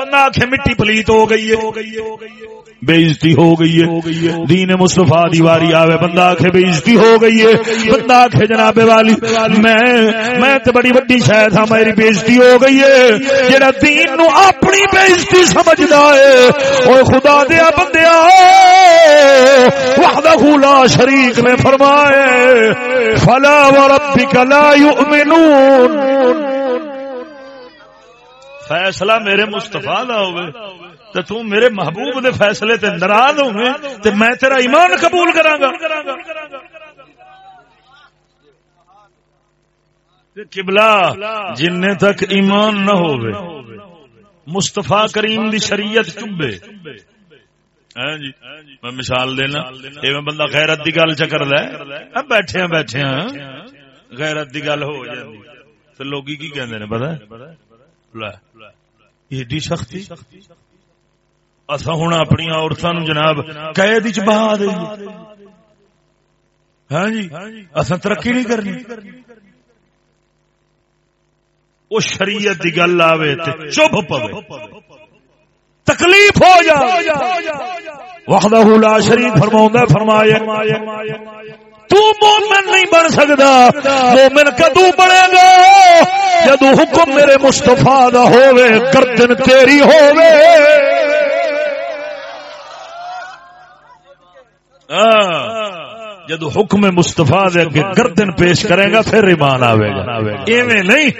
بندہ آخ مٹی پلیت ہو گئی ہے۔ بےزتی ہو گئی ہے۔ دین مصطفیٰ دیواری آوے، بندہ آخ بےزتی ہو گئی ہے۔ بندہ آخ جناب والی، میں میں تے بڑی وڈی شاید ہاں میری بےزتی ہو گئی ہے۔ جڑا دین نو اپنی بےزتی سمجھدا ہے۔ او خدا دیا بندیا وحدہ لا شریک نے فرمائے فلا وربک لا یؤمنون۔ فیصلہ میرے مستفا دا ہوئے تو تو میرے محبوب دے فیصلے تے ناراض ہوئے، تے میں تیرا ایمان قبول کراں گا۔ قبلہ جن تک ایمان نہ ہوئے مستفا کریم دی شریعت چبے ہاں جی میں مثال دینا یہ بندہ غیرت دی گل چکر لے بیٹھے بیٹھے غیرت دی گل ہو جاتی تو لوگ کی کہندے نے، پتہ ایڈی سختی؟ اصا ہوں اپنی عورتوں جناب قید چ بہا دیں ہاں جی؟ اصا ترقی نہیں کرنی۔ وہ شریعت کی گل آئے چپ پو تکلیف ہو جا وحدہ لا شریف فرما فرمایا تو مومن نہیں بن سکتا مومن کدو بنے گا؟ جدو حکم میرے مستفا دا ہووے، گردن تیری ہووے۔ جدو حکم مستفا دے گردن پیش کرے گا، پھر ایمان آئے گا۔ ایویں نہیں؟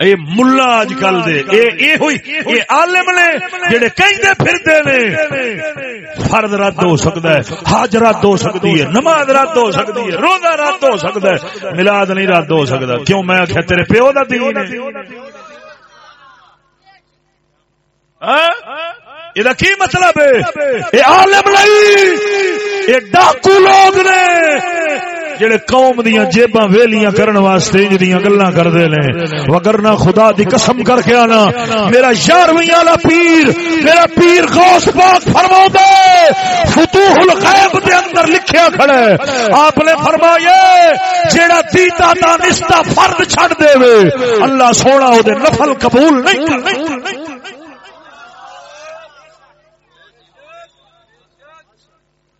اے ملا اج کل دے۔ اے اے ہوئی اے عالم نے جڑے کہندے پھردے نے۔ فرض رد ہو سکدا ہے حج رد ہو سکدی ہے نماز رد ہو سکدی ہے روزہ رد ہو سکدا ہے میلاد نہیں رد ہو سکدا کیوں میں کہ تیرے پیو دا دین ہے؟ یہ کی مطلب ہے؟ یہ عالم نہیں یہ ڈاکو لوگ نے۔ جڑے قوم دیا جیباں ویلیاں کرن واسطے انج دیاں گلاں کردے نے۔ وگرنہ خدا دی قسم کر کے آنا، میرا یارویں والا پیر، میرا پیر غوث پاک فرماؤ فتوح الغیب دے اندر لکھیا کھڑا ہے۔ آپ نے فرمایا، جیڑا دیتا دانستہ فرد چھڑ دے وے، اللہ سونا او دے نفل قبول نہیں کرنا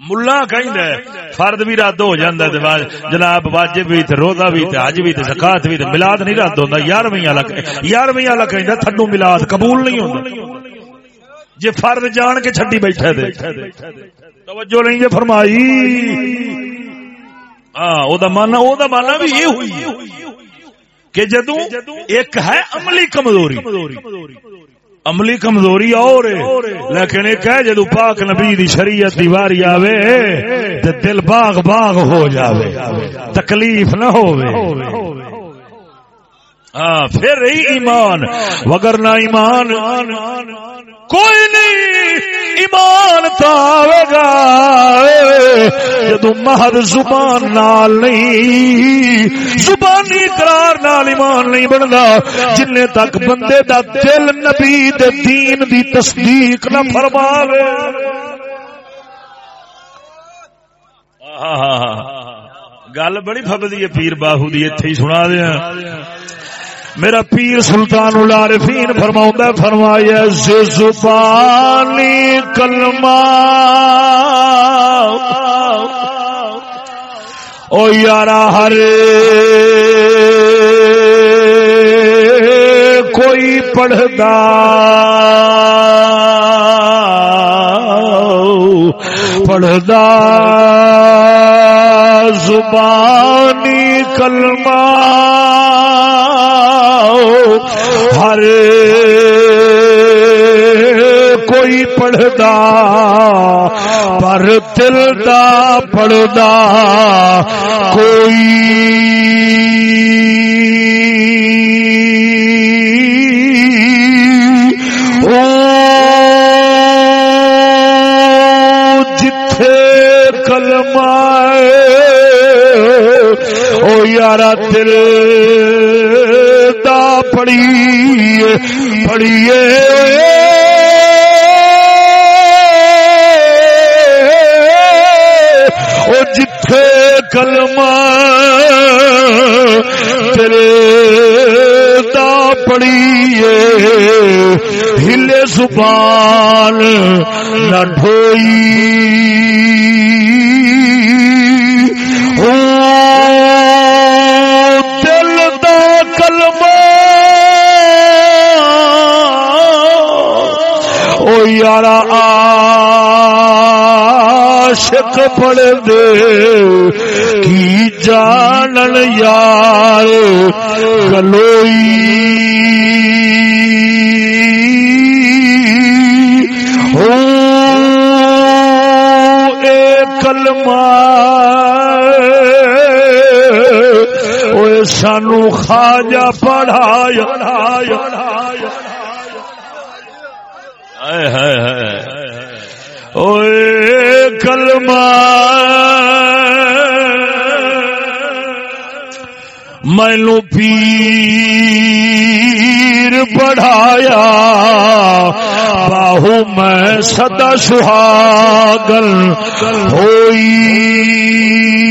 ملا کہیں فرد بھی رد ہو جاتا ہے جناب واجب بھی تے روزہ بھی تے حج بھی تے زکات بھی تے ملاد نہیں رد ہوتا یارویں والا یارویں والا کہیں تھڈو ملاد قبول نہیں ہوتا جی فرد جان کے چھڈی بیٹھے دے توجہ نہیں جی فرمائی ہاں او دا مانا او دا مانا بھی یہ ہوئی کہ جدو ایک ہے عملی کمزوری عملی کمزوری اور لیکن ایک ہے جدو پاک نبی دی شریعت دی واری آوے تے دل باغ باغ ہو جاوے تکلیف نہ ہووے۔ ہاں پھر رہی ایمان وگر نہ ایمان۔ کوئی نہیں ایمان تاوے گا۔ جدو مہد زبان نال نہیں زبانی قرار نال ایمان نہیں بندا جن تک بندے دا دل نبی دے دین دی تصدیق نہ فرماوے۔ گل بڑی فبدی ہے پیر باہو دی اتھے ہی سنا دیا۔ میرا پیر سلطان العارفین فرماؤں فرمایا زبانی کلمہ او یارا ہر کوئی پڑھدا پڑھدا زبانی کلمہ ہر کوئی پڑھدا پر دل دا پڑھدا کوئی جتھے کلمہ او یارا دل دا پڑیے پڑیے او جتھے کلمہ دل دا پڑیے ہلے زبان نہ ڈھوئی۔ یارا عاشق پڑ دے۔ کی جانن یار گلوئی۔ ہو اے کلمہ۔ اوے سانو خواجہ پڑھایا۔ اوے کلمہ مینو پیر پڑھایا باہو میں سدا سہاگل ہوئی۔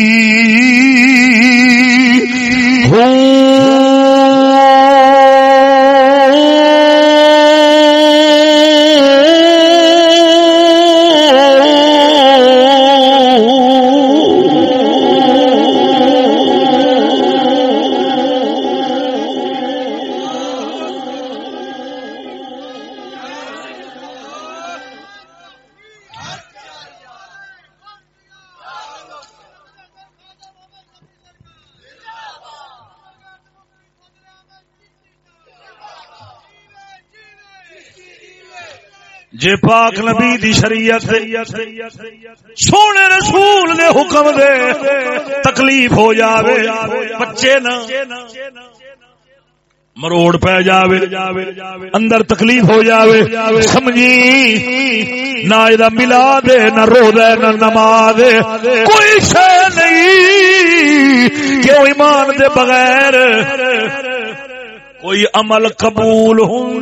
جے پاک نبی دی شریعت سونے رسول دے حکم دے تکلیف ہو جاوے، بچے نہ مروڑ پہ جاوے، اندر تکلیف ہو جاوے، سمجھی، نہ یہ ملا دے نہ رو دے نہ نماز کوئی شے نہیں، کیوں ایمان دے بغیر کوئی عمل قبول ہوں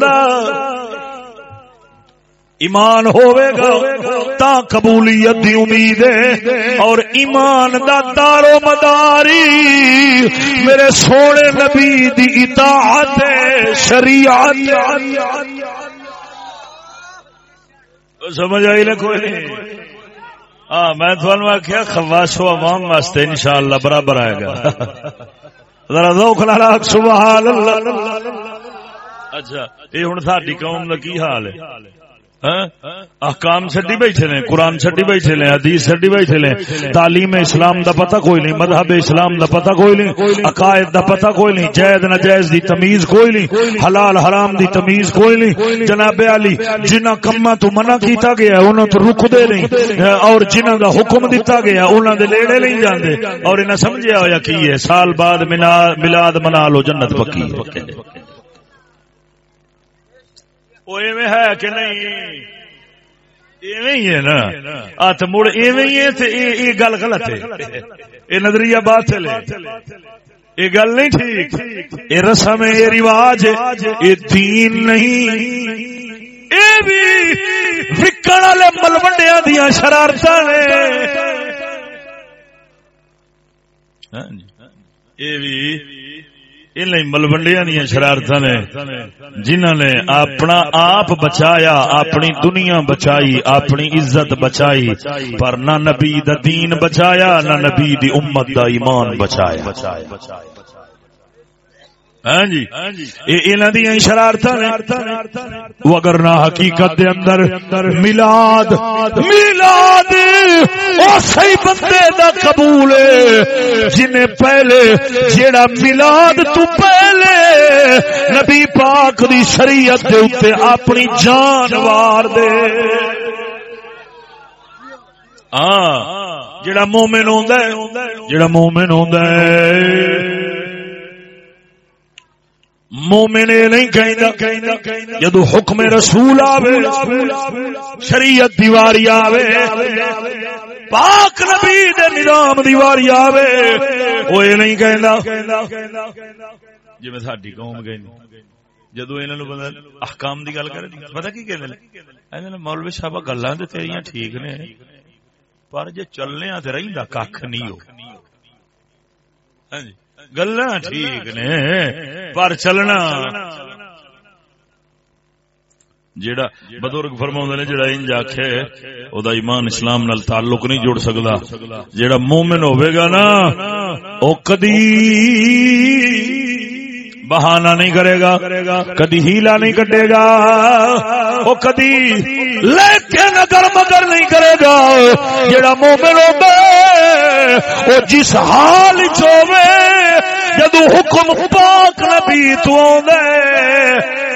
ایمان ہوئے گا، تا قبولیت دی امید ہے۔ اور ایمان دا دارو مداری میرے سونے نبی دی اطاعت شریعت سمجھ آئی لے کوئی نہیں؟ ہاں میں تھوڑا آخیا خواش و عوام واسطے انشاءاللہ برابر آئے گا۔ ذرا ذوق نال سبحان اللہ۔ اچھا یہ ہن ساڈی قوم دا کی حال ہے؟ ہاں؟ احکام چڈی بیٹھے نے، قرآن چڈی بیٹھے نے، حدیث چڈی بیٹھے نے، تعلیم اسلام دا پتہ کوئی نہیں، مذہب اسلام دا پتہ کوئی نہیں، عقائد دا پتہ کوئی نہیں، جائز ناجائز دی تمیز کوئی نہیں، حلال حرام دی تمیز کوئی نہیں، جناب علی جنہ کما تو منع کیتا گیا انہوں تو رک دے نہیں، اور جنہ دا حکم دیتا گیا انہوں دے لیڑے نہیں جاندے، اور انہیں سمجھیا ہویا کی ہے، سال بعد ملاد منا لو، جنت پکی ہے۔ وہ ایویں ہے کہ نہیں ایویں ہی ہے نا ہاتھ مڑ ایویں ہی ہے یہ گل غلط ہے یہ نظریہ بات ہے یہ گل نہیں ٹھیک یہ رسم یہ رواج یہ دین نہیں یہ بھی وکن والے ملوڈیا دیا شرارت نے یہ بھی ملوڈیا دیا شرارت نے جنہوں نے اپنا آپ بچایا، اپنی دنیا بچائی، اپنی عزت بچائی، پر نہ نبی دین بچایا، نہ نبی دی امت دا ایمان بچایا۔ ہاں جی۔ دیا شرارت اگر نہ حقیقت دے اندر ملاد ملاد صحیح بندے دا قبول جنہیں پہلے جیڑا ملاد تو پہلے نبی پاک دی شریعت دے اتے اپنی جان وار دے۔ ہاں جیڑا مومن ہوندا ہے جیڑا مومن ہوندا ہے۔ مومن نہیں کہیں جدو حکم رسول آوے، شریعت دیواری آوے، پاک نبی دے نظام دیواری آوے، وہ یہ نہیں کہندا۔ جی میں ساڈی قوم گئی جدو انہاں بندہ احکام دی گل کرے، پتہ کی کہندے نے؟ مولوی صاحب گلاں تے تیریاں ٹھیک نے، پر جے چلنے تے رہندا ککھ نہیں ہو۔ ہاں جی۔ گلا ٹھیک نے پر چلنا۔ جیڑا بزرگ فرما نے جڑا انج آخے او دا ایمان اسلام نال تعلق نہیں جوڑ سکتا جیڑا مومن ہوئے گا نا او کدی بہانا نہیں کرے گا کدی ہیلا نہیں کٹے گا وہ کدی لیکن اگر مگر نہیں کرے گا جڑا مومن ہوگا وہ جس حال چوے جدو حکم پاک نبی تو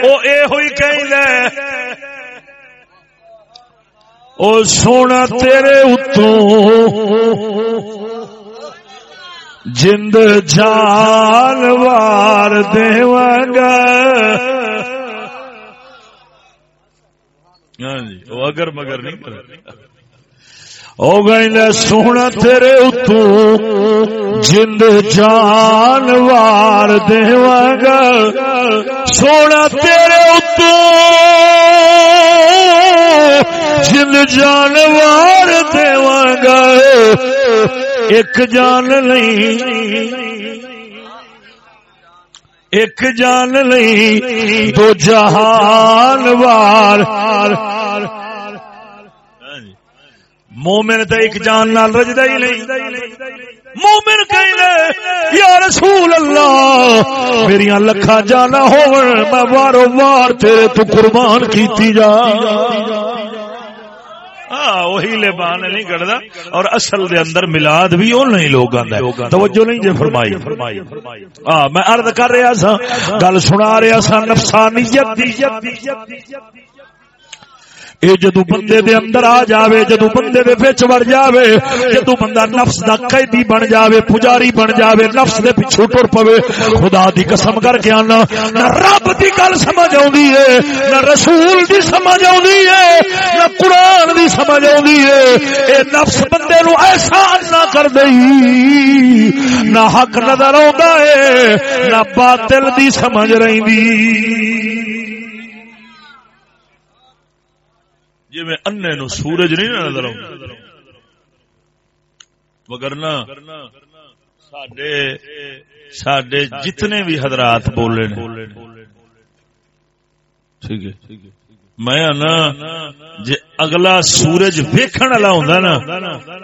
وہ اے ہوئی کہیں او سونا تیرے اتوں جند جانوار گا ہاں جی وہ اگر مگر نہیں کر او گئی سونا تیرے اتو، جند جانوار گا سونا تیرے اتو، جند جانوار گا ایک جان نہیں، ایک جان نہیں، دو جہان وار۔ مومن تو ایک جان نال رجدا ہی نہیں۔ مومن کہیں یا رسول اللہ میری لکھا جانا ہو میں وارو وار تیرے تو قربان کیتی جا۔ ہاں، وہی لبان نہیں کٹتا اور اصل دے اندر ملاد بھی وہ نہیں لوگ توجہ نہیں جی فرمائی۔ ہاں میں ارد کر رہا سا گل سنا رہا سا نفسانیت اے جدو بندے دے اندر آ جاوے، جدو بندے دے وچ وڑ جاوے، جدو بندہ نفس دا قیدی بن جاوے، پجاری بن جاوے، نفس دے پیچھے ٹر پوے، خدا دی قسم کر کے آنا، نہ رب دی گل سمجھ آوندی ہے نہ رسول دی سمجھ آوندی ہے نہ قرآن دی سمجھ آوندی ہے اے نفس بندے نو احسان نہ کر دئی، نہ حق نظر آوندا ہے نہ باطل دی سمجھ رہندی۔ جی میں انے نو سورج نہیں نہ نظر آؤں۔ وگرنا ساڈے ساڈے جتنے بھی حضرات بولے نے۔ ٹھیک ہے۔ میں نا جے اگلا سورج ویکھن والا ہوندا نا،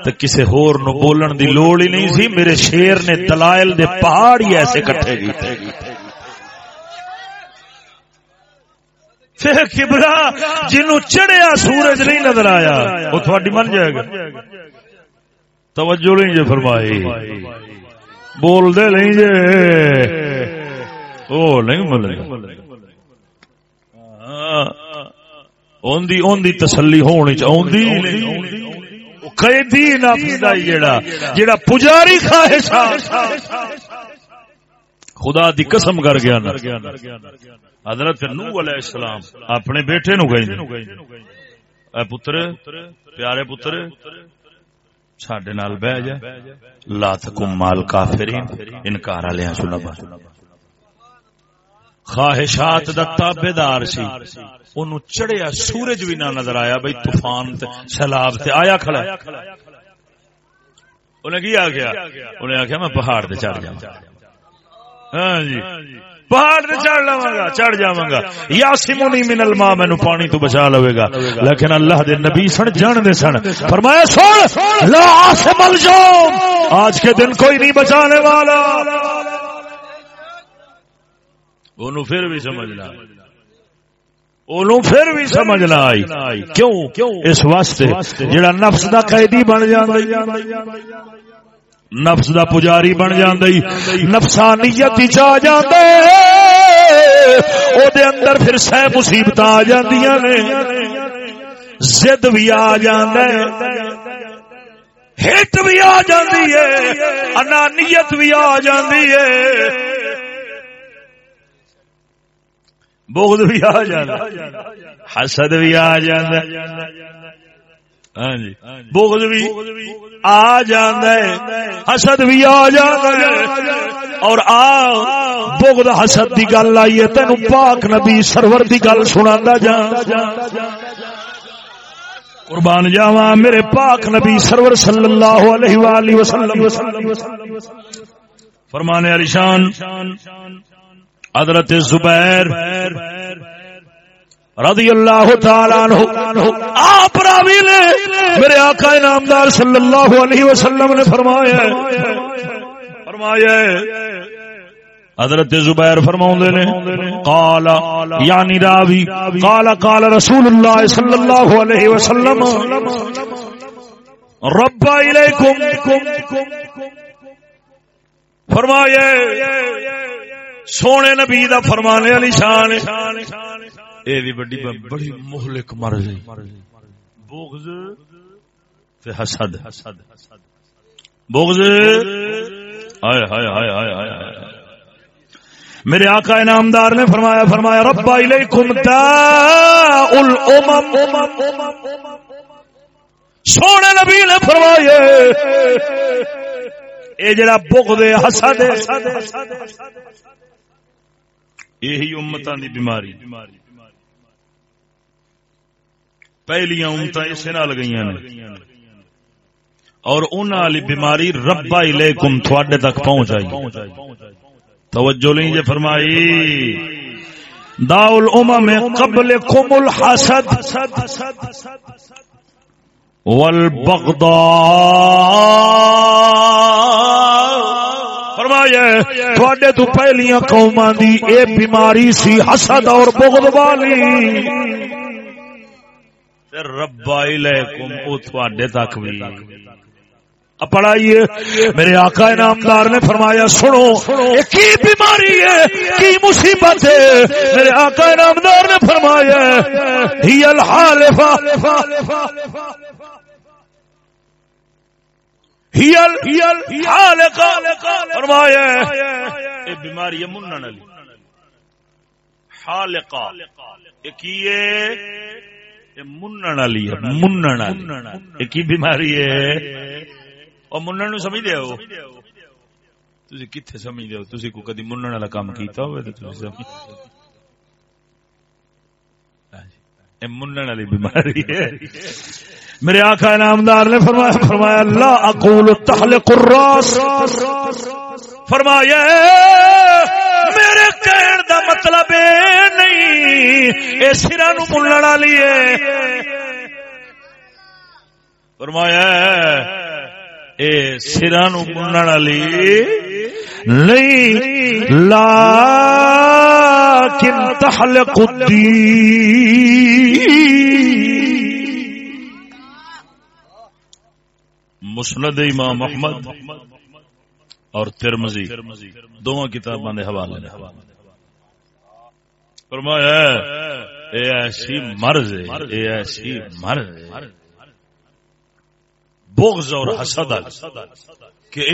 تے کسے ہور نو بولن دی لوڑ ہی نہیں سی، میرے شیر نے دلائل دے پہاڑ ہی ایسے کٹھے کیتے۔ کبلا جنو چڑھیا سورج نہیں نظر آیا، وہ تھوڑی من جائے گا۔ توجہ نہیں جے فرمائی۔ بول دے نہیں جے۔ او نہیں ملے۔ ہاں۔ اوندی اوندی تسلی ہونی چاہوندی قیدی نفس دا جیڑا جیڑا پجاری خواہش خدا دی قسم کر گیا نا۔ حضرت نوح علیہ السلام اپنے بیٹے نو گئی اے پتر پیارے پتر ساڈے نال بہ جا۔ لا تکم مال کافرین انکار والے سنا با خواہشات دا تابیدار سی۔ اونوں چڑھیا سورج بھی نہ نظر آیا بھائی طوفان تے سیلاب تے آیا کھڑا۔ انہیں کی آ گیا انہیں آخیا میں پہاڑ تے چڑھ جاؤں ہاں جی۔ پہاڑ تے چڑھ لواں گا چڑھ جاواں گا یاسمونی من الماء مینوں پانی تو بچا لوے گا لیکن اللہ دے نبی سن، جان دے سن۔ فرمایا، سن، لا عاصم الجوم۔ آج کے دن کوئی نہیں بچانے والا۔ اونوں پھر بھی سمجھنا اونوں پھر بھی سمجھ نہ آئی۔ کیوں؟ اس واسطے جڑا نفس دا قیدی بن جاندا نفس دا پجاری بن جاندی نفسانیت وچ آ جاندے۔ او دے اندر پھر سہ مصیبت آ جاندیاں نے۔ زد بھی آ جاندا ہٹ بھی آ جاندی ہے۔ انانیت بھی آ جاندی ہے۔ بغض بھی آ جانا حسد بھی آ جانا ہاں جی۔ بغض بھی آ جانا ہے۔ حسد بھی آ جانا ہے۔ اور آ بغض حسد دی گل آئی ہے۔ تینو پاک نبی سرور دی گل سنا جا۔ قربان جاوا میرے پاک نبی سرور صلی اللہ علیہ وآلہ وسلم۔ فرمانے علی شان حضرت زبیر رضی اللہ تعالی عنہ. آپ راوی نے میرے آقا نامدار صلی اللہ علیہ وسلم نے فرمایا فرمایا حضرت زبیر فرماؤں نے قال یعنی راوی قال قال رسول اللہ صلی اللہ علیہ وسلم، رب الیکم فرمایا سونے نبی دا فرمانے والی شان اے بھی بڑی بڑی مہلک مرض بغض تے حسد۔ بغض ہائے ہائے ہائے ہائے ہائے میرے آقا انعامدار نے فرمایا فرمایا، رب الیکم داء الامم سونے نبی نے فرمایا، اے جڑا بغض حسد یہی امتاں دی بیماری۔ پہلیاں امتاں اسے نال گئیاں نے۔ اور انہاں والی بیماری ربا الیکم تواڈے تک پہنچ آئی۔ توجہ لیں جے فرمائی۔ داء الامم قبل قم الحسد والبغضاء۔ فرمایا تھوڑے تو پہلیاں قوماں دی اے بیماری سی حسد اور بغض والی۔ ربا الیکم او تھوڑے تک بھی پڑھائیے میرے آقا انعامدار نے فرمایا سنو کی بیماری ہے کی مصیبت ہے میرے آقا انعامدار نے فرمایا ہی الحالفہ ہی الحالقہ فرمایا یہ بیماری ہے منن علی حالقہ ایک یہ منن والی ہے منن والی ایک بیماری ہے؟ اور منن نو سمجھ دے ہو؟ تسی کتھے سمجھ دے ہو؟ تسی کو کدی منن والا کام کیتا ہوئے تے تسی سمجھ اے منن والی بیماری ہے۔ میرے آقا نامدار نے فرمایا فرمایا اللہ اقول تحلق الراس۔ فرمایا، میرے کہن دا مطلب اے نہیں، اے سرا نو ملن والی ہے فرمایا، اے سرا نو منن والی نہیں لا کن تحلق مسند امام محمد اور ترمزی دونوں کتابوں کے حوالے نے۔ فرمایا اے ایسی مرض ہے، اے ایسی مرض ہے۔ بغض اور حسد کہ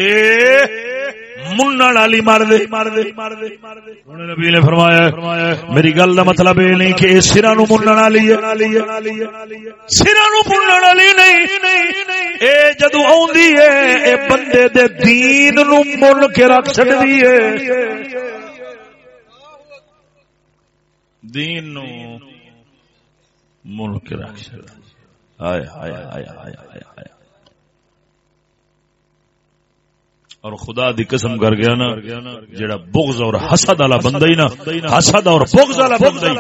منن دے نبی نے فرمایا، میری گل دا مطلب یہ نہیں کہ سرا نو منن والی ہے سرا نو منن والی نہیں۔ اے جدو اوندی ہے اے بندے دے دین نو من کے رکھ چھڈدی ہے دین نو ملک رکھ چھڈ ہائے ہائے ہائے ہائے ہائے ہائے اور خدا دی قسم کر گیا نا، جڑا بغض اور حسد والا بندہ ہی نا، حسد اور بغض والا بندہ ہی۔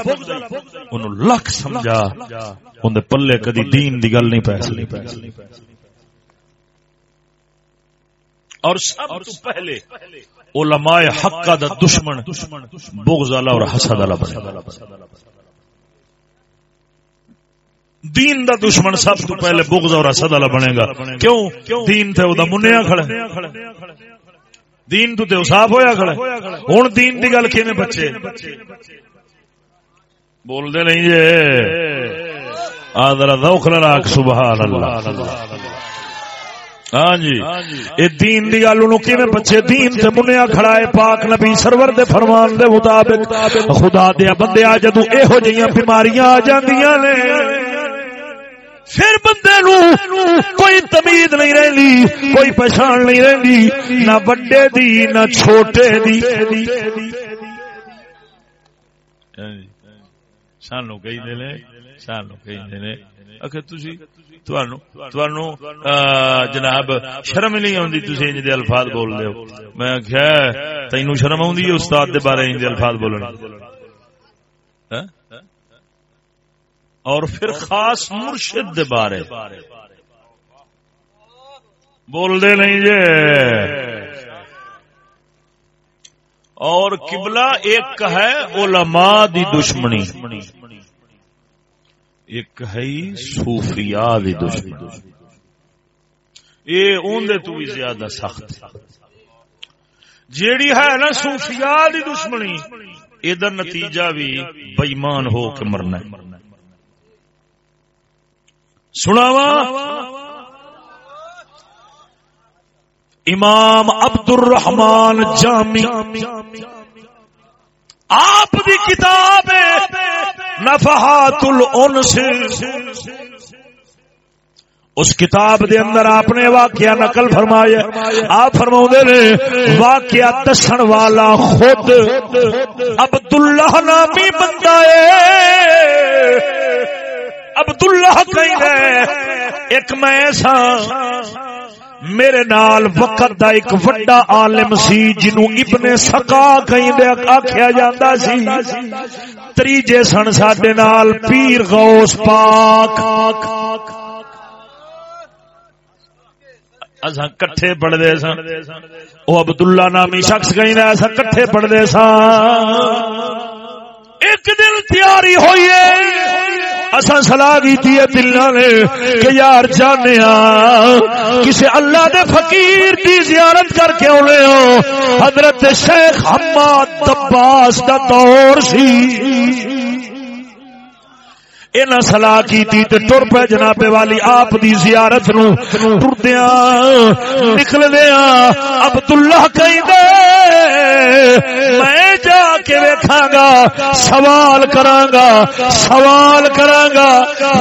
اونوں لکھ سمجھا اون دے پلے کدی دین دی گل نہیں پے اور سب تو پہلے علماء حق دا دشمن، بغض والا اور حسد والا بندہ۔ دین دا دشمن سب تو پہلے بغض اور حسد والا بنے گا. کیوں؟ دین تے او دا منیا کھڑا دین تو تے صاف ہویا کھڑا ہن دین دی گل کیویں بچے؟ بول دے نہیں جے. آدر ذوق لراک سبحان اللہ ہاں جی. اے دین دی گل نو کیویں بچے؟ دین تے منیا کھڑا ہے، پاک نبی سرور دے فرمان دے مطابق. خدا دے بندے آ جدوں ایہو جیاں بیماریاں آ جاندیاں نے پھر بندے نو کوئی تمید نہیں رہی کوئی پہچان نہیں رہی نہ بڑے دی، نہ چھوٹے دی۔ سانو کئی دے سانو کئی دے اکھے تسی، توانو توانو جناب، شرم نہیں آندی تسی انج دے الفاظ بول دے ہو۔ میں کہیا تینو شرم آندی استاد دے بارے انج دے الفاظ بولنا ہاں؟ اور پھر خاص مرشد دے بارے۔ بول دے نہیں جے۔ اور قبلہ ایک ہے علماء دی دشمنی۔ ایک ہے صوفیاء دی دشمنی۔ یہ اندر تو بھی زیادہ سخت۔ جیڑی ہے نا صوفیاء دی دشمنی ادھر نتیجہ بھی بےمان ہو کے مرنا ہے۔ سناوا امام عبد الرحمان جامی۔ آپ دی کتاب نفحات الانس اس کتاب دے اندر آپ نے واقعہ نقل فرمایا۔ آپ فرما نے، واقعہ دسن والا خود عبداللہ نامی بندہ ہے۔ عبداللہ کہیں ہے، ایک میں سا میرے نال وقت دا ایک وڈا عالم سی جنو ابن سقا کہیں دے، آکھیا جاندا سی۔ تریجے سن ساڈے نال، پیر غوث پاک۔ اساں کٹھے پڑھدے سن او عبداللہ نامی شخص کہیں دے، اساں کٹھے پڑھدے سن ایک دن تیاری ہوئی ہے۔ اصا سلاح کی دلوں نے کہ یار جانے کسی اللہ دے فقیر دی زیارت کر کے آنے ہو۔ حضرت شیخ حماد دباس کا دور سی۔ اینا سلاح کی تے ٹر پہ جناب والی آپ دی زیارت نو ٹردیا نکلدیا عبداللہ کہیں دے میں جا کے ویکھاں گا سوال کراں گا سوال کراں گا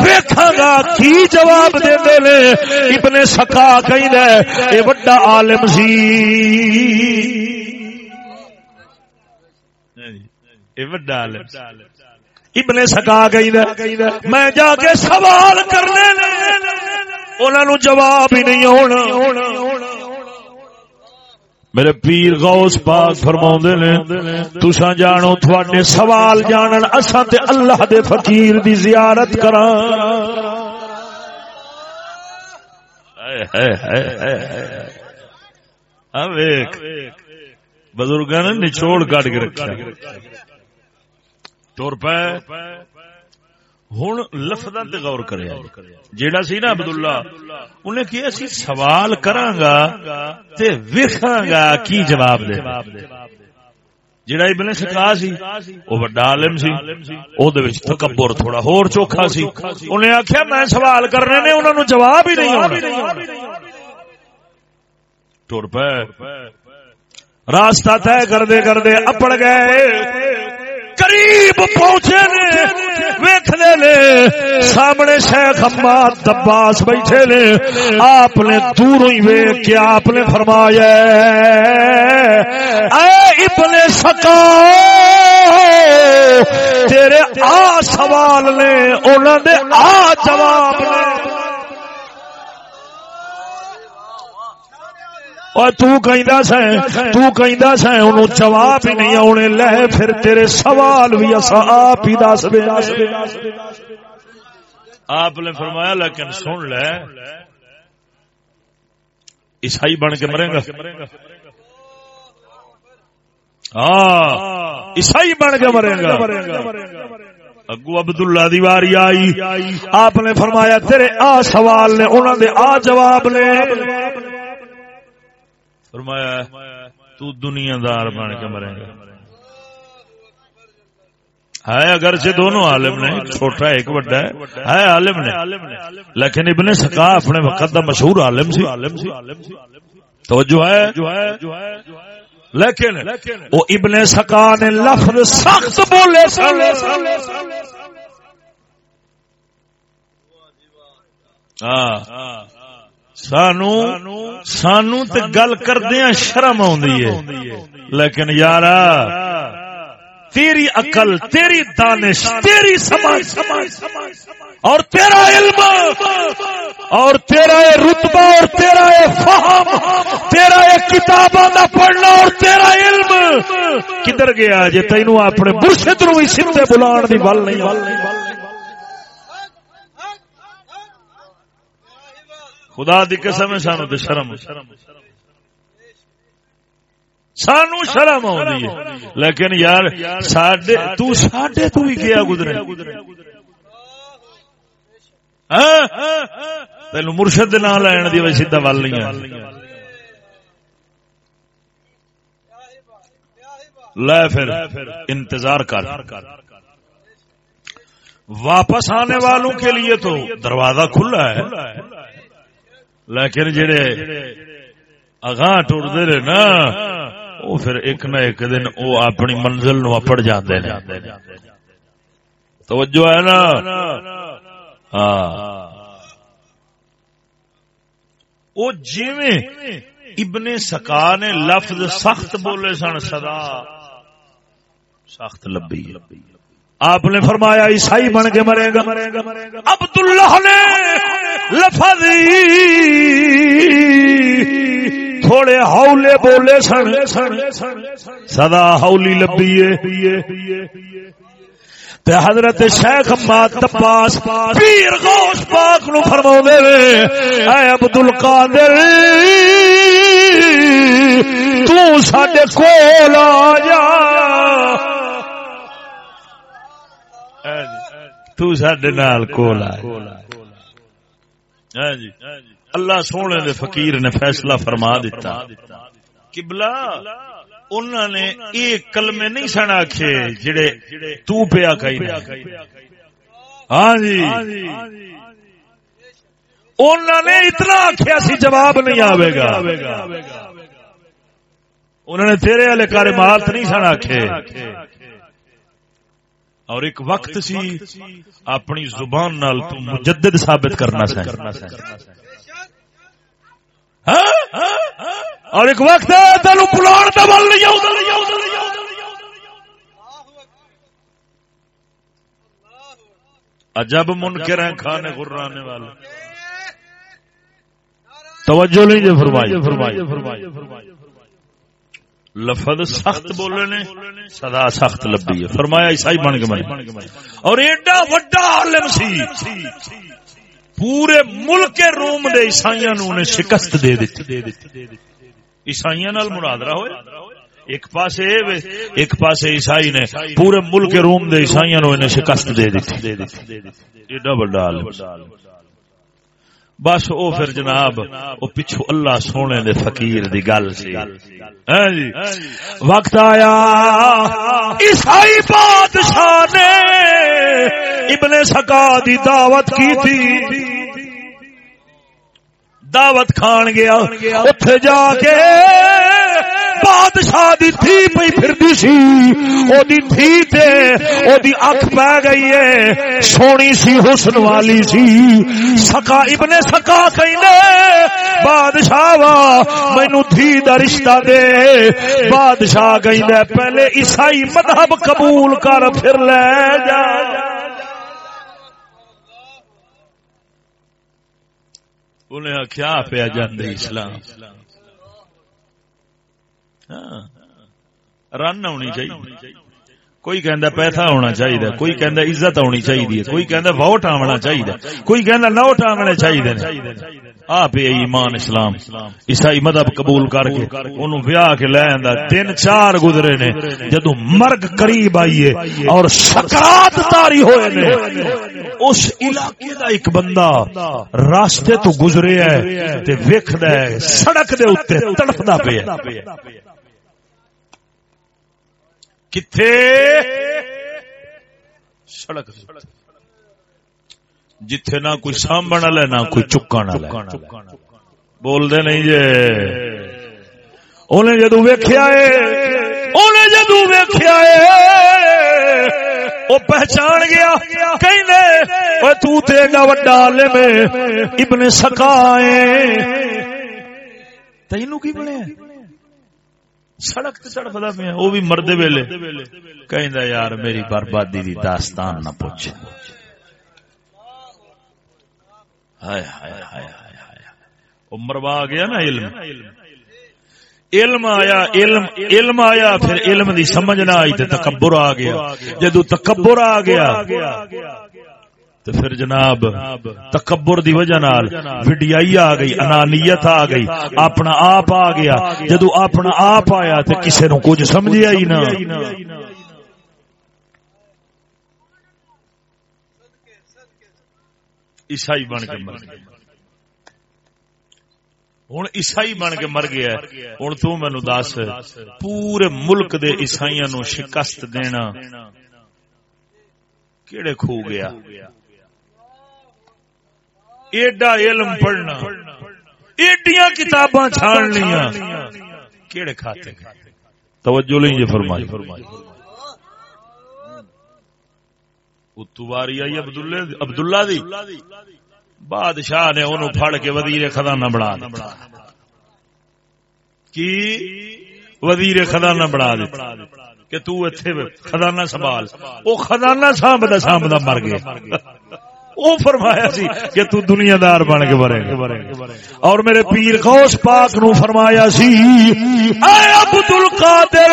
ویکھاں گا کی جواب دے دے لے ابن سکا کہیں دے اے بڑا عالم سی۔ اے بڑا عالم ابن سکا گئی میں جا کے سوال کرنے انہوں جواب ہی نہیں ہونا۔ میرے پیر غوث پاک فرما نے تسا جانو، تھوڑے سوال جانن، اساں تے اللہ دے فقیر دی زیارت کرا بزرگ نے نچوڑ کٹ کے رکھا تر پہ ہوں لفظ غور کرے جیڑا سی نا عبد اللہ انہیں کیا سی سوال کرانگا تے ویکھاں گا کی جواب دے۔ جیڑا ابن سکا سی، او بڑا عالم سی، او دے وچ تکبر تھوڑا ہور چوکھا سی۔ انہیں آکھیا، میں سوال کرنے نے، انہاں نو جواب ہی نہیں ہونا۔ ٹر پے راستہ طے کردے کردے اپڑ گئے۔ قریب پہنچے نے ویکھنے نے، سامنے شیخ اماد دباس بیٹھے نے، آپ نے دور ہی ویک کے آپ نے فرمایا اے ابن سکا تیرے آ سوال نے انہوں نے آ جواب نے۔ اور تو کہندا سیں تو کہندا سیں اونوں جواب ہی نہیں آنے لے پھر تیرے سوال بھی اسا آپ ہی دس دے آپ نے فرمایا لیکن سن لے عیسائی بن کے مرے گا ہاں عیسائی بن کے مرے گا اگو عبد اللہ دیواری آئی آپ نے فرمایا تیرے آ سوال نے انہوں نے آ جواب نے فرمایا، تو دنیا دار بن کے مرے گا. ہے اگر سے دونوں عالم نے چھوٹا ایک بڑا ہے۔ ہے عالم نے۔ لیکن ابن سکا اپنے وقت دا مشہور عالم سی۔ تو جو ہے۔ لیکن وہ ابن سکا نے لفظ سخت بولے ہاں۔ سانو سانو تے گل کردیا شرم آدھی ہے۔ لیکن یار تیری عقل تیری دانش تیری سمجھ اور تیرا علم اور تیرا رتبہ اور تیرا فہم تیرا کتابوں کا پڑھنا اور تیرا علم۔ کدھر گیا جی تینوں اپنے برشت نو بھی سمتے بلان کی بل نہیں۔ خدا دی قسم ہے، سانو تے شرم سانو شرم آئی ہے۔ لیکن یار، ساڈے، تو ساڈے تو بھی گیا گزرے؟ ہاں؟ تین مرشد نہ لین دی وجہ سیدھا ول نہیں ہے لے پھر، انتظار کر۔ واپس آنے والوں کے لیے تو دروازہ کھلا ہے۔ لیکن جڑے اگاں ٹرتے رہے نا وہ پھر ایک نہ ایک دن وہ اپنی منزل نو اپڑ جاندے نے۔ توجہ ہے نا؟ ہاں۔ وہ جیویں ابن سکا نے لفظ سخت بولے سن سدا سخت لبی۔ آپ نے فرمایا عیسائی بن کے مرے گا۔ عبد اللہ نے لفظ تھوڑے ہولے بولے سن۔ سدا ہولی لبی حضرت شیخ مات تپاس پیر غوث پاک نو فرما دے اے عبد القادر تو ساڈے کول آ جا۔ تو سڈے نال کول ہاں جی۔ اللہ سونے دے فقیر نے فیصلہ فرما دیتا۔ قبلہ انہوں نے ایک کلمے نہیں سن آکھے جڑے تو پیا کئی ہاں جی۔ انہوں نے اتنا آخیا سی جواب نہیں آئے گا۔ انہوں نے تیرے والے کار مارت نہیں سن آخے اور ایک وقت سی اپنی زبان نال تو مجدد ثابت کرنا سا اور ایک وقت تین پلاڑ کا بل نہیں عجب منکر ہیں کھانے گرانے والے۔ توجہ نہیں جو فرمائی فرمائی فرمائی۔ لفظ سخت بولے نے سدا سخت لبی ہے۔ فرمایا عیسائی بن کے بنے اور ایڈا وڈا عالم سی، پورے ملک روم دے عیسائیاں نو نے شکست دے دیتی۔ عیسائیاں نال مراد ہوئے۔ ایک پاس ایک پاس عیسائی نے پورے ملک روم دے عیسائیاں نو نے شکست دے دیتی۔ ایڈا وڈا عالم۔ بس او پھر جناب او پچھو اللہ سونے دے فقیر دی گل سی۔ ہاں جی۔ وقت آیا۔ عیسائی بادشاہ نے ابن سکا دی دعوت کی تھی۔ دعوت کھان گیا۔ اتے جا کے بادشاہ دی تھی پئی پھردی سی۔ او دی تھی تے او دی اکھ پہ گئی ہے۔ سونی سی، حسن والی سی۔ سکا ابن سکا کہنے بادشاہ وا، مینوں تھی دا رشتہ دے۔ بادشاہ کہندا پہلے عیسائی مذہب قبول کر، پھر لے جا۔ انہیں کیا پیا جاندے اسلام۔ ہاں۔ رن ہونی چاہیے۔ کوئی کہندا پیسہ ہونا چاہیے کوئی کہندا عزت ہونی چاہیے کوئی کہندا ووٹ آنا چاہیے کوئی کہندا نوٹ آنے چاہیے آپ ایمان اسلام۔ عیسائی مذہب قبول کر کے انہوں ویاہ کے لے آندا، تین چار گزرے نے جدو مرگ قریب آئیے اور سکرات تاری ہوئے نے۔ اس علاقے دا ایک بندہ راستے تو گزرے ہے، تے ویکھدا ہے، سڑک دے اوتے تڑپدا پیا۔ کتھے؟ سڑک جتھے نہ کوئی سامبن والا نہ کوئی چکن والا بول دے نہیں جے۔ انہیں جدو ویخیا انہیں جدو ویخیا وہ پہچان گیا۔ کہیں تو تے وڈا عالم ابن سکائے تینوں کی بنے سڑک سڑکتا پہ وہ بھی مرد ویلے۔ کہ یار، میری بربادی دی داستان نہ پوچھ۔ مروا گیا نا علم۔ علم آیا، علم علم آیا، پھر علم دی سمجھ نہ آئی تو تکبر آ گیا۔ جدو تکبر آ گیا تو پھر جناب تکبر دی وجہ نال وڈیائی آ گئی، انانیت آ گئی، اپنا آپ آ گیا۔ جدو اپنا آپ آیا تو کسے نو کچھ سمجھ آئی نا عیسائی بن کے مر گیا۔ ہوں عیسائی بن کے مر گیا۔ ہوں تو مینو دس، پورے ملک دے عیسائی نو شکست دینا کیڑے کھو گیا؟ ایڈا علم پڑھنا، ایڈیاں کتاباں چھان لیا کیڑے کھاتے توجہ لیں جی فرمائی۔ فرمائی اتواری آئی عبداللہ دی بادشاہ نے انہوں پھڑ کے وزیر خزانہ بنا دیتا۔ کی؟ وزیر خزانہ بنا دیتا۔ کہ تو اتھے خزانہ سنبھال۔ وہ خزانہ سانبدا سانبدا مر گیا وہ فرمایا سی کہ تو دنیا دار بن کے برے اور میرے پیر غوث پاک نو فرمایا سی، اے عبد القادر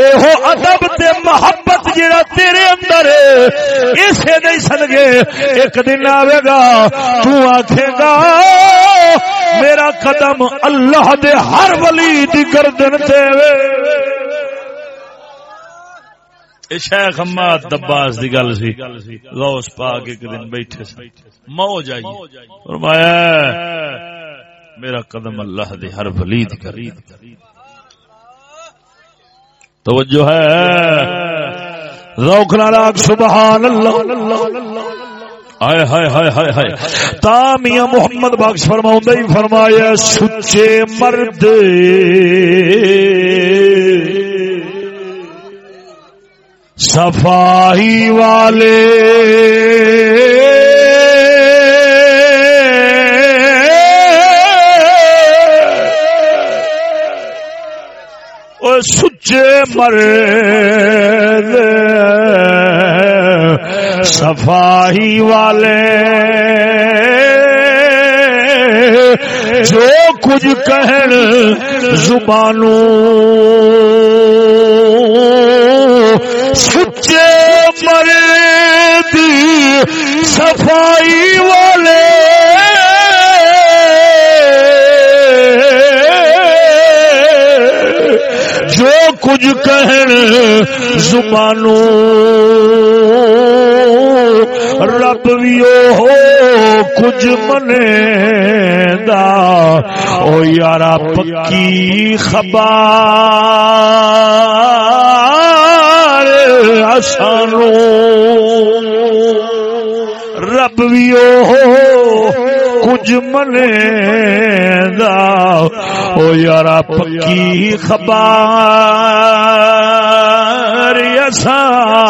اے ہو ادب تے محبت جڑا تیرے اندر ہے، اسے دے سدگے ایک دن آوے گا، تو آکھے گا، میرا قدم اللہ دے ہر ولی دی گردن تے وے شیخ حماد دباس دی گل سی. غوث پاک ایک دن بیٹھے سی موج آئی. فرمایا، میرا قدم اللہ دے ہر ولید کرید توجہ ہے. روک لاک سبحان اللہ. ہائے ہائے ہائے ہائے ہائے. تامیاں محمد بخش فرما فرمایا، سچے مرد. صفائی والے۔ سچے مرد صفائی والے۔ جو کچھ کہن زبانوں سچے مرد صفائی والے جو کچھ کہن زبانوں رب بھی ہو کچھ منے دا او یارا پکی خبار آسانو رب بھی ہو کچھ منے دا او یارا پکی خبار آسانو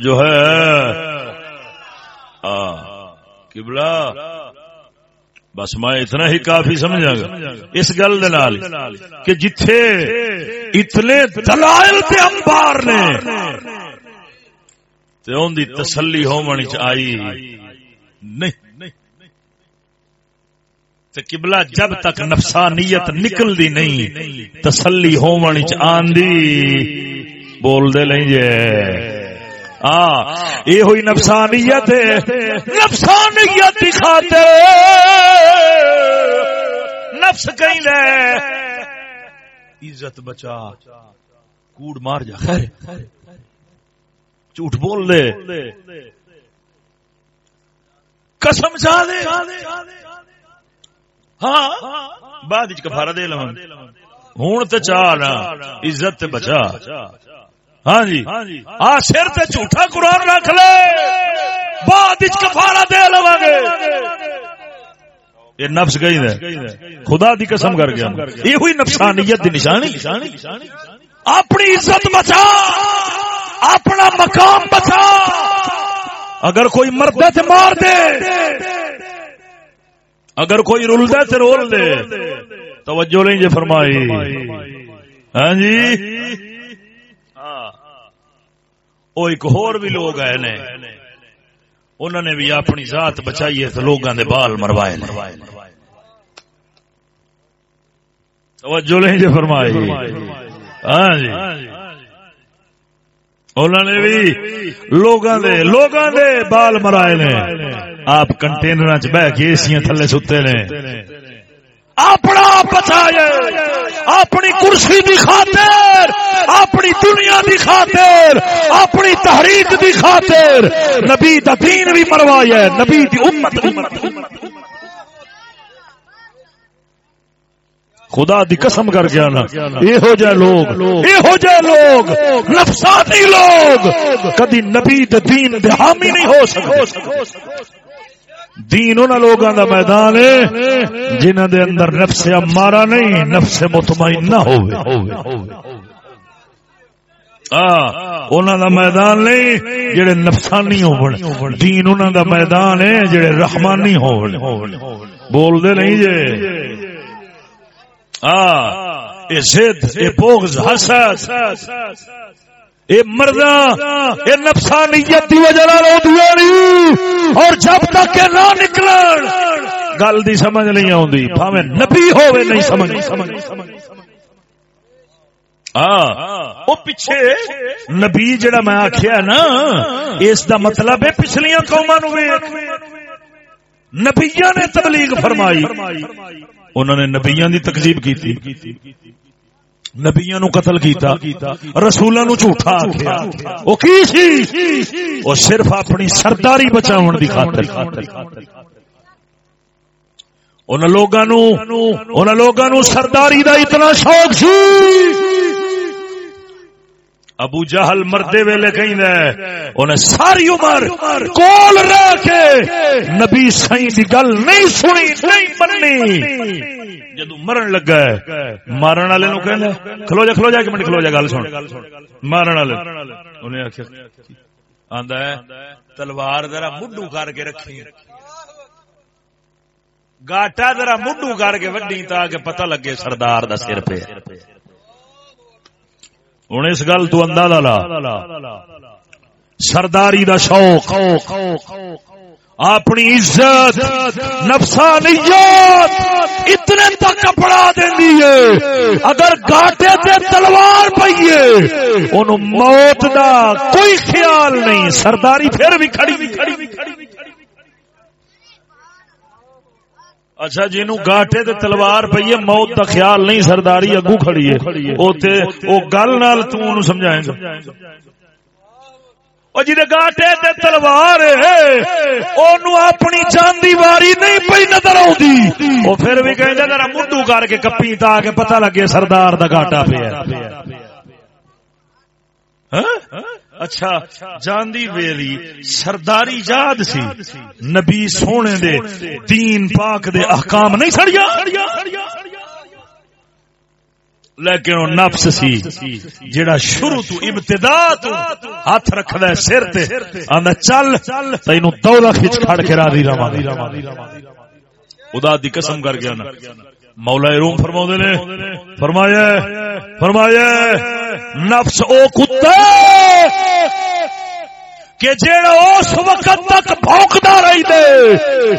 توجہ ہے. کبلا بس میں اتنا ہی کافی سمجھا گا. اس گل دلال کہ جتھے اتنے دلائل تے انبار نے، تے اون دی تسلی ہون چ آئی نہیں. تے قبلہ جب تک نفسانیت نکل دی نہیں، تسلی ہون چ آندی بول دے لیں جے ہاں، یہ ہوئی نفسانیت نفسانیت دکھاتے نفس کہیں لے۔ عزت بچا۔ کوڑ مار جا، خیر۔ جھوٹ بول دے قسم چا دے ہاں بعد کفارہ دے لو ہوں تو چال عزت بچا۔ ہاں جی۔ آ سر تے جھوٹا قرآن رکھ لے۔ بعد کفارا دے لو گے۔ یہ نفس گئی ہے خدا دی قسم کر گیا یہ ہوئی نفسانیت دی نشانی۔ اپنی عزت بچا۔ اپنا مقام بچا۔ اگر کوئی مرد تے مار دے۔ اگر کوئی رول دے تے رول دے۔ توجہ نہیں جی فرمائی۔ ہاں جی۔ وہ ایک ہور بھی لوگ آئے نے۔ انہوں نے بھی اپنی ذات بچائی ہے تو لوگوں دے بال مروائے توجہ نہیں جی فرمائی۔ ہاں جی۔ انہوں نے بھی لوگاں دے لوگاں دے بال مرائے نے۔ آپ کنٹینر چ بہ کے ایسیاں تھلے ستے نے۔ اپنا بچایا اپنی کرسی دی خاطر، اپنی دنیا دی خاطر، اپنی تحریک دی خاطر۔ نبی دا دین بھی مروایا نبی دی امت بھی خدا دی قسم کر گیا نا یہ جہ لوگ یہ جہ لوگ، نفساتی لوگ۔ کدی نبی دین دے حامی نہیں ہو سکتے۔ دین ان لوگوں کا میدان ہے جنہ دے اندر نفس امارا نہیں، نفس مطمئن نہ ہو میدان نہیں، جڑے نفسانی ہو دین انہوں دا میدان ہے، جڑے رحمانی ہو بول دے نہیں جے؟ آ، اے زد، اے بغض، حسد۔ اے مردا اے نفسانیت دی وجہ نال اور جب تک کہ نہ نکلن، گل دی سمجھ نہیں آوندی۔ بھاویں نبی ہوے نہیں سمجھ۔ ہاں، وہ پیچھے نبی جڑا میں آخیا نا، اس دا مطلب ہے پچھلیا قوما نو نبیا نے تبلیغ فرمائی۔ انہوں نے نبیا دی تکلیف کی نبیا نو قتل کیتا رسولوں نو جھوٹا آخیا وہ کی سی؟ وہ صرف اپنی سرداری بچاؤ دی خاطر۔ ان لوگوں سرداری دا اتنا شوق سی۔ ابو جہل مردے ویلے کہیں انہیں ساری عمر کول رہ کے نبی سائی دی گل نہیں سنی، نہیں مننی۔ جدو مرن لگا ہے مارن والے نو کہنا کھلو جا کھلو جا کہ منٹ کھلو جا گل سن مارن والے انہیں آخیا آندا ہے تلوار ذرا مڈو کر کے رکھی گاٹا ذرا مڈو کر کے وڈی تاکہ پتہ لگے سردار دا سر پہ ہوں اس گل تو اندازہ لا سرداری دا شوق اپنی عزت، نفسانیت اتنے تک کپڑا دینی ہے۔ اگر گاٹے تے تلوار پئیے ان موت دا کوئی خیال نہیں۔ سرداری پھر بھی کھڑی۔ بھی کھڑی بھی کھڑی اچھا جنو گاٹے تے تلوار پی ہے، موت کا خیال نہیں، سرداری اگو کھڑی ہے۔ او تے، او گل نال تو سمجھائیں گا۔ اور جی گاٹے تے تلوار اپنی جان دی واری نہیں پی نظر آتی وہ پھر بھی کہ منڈو کر کے کپی تا کے پتہ لگے سردار دا گاٹا پیا۔ ہاں؟ اچھا جاندی ویلی سرداری یاد سی۔ نبی سونے دے، دین پاک دے احکام نہیں سڑیا؟ لیکن وہ نفس سی جڑا شروع تو ابتدا تو ہاتھ رکھدا ہے سر تے، آندا چل تینو دولا کھچ کھڑ کے راضی رواں خدا دی قسم کر گیا نا مولا روم فرما نے فرمایا فرمایا نفس او کتا کہ جیڑا اس وقت تک بھونکتا رہی دے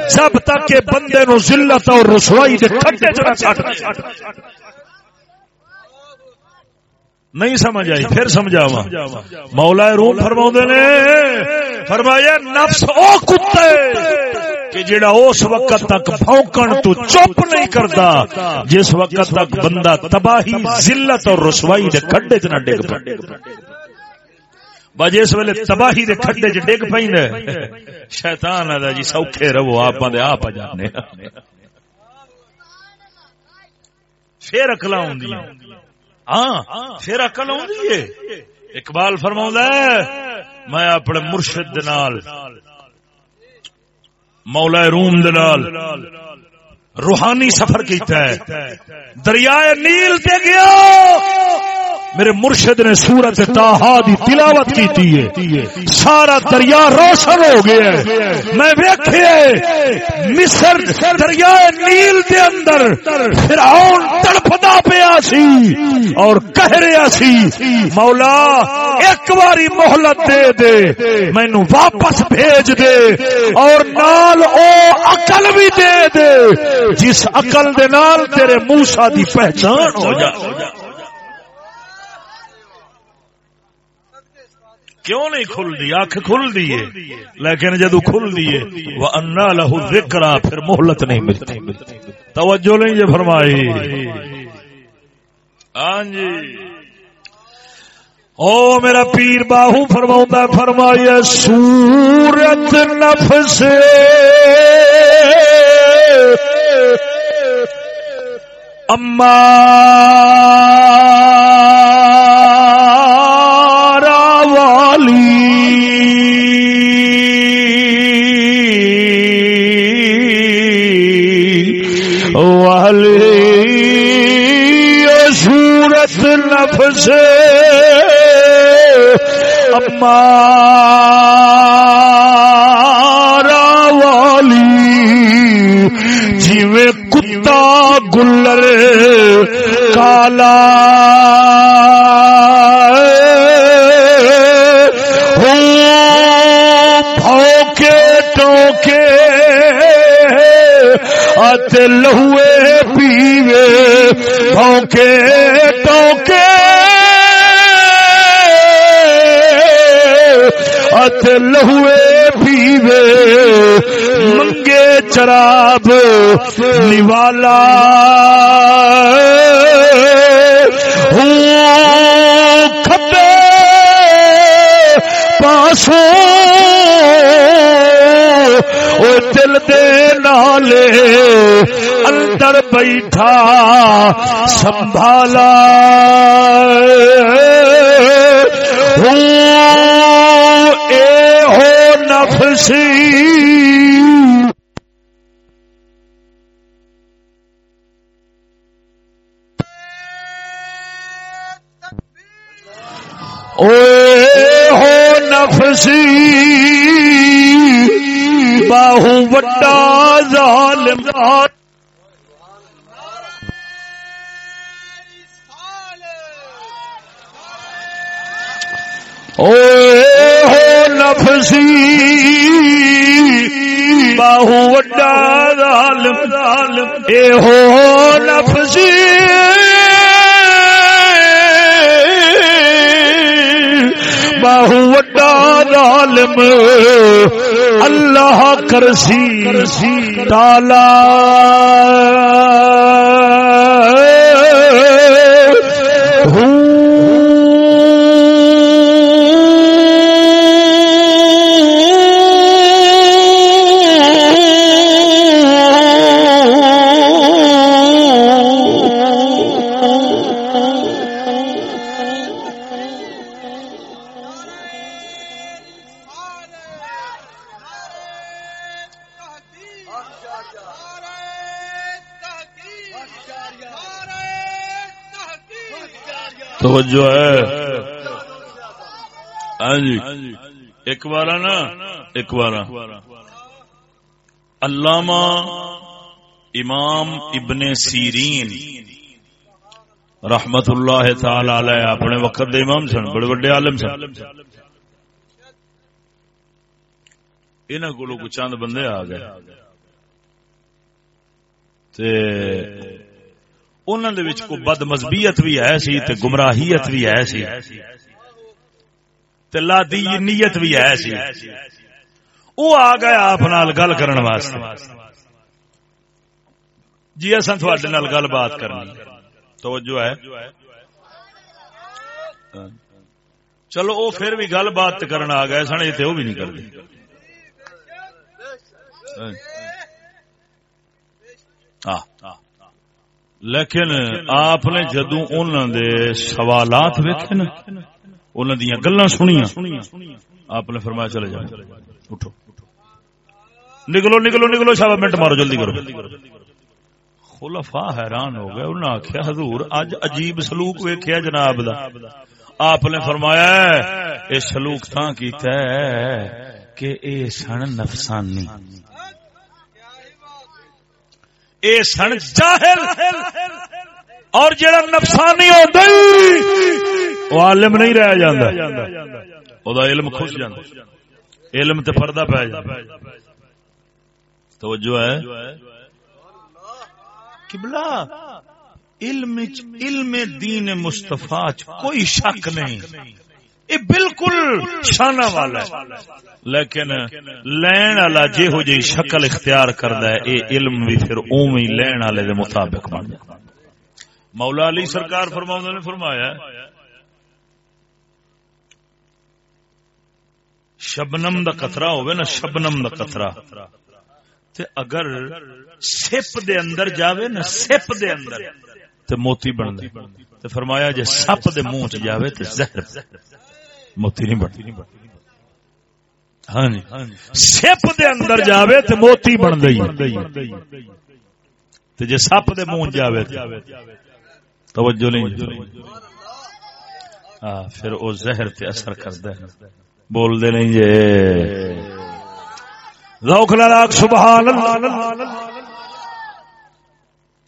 جب تک کہ بندے نو ذلت اور رسوائی دے کھٹے چڑھا چڑھا نہیں سمجھ آئی پھر سمجھاوا مولا روم فرما نے فرمایا نفس او کتے کہ جڑا اس وقت تک بھونکن تو چپ نہیں کرتا جس وقت تک بندہ تباہی ذلت اور رسوائی دے کھڈے چ نہ ڈگ پے۔ بجے اس ویلے تباہی دے کھڈے چ ڈگ پیندا شیطان آدا جی سوکھے رہو آپ دے آپ جانے پھر اکلا ہوندیاں ہاں پھر اکل آئی ہے۔ اقبال فرما میں اپنے مرشد دے مولا روم دلال روحانی سفر کیتا ہے۔ دریائے نیل تے گیا۔ میرے مرشد نے سورت تاہا دی تلاوت کی ہے۔ سارا دریا روشن ہو گیا ہے۔ میں ویکھے مصر دریا نیل دے اندر فرعون تڑپدا پیا سی اور کہہ رہا سی، مولا، ایک باری مہلت دے دے، مینو واپس بھیج دے اور نال او عقل بھی دے دے، جس عقل دے نال تیرے موسی دی پہچان ہو جائے۔ کیوں نہیں کھل دی آنکھ کھل دی لیکن جدو کھل دیے وہ انا لہو ذکر پھر مہلت نہیں ملتی۔ توجہ نہیں جی فرمائی۔ ہاں جی۔ او میرا پیر باہو فرما فرمایا سورت نفس۔ اما نفس اما والی جی کتا گلر کالا۔ ٹوکے لہوے بھونکے ٹوکے۔ ات لہوے پیوے منگے چراب نوالا۔ ہوں کھپے پاسوں دل دے نالے اندر بیٹھا سنبھالا۔ اے ہو نفسی اوے ہو نفسی باہو وڈا ظالم۔ اوے ہو نفسی۔ باہو وڈا ظالم ظالم۔ اے ہو نفسی۔ باہو وڈا ظالم۔ اللہ کرسی تالا توجہ ہے۔ ہاں جی۔ ایک بار نا۔ ایک بار علامہ امام ابن سیرین رحمت اللہ تعالی علیہ اپنے وقت دے امام سن، بڑے بڑے عالم سن۔ انہوں کو چند بندے آ گئے۔ تے انہوں دے وچ کو بد مذہبیت بھی ہے سی تے گمراہیت بھی ہے سی تے لا نیت بھی ہے سی او آ گئے آپ نال گل کرن واسطے۔ جی اصا تھوڑے نال گل بات کرنی توجہ ہے۔ چلو او پھر بھی گل بات کرن آ گئے سن، یہ وہ بھی نہیں کرتے۔ ہاں۔ لیکن آپ نے جدو انہوں دے سوالات ویکھے نا انہوں دیا گلا سنیا آپ نے فرمایا چلے جاؤ، اٹھو۔ نکلو نکلو نکلو، شاہ منٹ مارو، جلدی کرو۔ خلفا حیران ہو گئے انہوں نے آخیا حضور اج عجیب سلوک ویکھیا جناب دا۔ آپ نے فرمایا یہ سلوک تھا کیتا ہے کہ اے سن نفسانی۔ اے سن جاہل۔ اور جڑا نفسانی ہوتا وہ عالم نہیں رہ جاندہ او دا علم خوش جاندہ علم تے پردہ پہ جاندہ توجہ ہے۔ قبلہ، علم علم دین مصطفیٰ کوئی شک نہیں۔ یہ بالکل شانہ والا ہے۔ لیکن لین والا جے ہو جی شکل اختیار کردا ہے اے علم بھی پھر اوویں لین والے دے مطابق بن جائے۔ مولا علی سرکار فرماؤں نے فرمایا شبنم دا قطرہ ہوئے نا، شبنم دا قطرہ۔ تے اگر سپ دے اندر جاوے نا، سپ دے اندر، تے موتی بن دے تے فرمایا جے سپ دے منہ چ جاوے تے زہر۔ موتی نہیں بنتی۔ ہاں جی۔ سپ دے اندر جاوے تے موتی بن گئی۔ تے جے سپ دے منہ جاوے توجہ نہیں ہاں پھر او زہر تے اثر کردا ہے۔ بول دے نہیں جے۔ ذوق لاک سبحان اللہ۔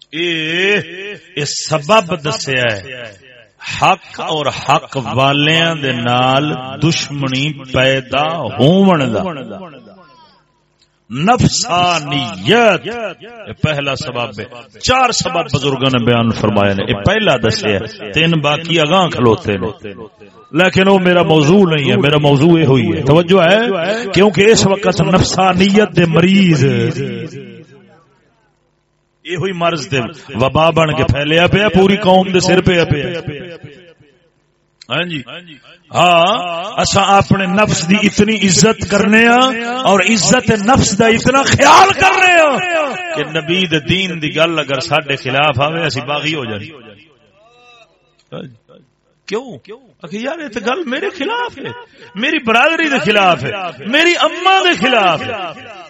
اے سبب دسیا ہے۔ حق اور حق والیاں دے نال دشمنی پیدا ہون دا۔ نفسانیت پہلا سبب ہے۔ چار سبب بزرگوں نے بیان فرمایا نے۔ یہ پہلا دسیا تین باقی اگاں کھلوتے نے۔ لیکن وہ میرا موضوع نہیں ہے، میرا موضوع یہ ہوئی ہے۔ توجہ ہے، کیونکہ اس وقت نفسانیت دے مریض۔ یہ ہوئی مرض دے وبا بن کے پھیلیا پیا پوری قوم دے سر پہ پیا۔ ہاں جی۔ ہاں اصا اپنے نفس دی اتنی عزت کرنے اور عزت نفس دا اتنا خیال کرنے کہ نبی دین دی گل اگر سڈے خلاف آئے اسی باغی ہو جائے کیوں؟ یار یہ تو گل میرے خلاف ہے۔ میری برادری دے خلاف ہے۔ میری اما دے خلاف ہے۔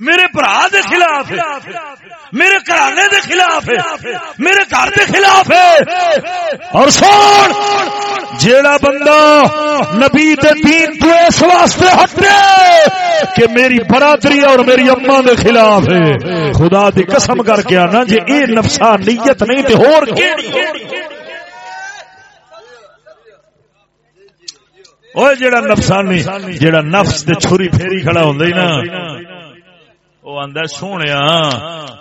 میرے برا دے خلاف ہے۔ میرے گھرانے دے خلاف ہے۔ میرے گھر دے خلاف ہے۔ اور سن، جیڑا بندہ نبی دے دین تو اس واسطے ہٹے کہ میری برادری اور میری اما دے خلاف ہے۔ خدا دی قسم کر کے آنا جی اے نفسانیت نہیں تے ہور اوے جیڑا نفسانی، جیڑا نفس تے چھری پھیری کھڑا ہوندا ہی نا۔ وہ آدھا سونے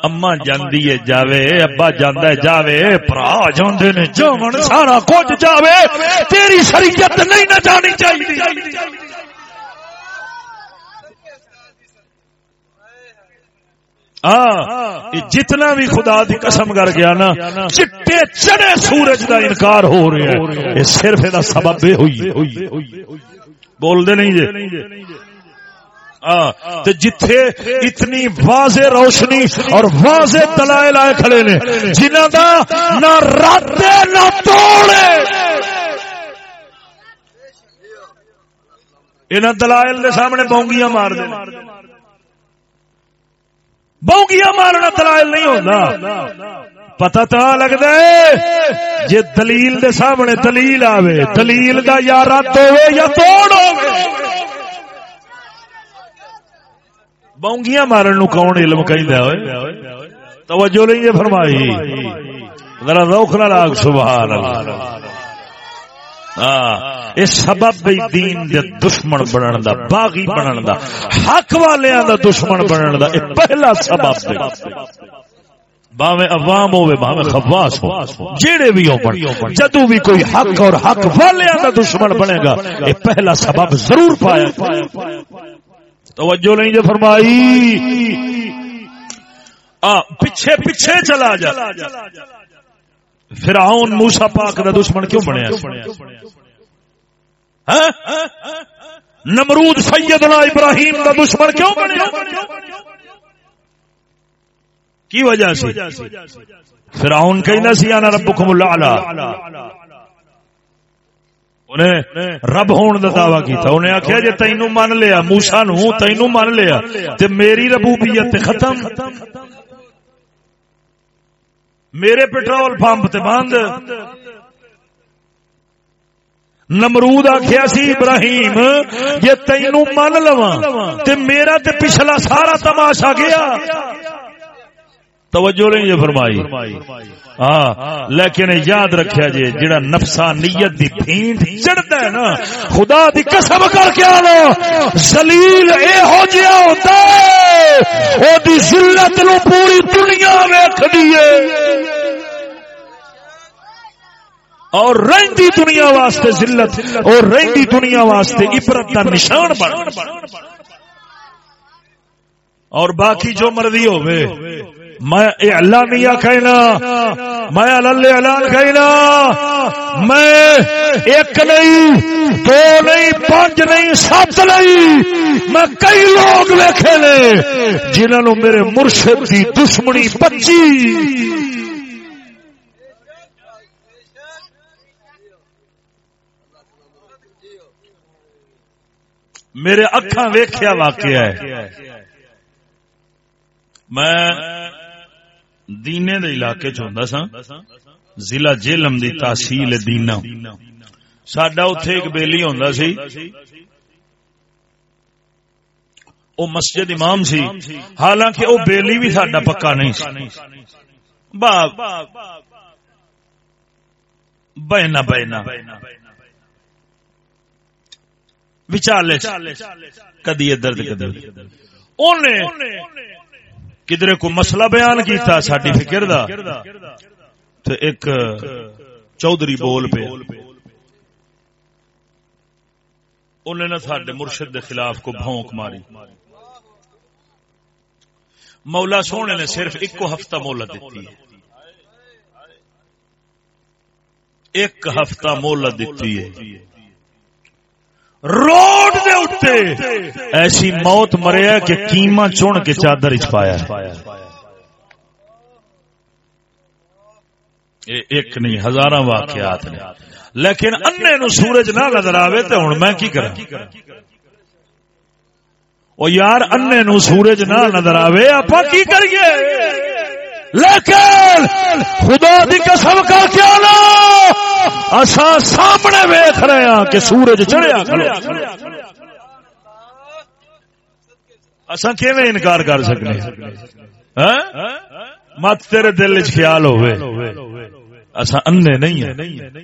اما جاندی ہے، جاوے، ابا جانا ہے، جاوے برا جانے نے جمن سارا کچھ جاوے، تیری شریعت نہیں نہ جانی چاہیے۔ جتنا بھی خدا دی قسم کر گیا نا، چٹے چڑے سورج دا انکار ہو رہا ہے۔ صرف یہ سبب ہوئی بول دے نہیں جی۔ تے جتھے اتنی واضح روشنی اور واضح دلائل آئے کھڑے نے جنہ دا نہ راتے نہ توڑے انہاں دلائل دے سامنے بونگیاں مار دے بونگیاں مارنا دلائل نہیں ہوتا پتا تو لگتا ہے جی دلیل دے سامنے دلیل آوے، دلیل دا یا رد ہوئے یا توڑ ہوئے بونگیاں مارن نو کون علم کہندا ہوئے توجہ نہیں ہے فرمائی ذرا روک نہ لاگ سبحان اللہ ہاں اس سبب بھی دین دے دشمن بنن دا باغی بنن دا حق والیاں دا دشمن بنن دا اے پہلا سبب ہے باوے عوام ہوے باوے خواص ہو جیڑے بھی ہو جدو بھی کوئی حق اور حق والیاں دا دشمن بنے گا اے پہلا سبب ضرور پایا توجہ نہیں جو فرمائی۔ پیچھے پیچھے چلا جا۔ فرعون موسا پاک کا دشمن کیوں بنیا ہاں؟ نمرود سیدنا ابراہیم کا دشمن کیوں بنیا؟ کی وجہ سے فرعون کہیں نہ سی آنا ربکم اللہ انہیں رب ہون دا دعویٰ کیتا انہیں آخیا جی تینو من لیا موسا نو تینو من لیا تے میری ربوبیت ختم میرے پیٹرول پمپ تے بند نمرود آخیا سی ابراہیم یہ تینو من لوا تے میرا تے پچھلا سارا تماشا گیا توجہ نہیں یہ فرمائی۔ ہاں لیکن یاد رکھیا جی جڑا نفسانیت دی پھینٹ چڑھتا ہے نا، خدا دی قسم کر کے آنا زلیل اے ہو جیا ہوتا ہے، او دی ذلت نو پوری دنیا ویکھ دیے اور رہندی دنیا واسطے ذلت، اور رہندی دنیا واسطے عبرت کا نشان بن۔ اور باقی جو مرضی ہوئے میں اعلانیہ کہنا، میں اعلان کہنا، میں ایک نہیں، دو نہیں، پانچ نہیں، سات نہیں، میں کئی لوگ دیکھے نے، جنہوں میرے مرشد کی دشمنی بچی۔ میرے اکھا ویخیا واقعہ ہے۔ میں دینے دے علاقے چ ہوندا سا ضلع جیلم دی تحصیل دینا۔ ساڈا اوتھے ایک بیلی ہوندا سی۔ او مسجد امام سی۔ حالانکہ او بیلی بھی ساڈا پکا نہیں سی۔ با بہنا بہنا وچالے کدی ادھر کدی اونے کدھر کو مسئلہ بیان کیتا ساری فکر دا تو ایک چودھری بول پہ انہیں نہ سڈے مرشد دے خلاف کو بھونک ماری۔ مولا سونے نے صرف ایک ہفتہ مہلت دیتی ہے۔ ایک ہفتہ مہلت دیتی ہے۔ روڈ دے اتے ایسی موت مریا کہ کیما چون کے چادر چ پایا ایک نہیں ہزار واقعات نے۔ لیکن انے نو سورج نہ نظر آوے تو ہوں میں کی کرا او یار، انے نو سورج نہ نظر آوے آپ کی کریے؟ لیکن خدا دی قسم کا کیا نا اصا سامنے ویخ رہے ہیں کہ سورج چڑھیا اصا کی انکار کر سکنے ہاں؟ ہاں؟ مت تیرے دل چ خیال ہوئے اصا انے نہیں ہیں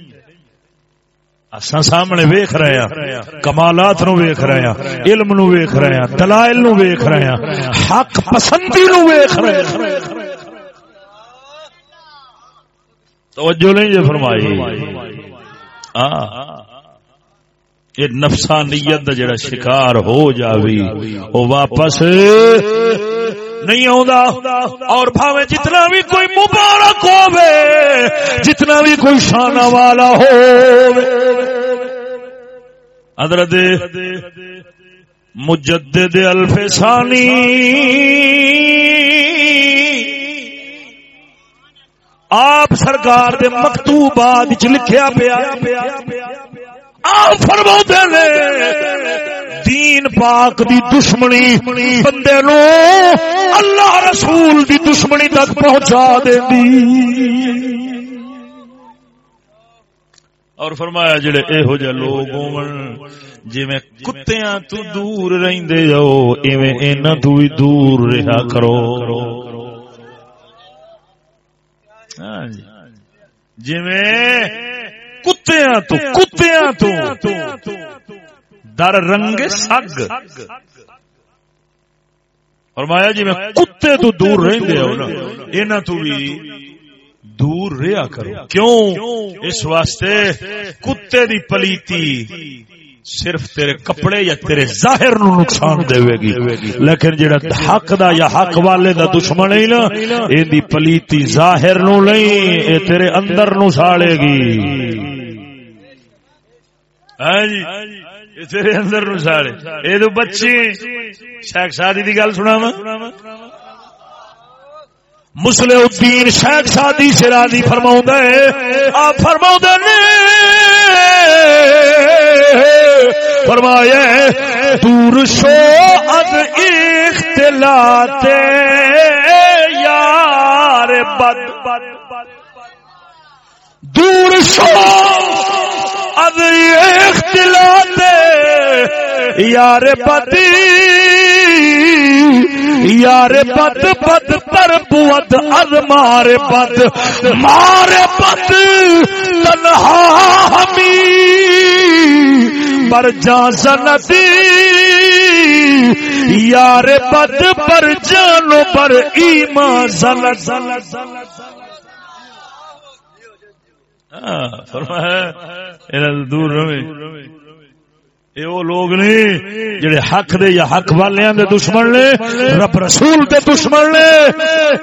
اصا سامنے ویخ رہے ہیں کمالات نو ویخ رہے ہیں علم نو ویخ رہے ہیں دلائل نو ویخ رہے ہیں حق پسندی نو ویخ رہے ہیں توجہ نہیں جی فرمائی۔ یہ نفسانیت دا جڑا شکار ہو جاوی، وہ واپس نہیں اور بھاوے جتنا بھی کوئی مبارک ہو جتنا بھی کوئی شانہ والا ہو حضرت مجدد الفسانی آپ سرکار دے مکتوبات لکھیا پیا۔ آپ فرما نے، دین پاک دی دشمنی بندے نو اللہ رسول دی دشمنی تک پہنچا دے دی اور فرمایا، جڑے اے ہو جا لوگ ہون، جویں کتیاں تو دور رہندے جاؤ ایویں انہاں تو ہی دور رہا کرو۔ ہاں کتیاں تو کتیاں تو در رنگ سگ۔ اور مایا جی میں کتے تو دور رہندے ہو نا۔ انہاں تو بھی دور رہا کرو کیوں؟ اس واسطے کتے دی پلیتی صرف تیرے کپڑے یا تیرے ظاہر نو نقصان دے گی لیکن جڑا حق دا یا حق والے دا دشمن ہے نا اے دی پلیتی ظاہر نو نہیں، اے تیرے اندر نو ساڑے گی۔ ہاں جی تیرے اندر نو ساڑے۔ اے تو بچے شیخ شادی دی گل سنا مسلم الدین شیخ شادی سرادی فرماؤں ہے آپ فرماؤں نے۔ فرمایا دور شو اد اختلاط یار بد۔ دور شو اد اختلاط یار بدی یار بد بد پر بود از مار بد مار بد تنہا ہمی، پر جا سنتی، یار بد پر جانو پر ایمان زل زل زل فرمایا دور رہے اے وہ لوگ نے جڑے حق دے یا حق والیاں دے دشمن نے، رب رسول دے دشمن نے،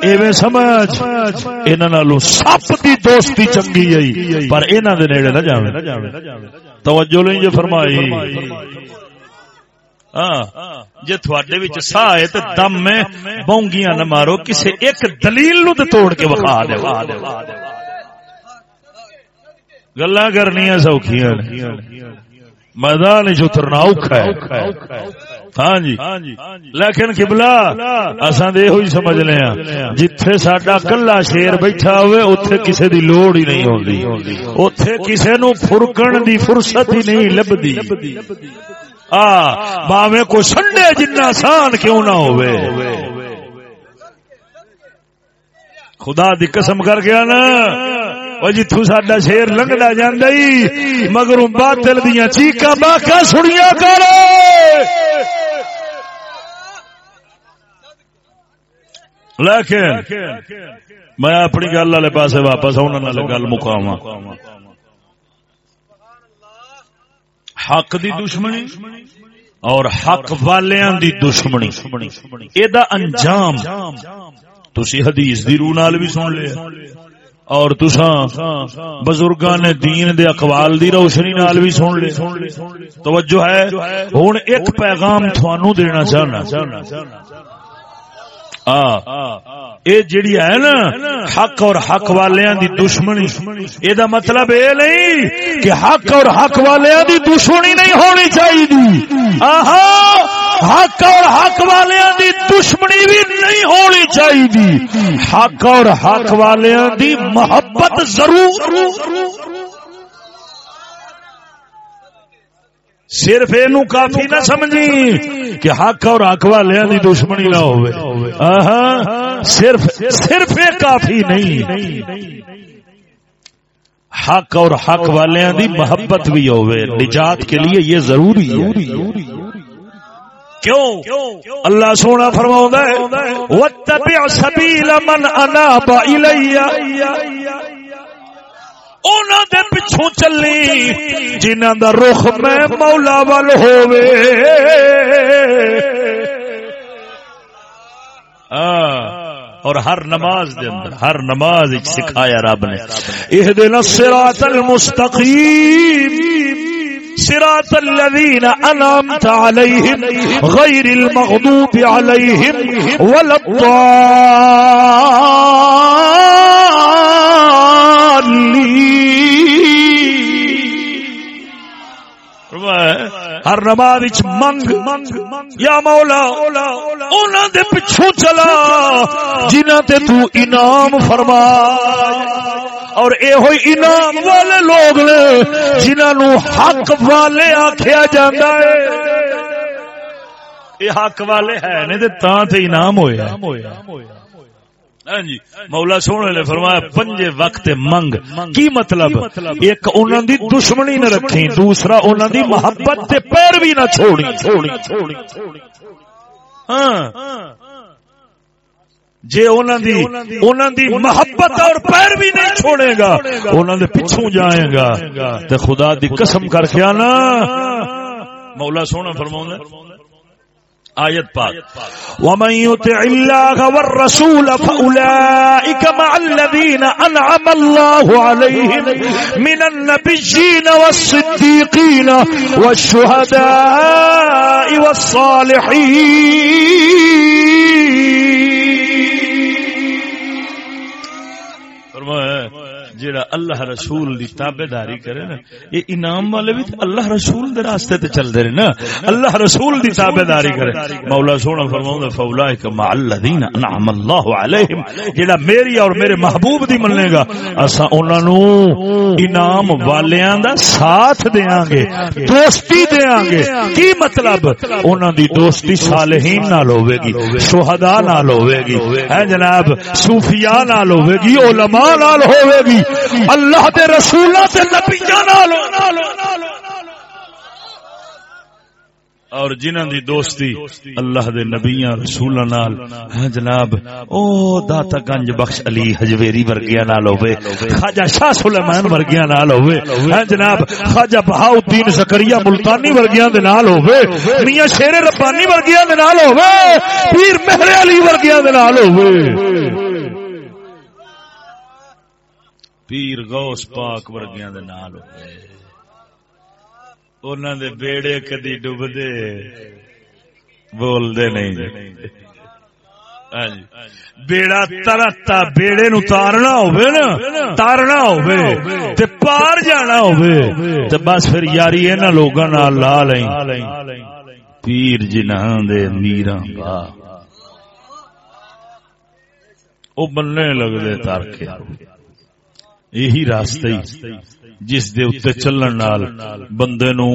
ایویں سمجھ، انہاں نالوں سپ دی دوستی چنگی ہے پر انہاں دے نیڑے نہ جاویں توجہ لیں جے فرمائی۔ ہاں جے تھوڑے وچ سا ہے تے دم میں بونگیاں نہ مارو، کسے ایک دلیل نو تے توڑ کے وکھا دے۔ گلاں کرنیاں سوکھیاں میدان اترنا اوکھا ہے۔ ہاں جی۔ لیکن کبلا اصا تو یہ سمجھ لیا جتھے سڈا کلا شیر بیٹھا ہوئے اتے کسی دی لوڑ ہی نہیں ہوتی اتے کسی نو فرکن دی فرصت ہی نہیں لبدی۔ باوے کو سنڈے جنہ آسان کیوں نہ ہوئے۔ خدا دی قسم کر گیا نا۔ او جی جتھوں ساڈا شیر لنگدا جاندا مگر باطل دیا چیکاں باکاں سنیا کر لیکن میں اپنی گل والے پاس واپس آنا گل مکاو حق دی دشمنی اور حق والیاں دی دشمنی، اے انجام۔ تسی حدیث دی روح نال بھی سن لیا۔ اور تساں بزرگاں نے دین دے اقوال دی روشنی نال بھی سن لے۔ توجہ ہے؟ ہن ایک پیغام تھانو دینا چاہنا۔ اے جڑی ہے نا، حق اور حق والیاں دی دشمنی۔ اے دا مطلب اے نہیں کہ حق اور حق والیاں دی دشمنی نہیں ہونی چاہیے آہا! حق اور حق والیاں دی دشمنی بھی نہیں ہونی چاہیے حق اور حق والیاں دی محبت ضرور۔ صرف یہ کافی نہ سمجھی کہ حق اور حق والے دی دشمنی نہ ہو صرف صرف یہ کافی نہیں۔ حق اور حق والے دی محبت بھی ہوئے۔ نجات کے لیے یہ ضروری ہے۔ کیوں؟ اللہ سونا فرماؤں ہے، وَاتَّبِعْ سَبِيلَ مَنْ أَنَابَ إِلَيَّ۔ اونا دے پچھوں چلی جنہ دا رخ میں مولا وال ہووے۔ ہاں، اور ہر نماز دے اندر، ہر نماز سکھایا رب نے۔ اہدنا الصراط المستقیم۔ صراط الذين انعمت عليهم غير المغضوب عليهم ولا الضالين. ہر نماز منگ، یا مولا انہوں دے پچھو چلا جنہ تے تو انعام فرما اور اے ہوئی انعام والے لوگ نے جنہوں نو حق والے آکھیا جاندہ ہے۔ یہ حق والے ہے نہیں تے تاں تے انعام ہویا ہاں جی مولا سونے نے فرمایا، پنجے وقت منگ۔ کی مطلب؟ ایک انہوں دی دشمنی نہ رکھی دوسرا انہوں دی محبت تے پیر بھی نہ چھوڑی چھوڑی چھوڑی ہاں۔ جے انہوں دی انہوں دی محبت اور پیر بھی نہیں چھوڑے گا انہوں دے پچھوں جائے گا۔ تے خدا دی قسم کر کے آنا۔ مولا سونا فرماؤں آیت پاک۔ ومن يطع الله والرسول فاولئك مع الذين انعم الله عليهم من النبيين والصديقين والشهداء والصالحين۔ فرمایا جیڑا اللہ رسول دی تابعداری کرے نا، یہ انعام والے بھی اللہ رسول دے راستے تے چل دے نا۔ اللہ رسول دی تابعداری کرے۔ مولا سونا فرماؤں فاولائک مع الذین انعم اللہ علیہم، جیڑا میری اور میرے محبوب دی ملنے گا۔ اسا انہاں نو انعام والیاں دا ساتھ دیاں گے، دوستی دیاں گے۔ کی مطلب؟ انہاں دی دوستی صالحین نال ہوے گی، شہداء نال ہوے گی۔ ہے جناب، صوفیاء نال ہوے گی، علماء نال ہوے گی۔ اللہ دے رسولوں سے نبیاں نال اور جنہاں دی دوستی اللہ دے نبیاں رسولاں نال۔ ہاں جناب، او داتا گنج بخش علی حجویری ورگیاں نال ہوے خواجہ شاہ سلیمان ورگیاں نال ہوے ہاں جناب، خواجہ بہاؤ الدین زکریا ملتانی ورگیاں دے نال ہوے میاں شیر ربانی ورگیاں دے نال ہوے پیر مہر علی ورگیاں دے نال ہوے پیر غوث پاک ورگیاں دے نال ہوے انہوں دے بیڑے کدی ڈبدے بولدے نہیں۔ ہاں جی۔ بیڑا ترتا، بیڑے نو تارنا ہوئے نا، تارنا ہوئے تے پار جانا ہوئے تے بس پھر یاری اینا لوگاں نال لا لیں پیر جنہاں دے میران با۔ او بننے لگ دے تارکے۔ یہی راستہ جس دے اتنے چلن نال بندے نو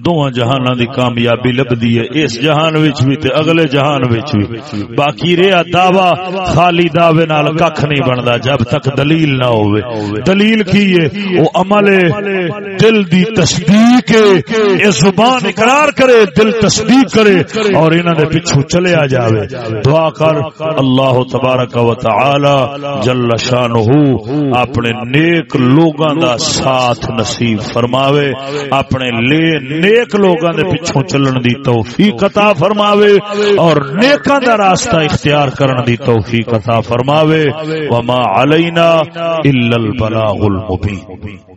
دونوں جہاناں دی کامیابی لبدی ہے۔ اس جہان وچ بھی تے اگلے جہان وچ بھی۔ باقی رہیا دعوی خالی دعوے نال ککھ نہیں بندا جب تک دلیل نہ ہوے دلیل کی ہے؟ او عمل دل دی تصدیق ہے۔ اے زبان اقرار کرے دل تصدیق کرے اور انہاں دے پیچھے چلے آ جاوے۔ دعا کر اللہ تبارک و تعالی جل شانہ اپنے نیک لوگاں دا ساتھ ساتھ نصیب فرماوے، اپنے لے نیک لوگاں دے پچھوں چلن دی توفیق عطا فرماوے اور نیکاں دا راستہ اختیار کرن دی توفیق عطا فرماوے۔ وما علینا الا البلاغ المبین